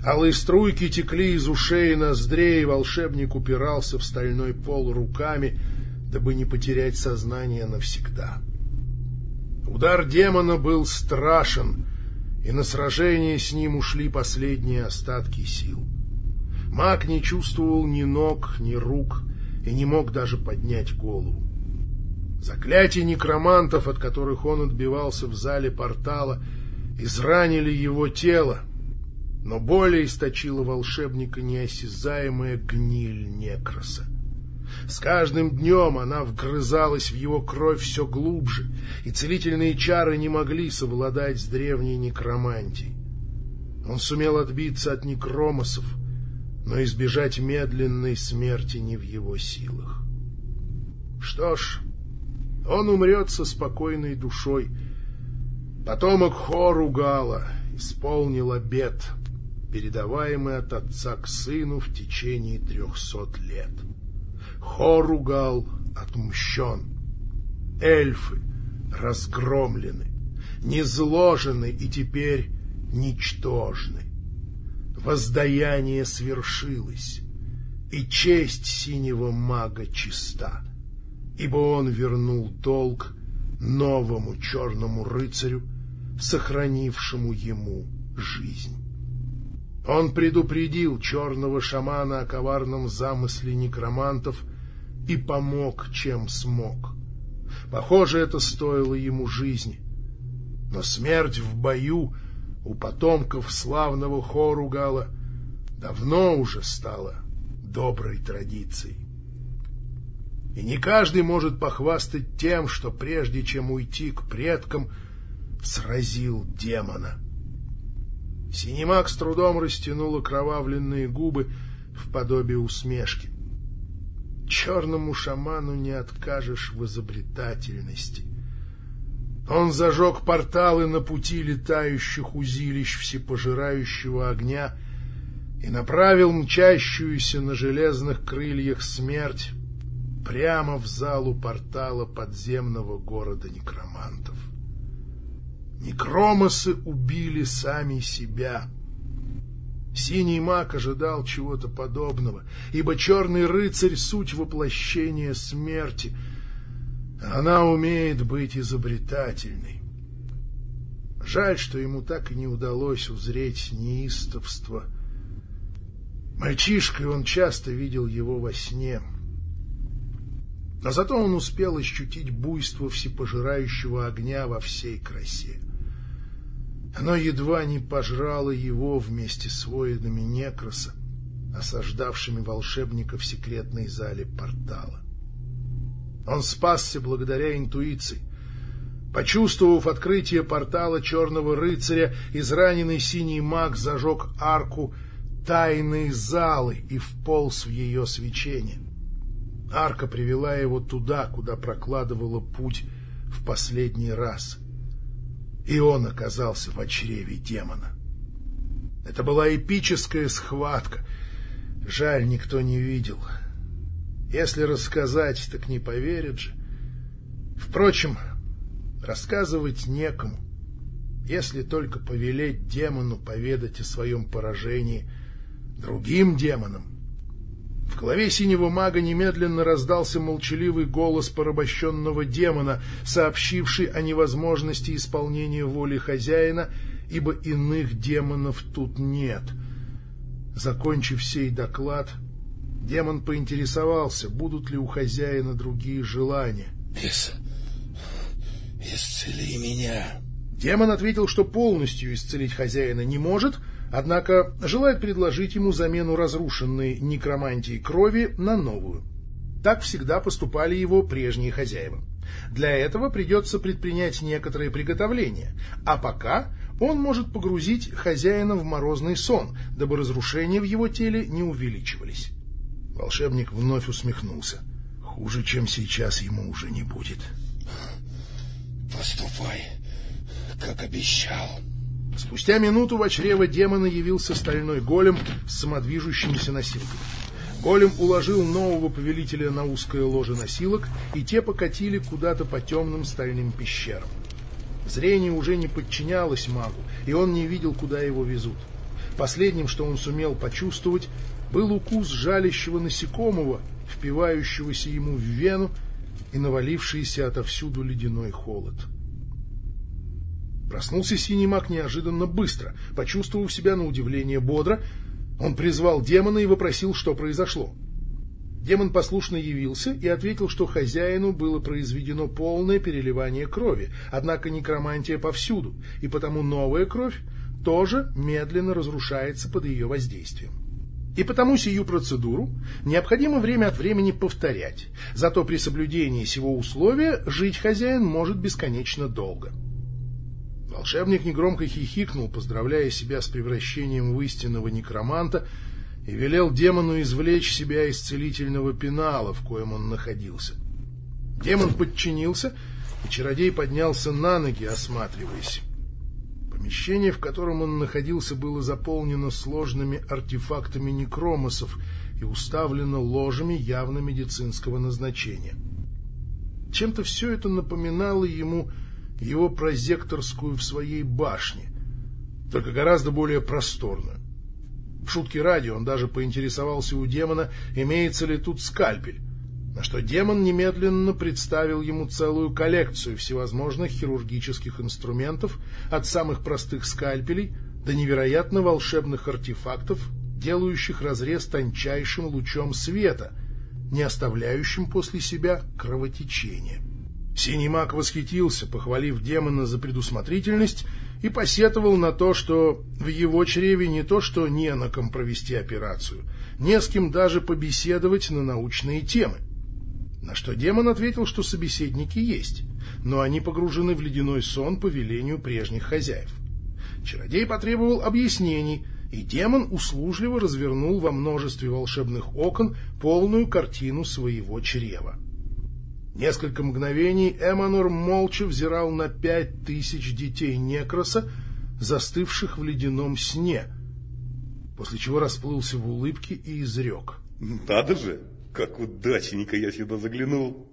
Алые струйки текли из ушей и ноздрей, волшебник упирался в стальной пол руками, дабы не потерять сознание навсегда. Удар демона был страшен, и на сражение с ним ушли последние остатки сил. Маг не чувствовал ни ног, ни рук и не мог даже поднять голову. Заклятия некромантов, от которых он отбивался в зале портала, изранили его тело, но более источила волшебника неосязаемая гниль некроса. С каждым днем она вгрызалась в его кровь все глубже, и целительные чары не могли совладать с древней некромантией. Он сумел отбиться от некромосов, но избежать медленной смерти не в его силах. Что ж, он умрет со спокойной душой. Потомок Хоругала исполнил обет — передаваемый от отца к сыну в течение трехсот лет. Хоругал отмщен. Эльфы разгромлены, низложены и теперь ничтожны. Воздаяние свершилось, и честь синего мага чиста, ибо он вернул долг новому черному рыцарю, сохранившему ему жизнь. Он предупредил черного шамана о коварном замысле некромантов и помог, чем смог. Похоже, это стоило ему жизни. Но смерть в бою у потомков славного Хоругала давно уже стала доброй традицией. И не каждый может похвастать тем, что прежде чем уйти к предкам, сразил демона. Синемак с трудом растянул окровавленные губы в подобие усмешки. Черному шаману не откажешь в изобретательности. Он зажег порталы на пути летающих узилищ всепожирающего огня и направил мчащуюся на железных крыльях смерть прямо в залу портала подземного города некромантов. Некромосы убили сами себя. Синий маг ожидал чего-то подобного, ибо черный рыцарь — суть воплощения смерти. Она умеет быть изобретательной. Жаль, что ему так и не удалось узреть неистовство. Мальчишкой он часто видел его во сне. Но зато он успел ощутить буйство всепожирающего огня во всей красе. Оно едва не пожрало его вместе с воинами Некроса, осаждавшими волшебника в секретной зале портала. Он спасся благодаря интуиции. Почувствовав открытие портала черного рыцаря, израненный синий маг зажег арку тайной залы и вполз в ее свечение. Арка привела его туда, куда прокладывала путь в последний раз. И он оказался в чреве демона. Это была эпическая схватка. Жаль, никто не видел. Если рассказать, так не поверят же. Впрочем, рассказывать некому, если только повелеть демону поведать о своем поражении другим демонам. В голове синего мага немедленно раздался молчаливый голос порабощенного демона, сообщивший о невозможности исполнения воли хозяина, ибо иных демонов тут нет. Закончив сей доклад, демон поинтересовался, будут ли у хозяина другие желания. Ис... «Исцели меня!» Демон ответил, что полностью исцелить хозяина не может, однако желает предложить ему замену разрушенной некромантии крови на новую. Так всегда поступали его прежние хозяева. Для этого придется предпринять некоторые приготовления, а пока он может погрузить хозяина в морозный сон, дабы разрушения в его теле не увеличивались. Волшебник вновь усмехнулся. Хуже, чем сейчас, ему уже не будет. Поступай, как обещал. Спустя минуту в чрево демона явился стальной голем с самодвижущимися носилками. Голем уложил нового повелителя на узкое ложе носилок, и те покатили куда-то по темным стальным пещерам. Зрение уже не подчинялось магу, и он не видел, куда его везут. Последним, что он сумел почувствовать, был укус жалящего насекомого, впивающегося ему в вену и навалившийся отовсюду ледяной холод. Проснулся синий маг неожиданно быстро, почувствовав себя на удивление бодро. Он призвал демона и вопросил, что произошло. Демон послушно явился и ответил, что хозяину было произведено полное переливание крови, однако некромантия повсюду, и потому новая кровь тоже медленно разрушается под ее воздействием. И потому сию процедуру необходимо время от времени повторять, зато при соблюдении сего условия жить хозяин может бесконечно долго. Волшебник негромко хихикнул, поздравляя себя с превращением в истинного некроманта, и велел демону извлечь себя из целительного пенала, в коем он находился. Демон подчинился, и чародей поднялся на ноги, осматриваясь. Помещение, в котором он находился, было заполнено сложными артефактами некромосов и уставлено ложами явно медицинского назначения. Чем-то все это напоминало ему его прозекторскую в своей башне, только гораздо более просторную. В шутке ради он даже поинтересовался у демона, имеется ли тут скальпель, на что демон немедленно представил ему целую коллекцию всевозможных хирургических инструментов, от самых простых скальпелей до невероятно волшебных артефактов, делающих разрез тончайшим лучом света, не оставляющим после себя кровотечения. Синий маг восхитился, похвалив демона за предусмотрительность, и посетовал на то, что в его чреве не то что не на ком провести операцию, не с кем даже побеседовать на научные темы. На что демон ответил, что собеседники есть, но они погружены в ледяной сон по велению прежних хозяев. Чародей потребовал объяснений, и демон услужливо развернул во множестве волшебных окон полную картину своего чрева. Несколько мгновений Эманор молча взирал на пять тысяч детей Некроса, застывших в ледяном сне, после чего расплылся в улыбке и изрек. «Надо же, как удачненько я сюда заглянул!»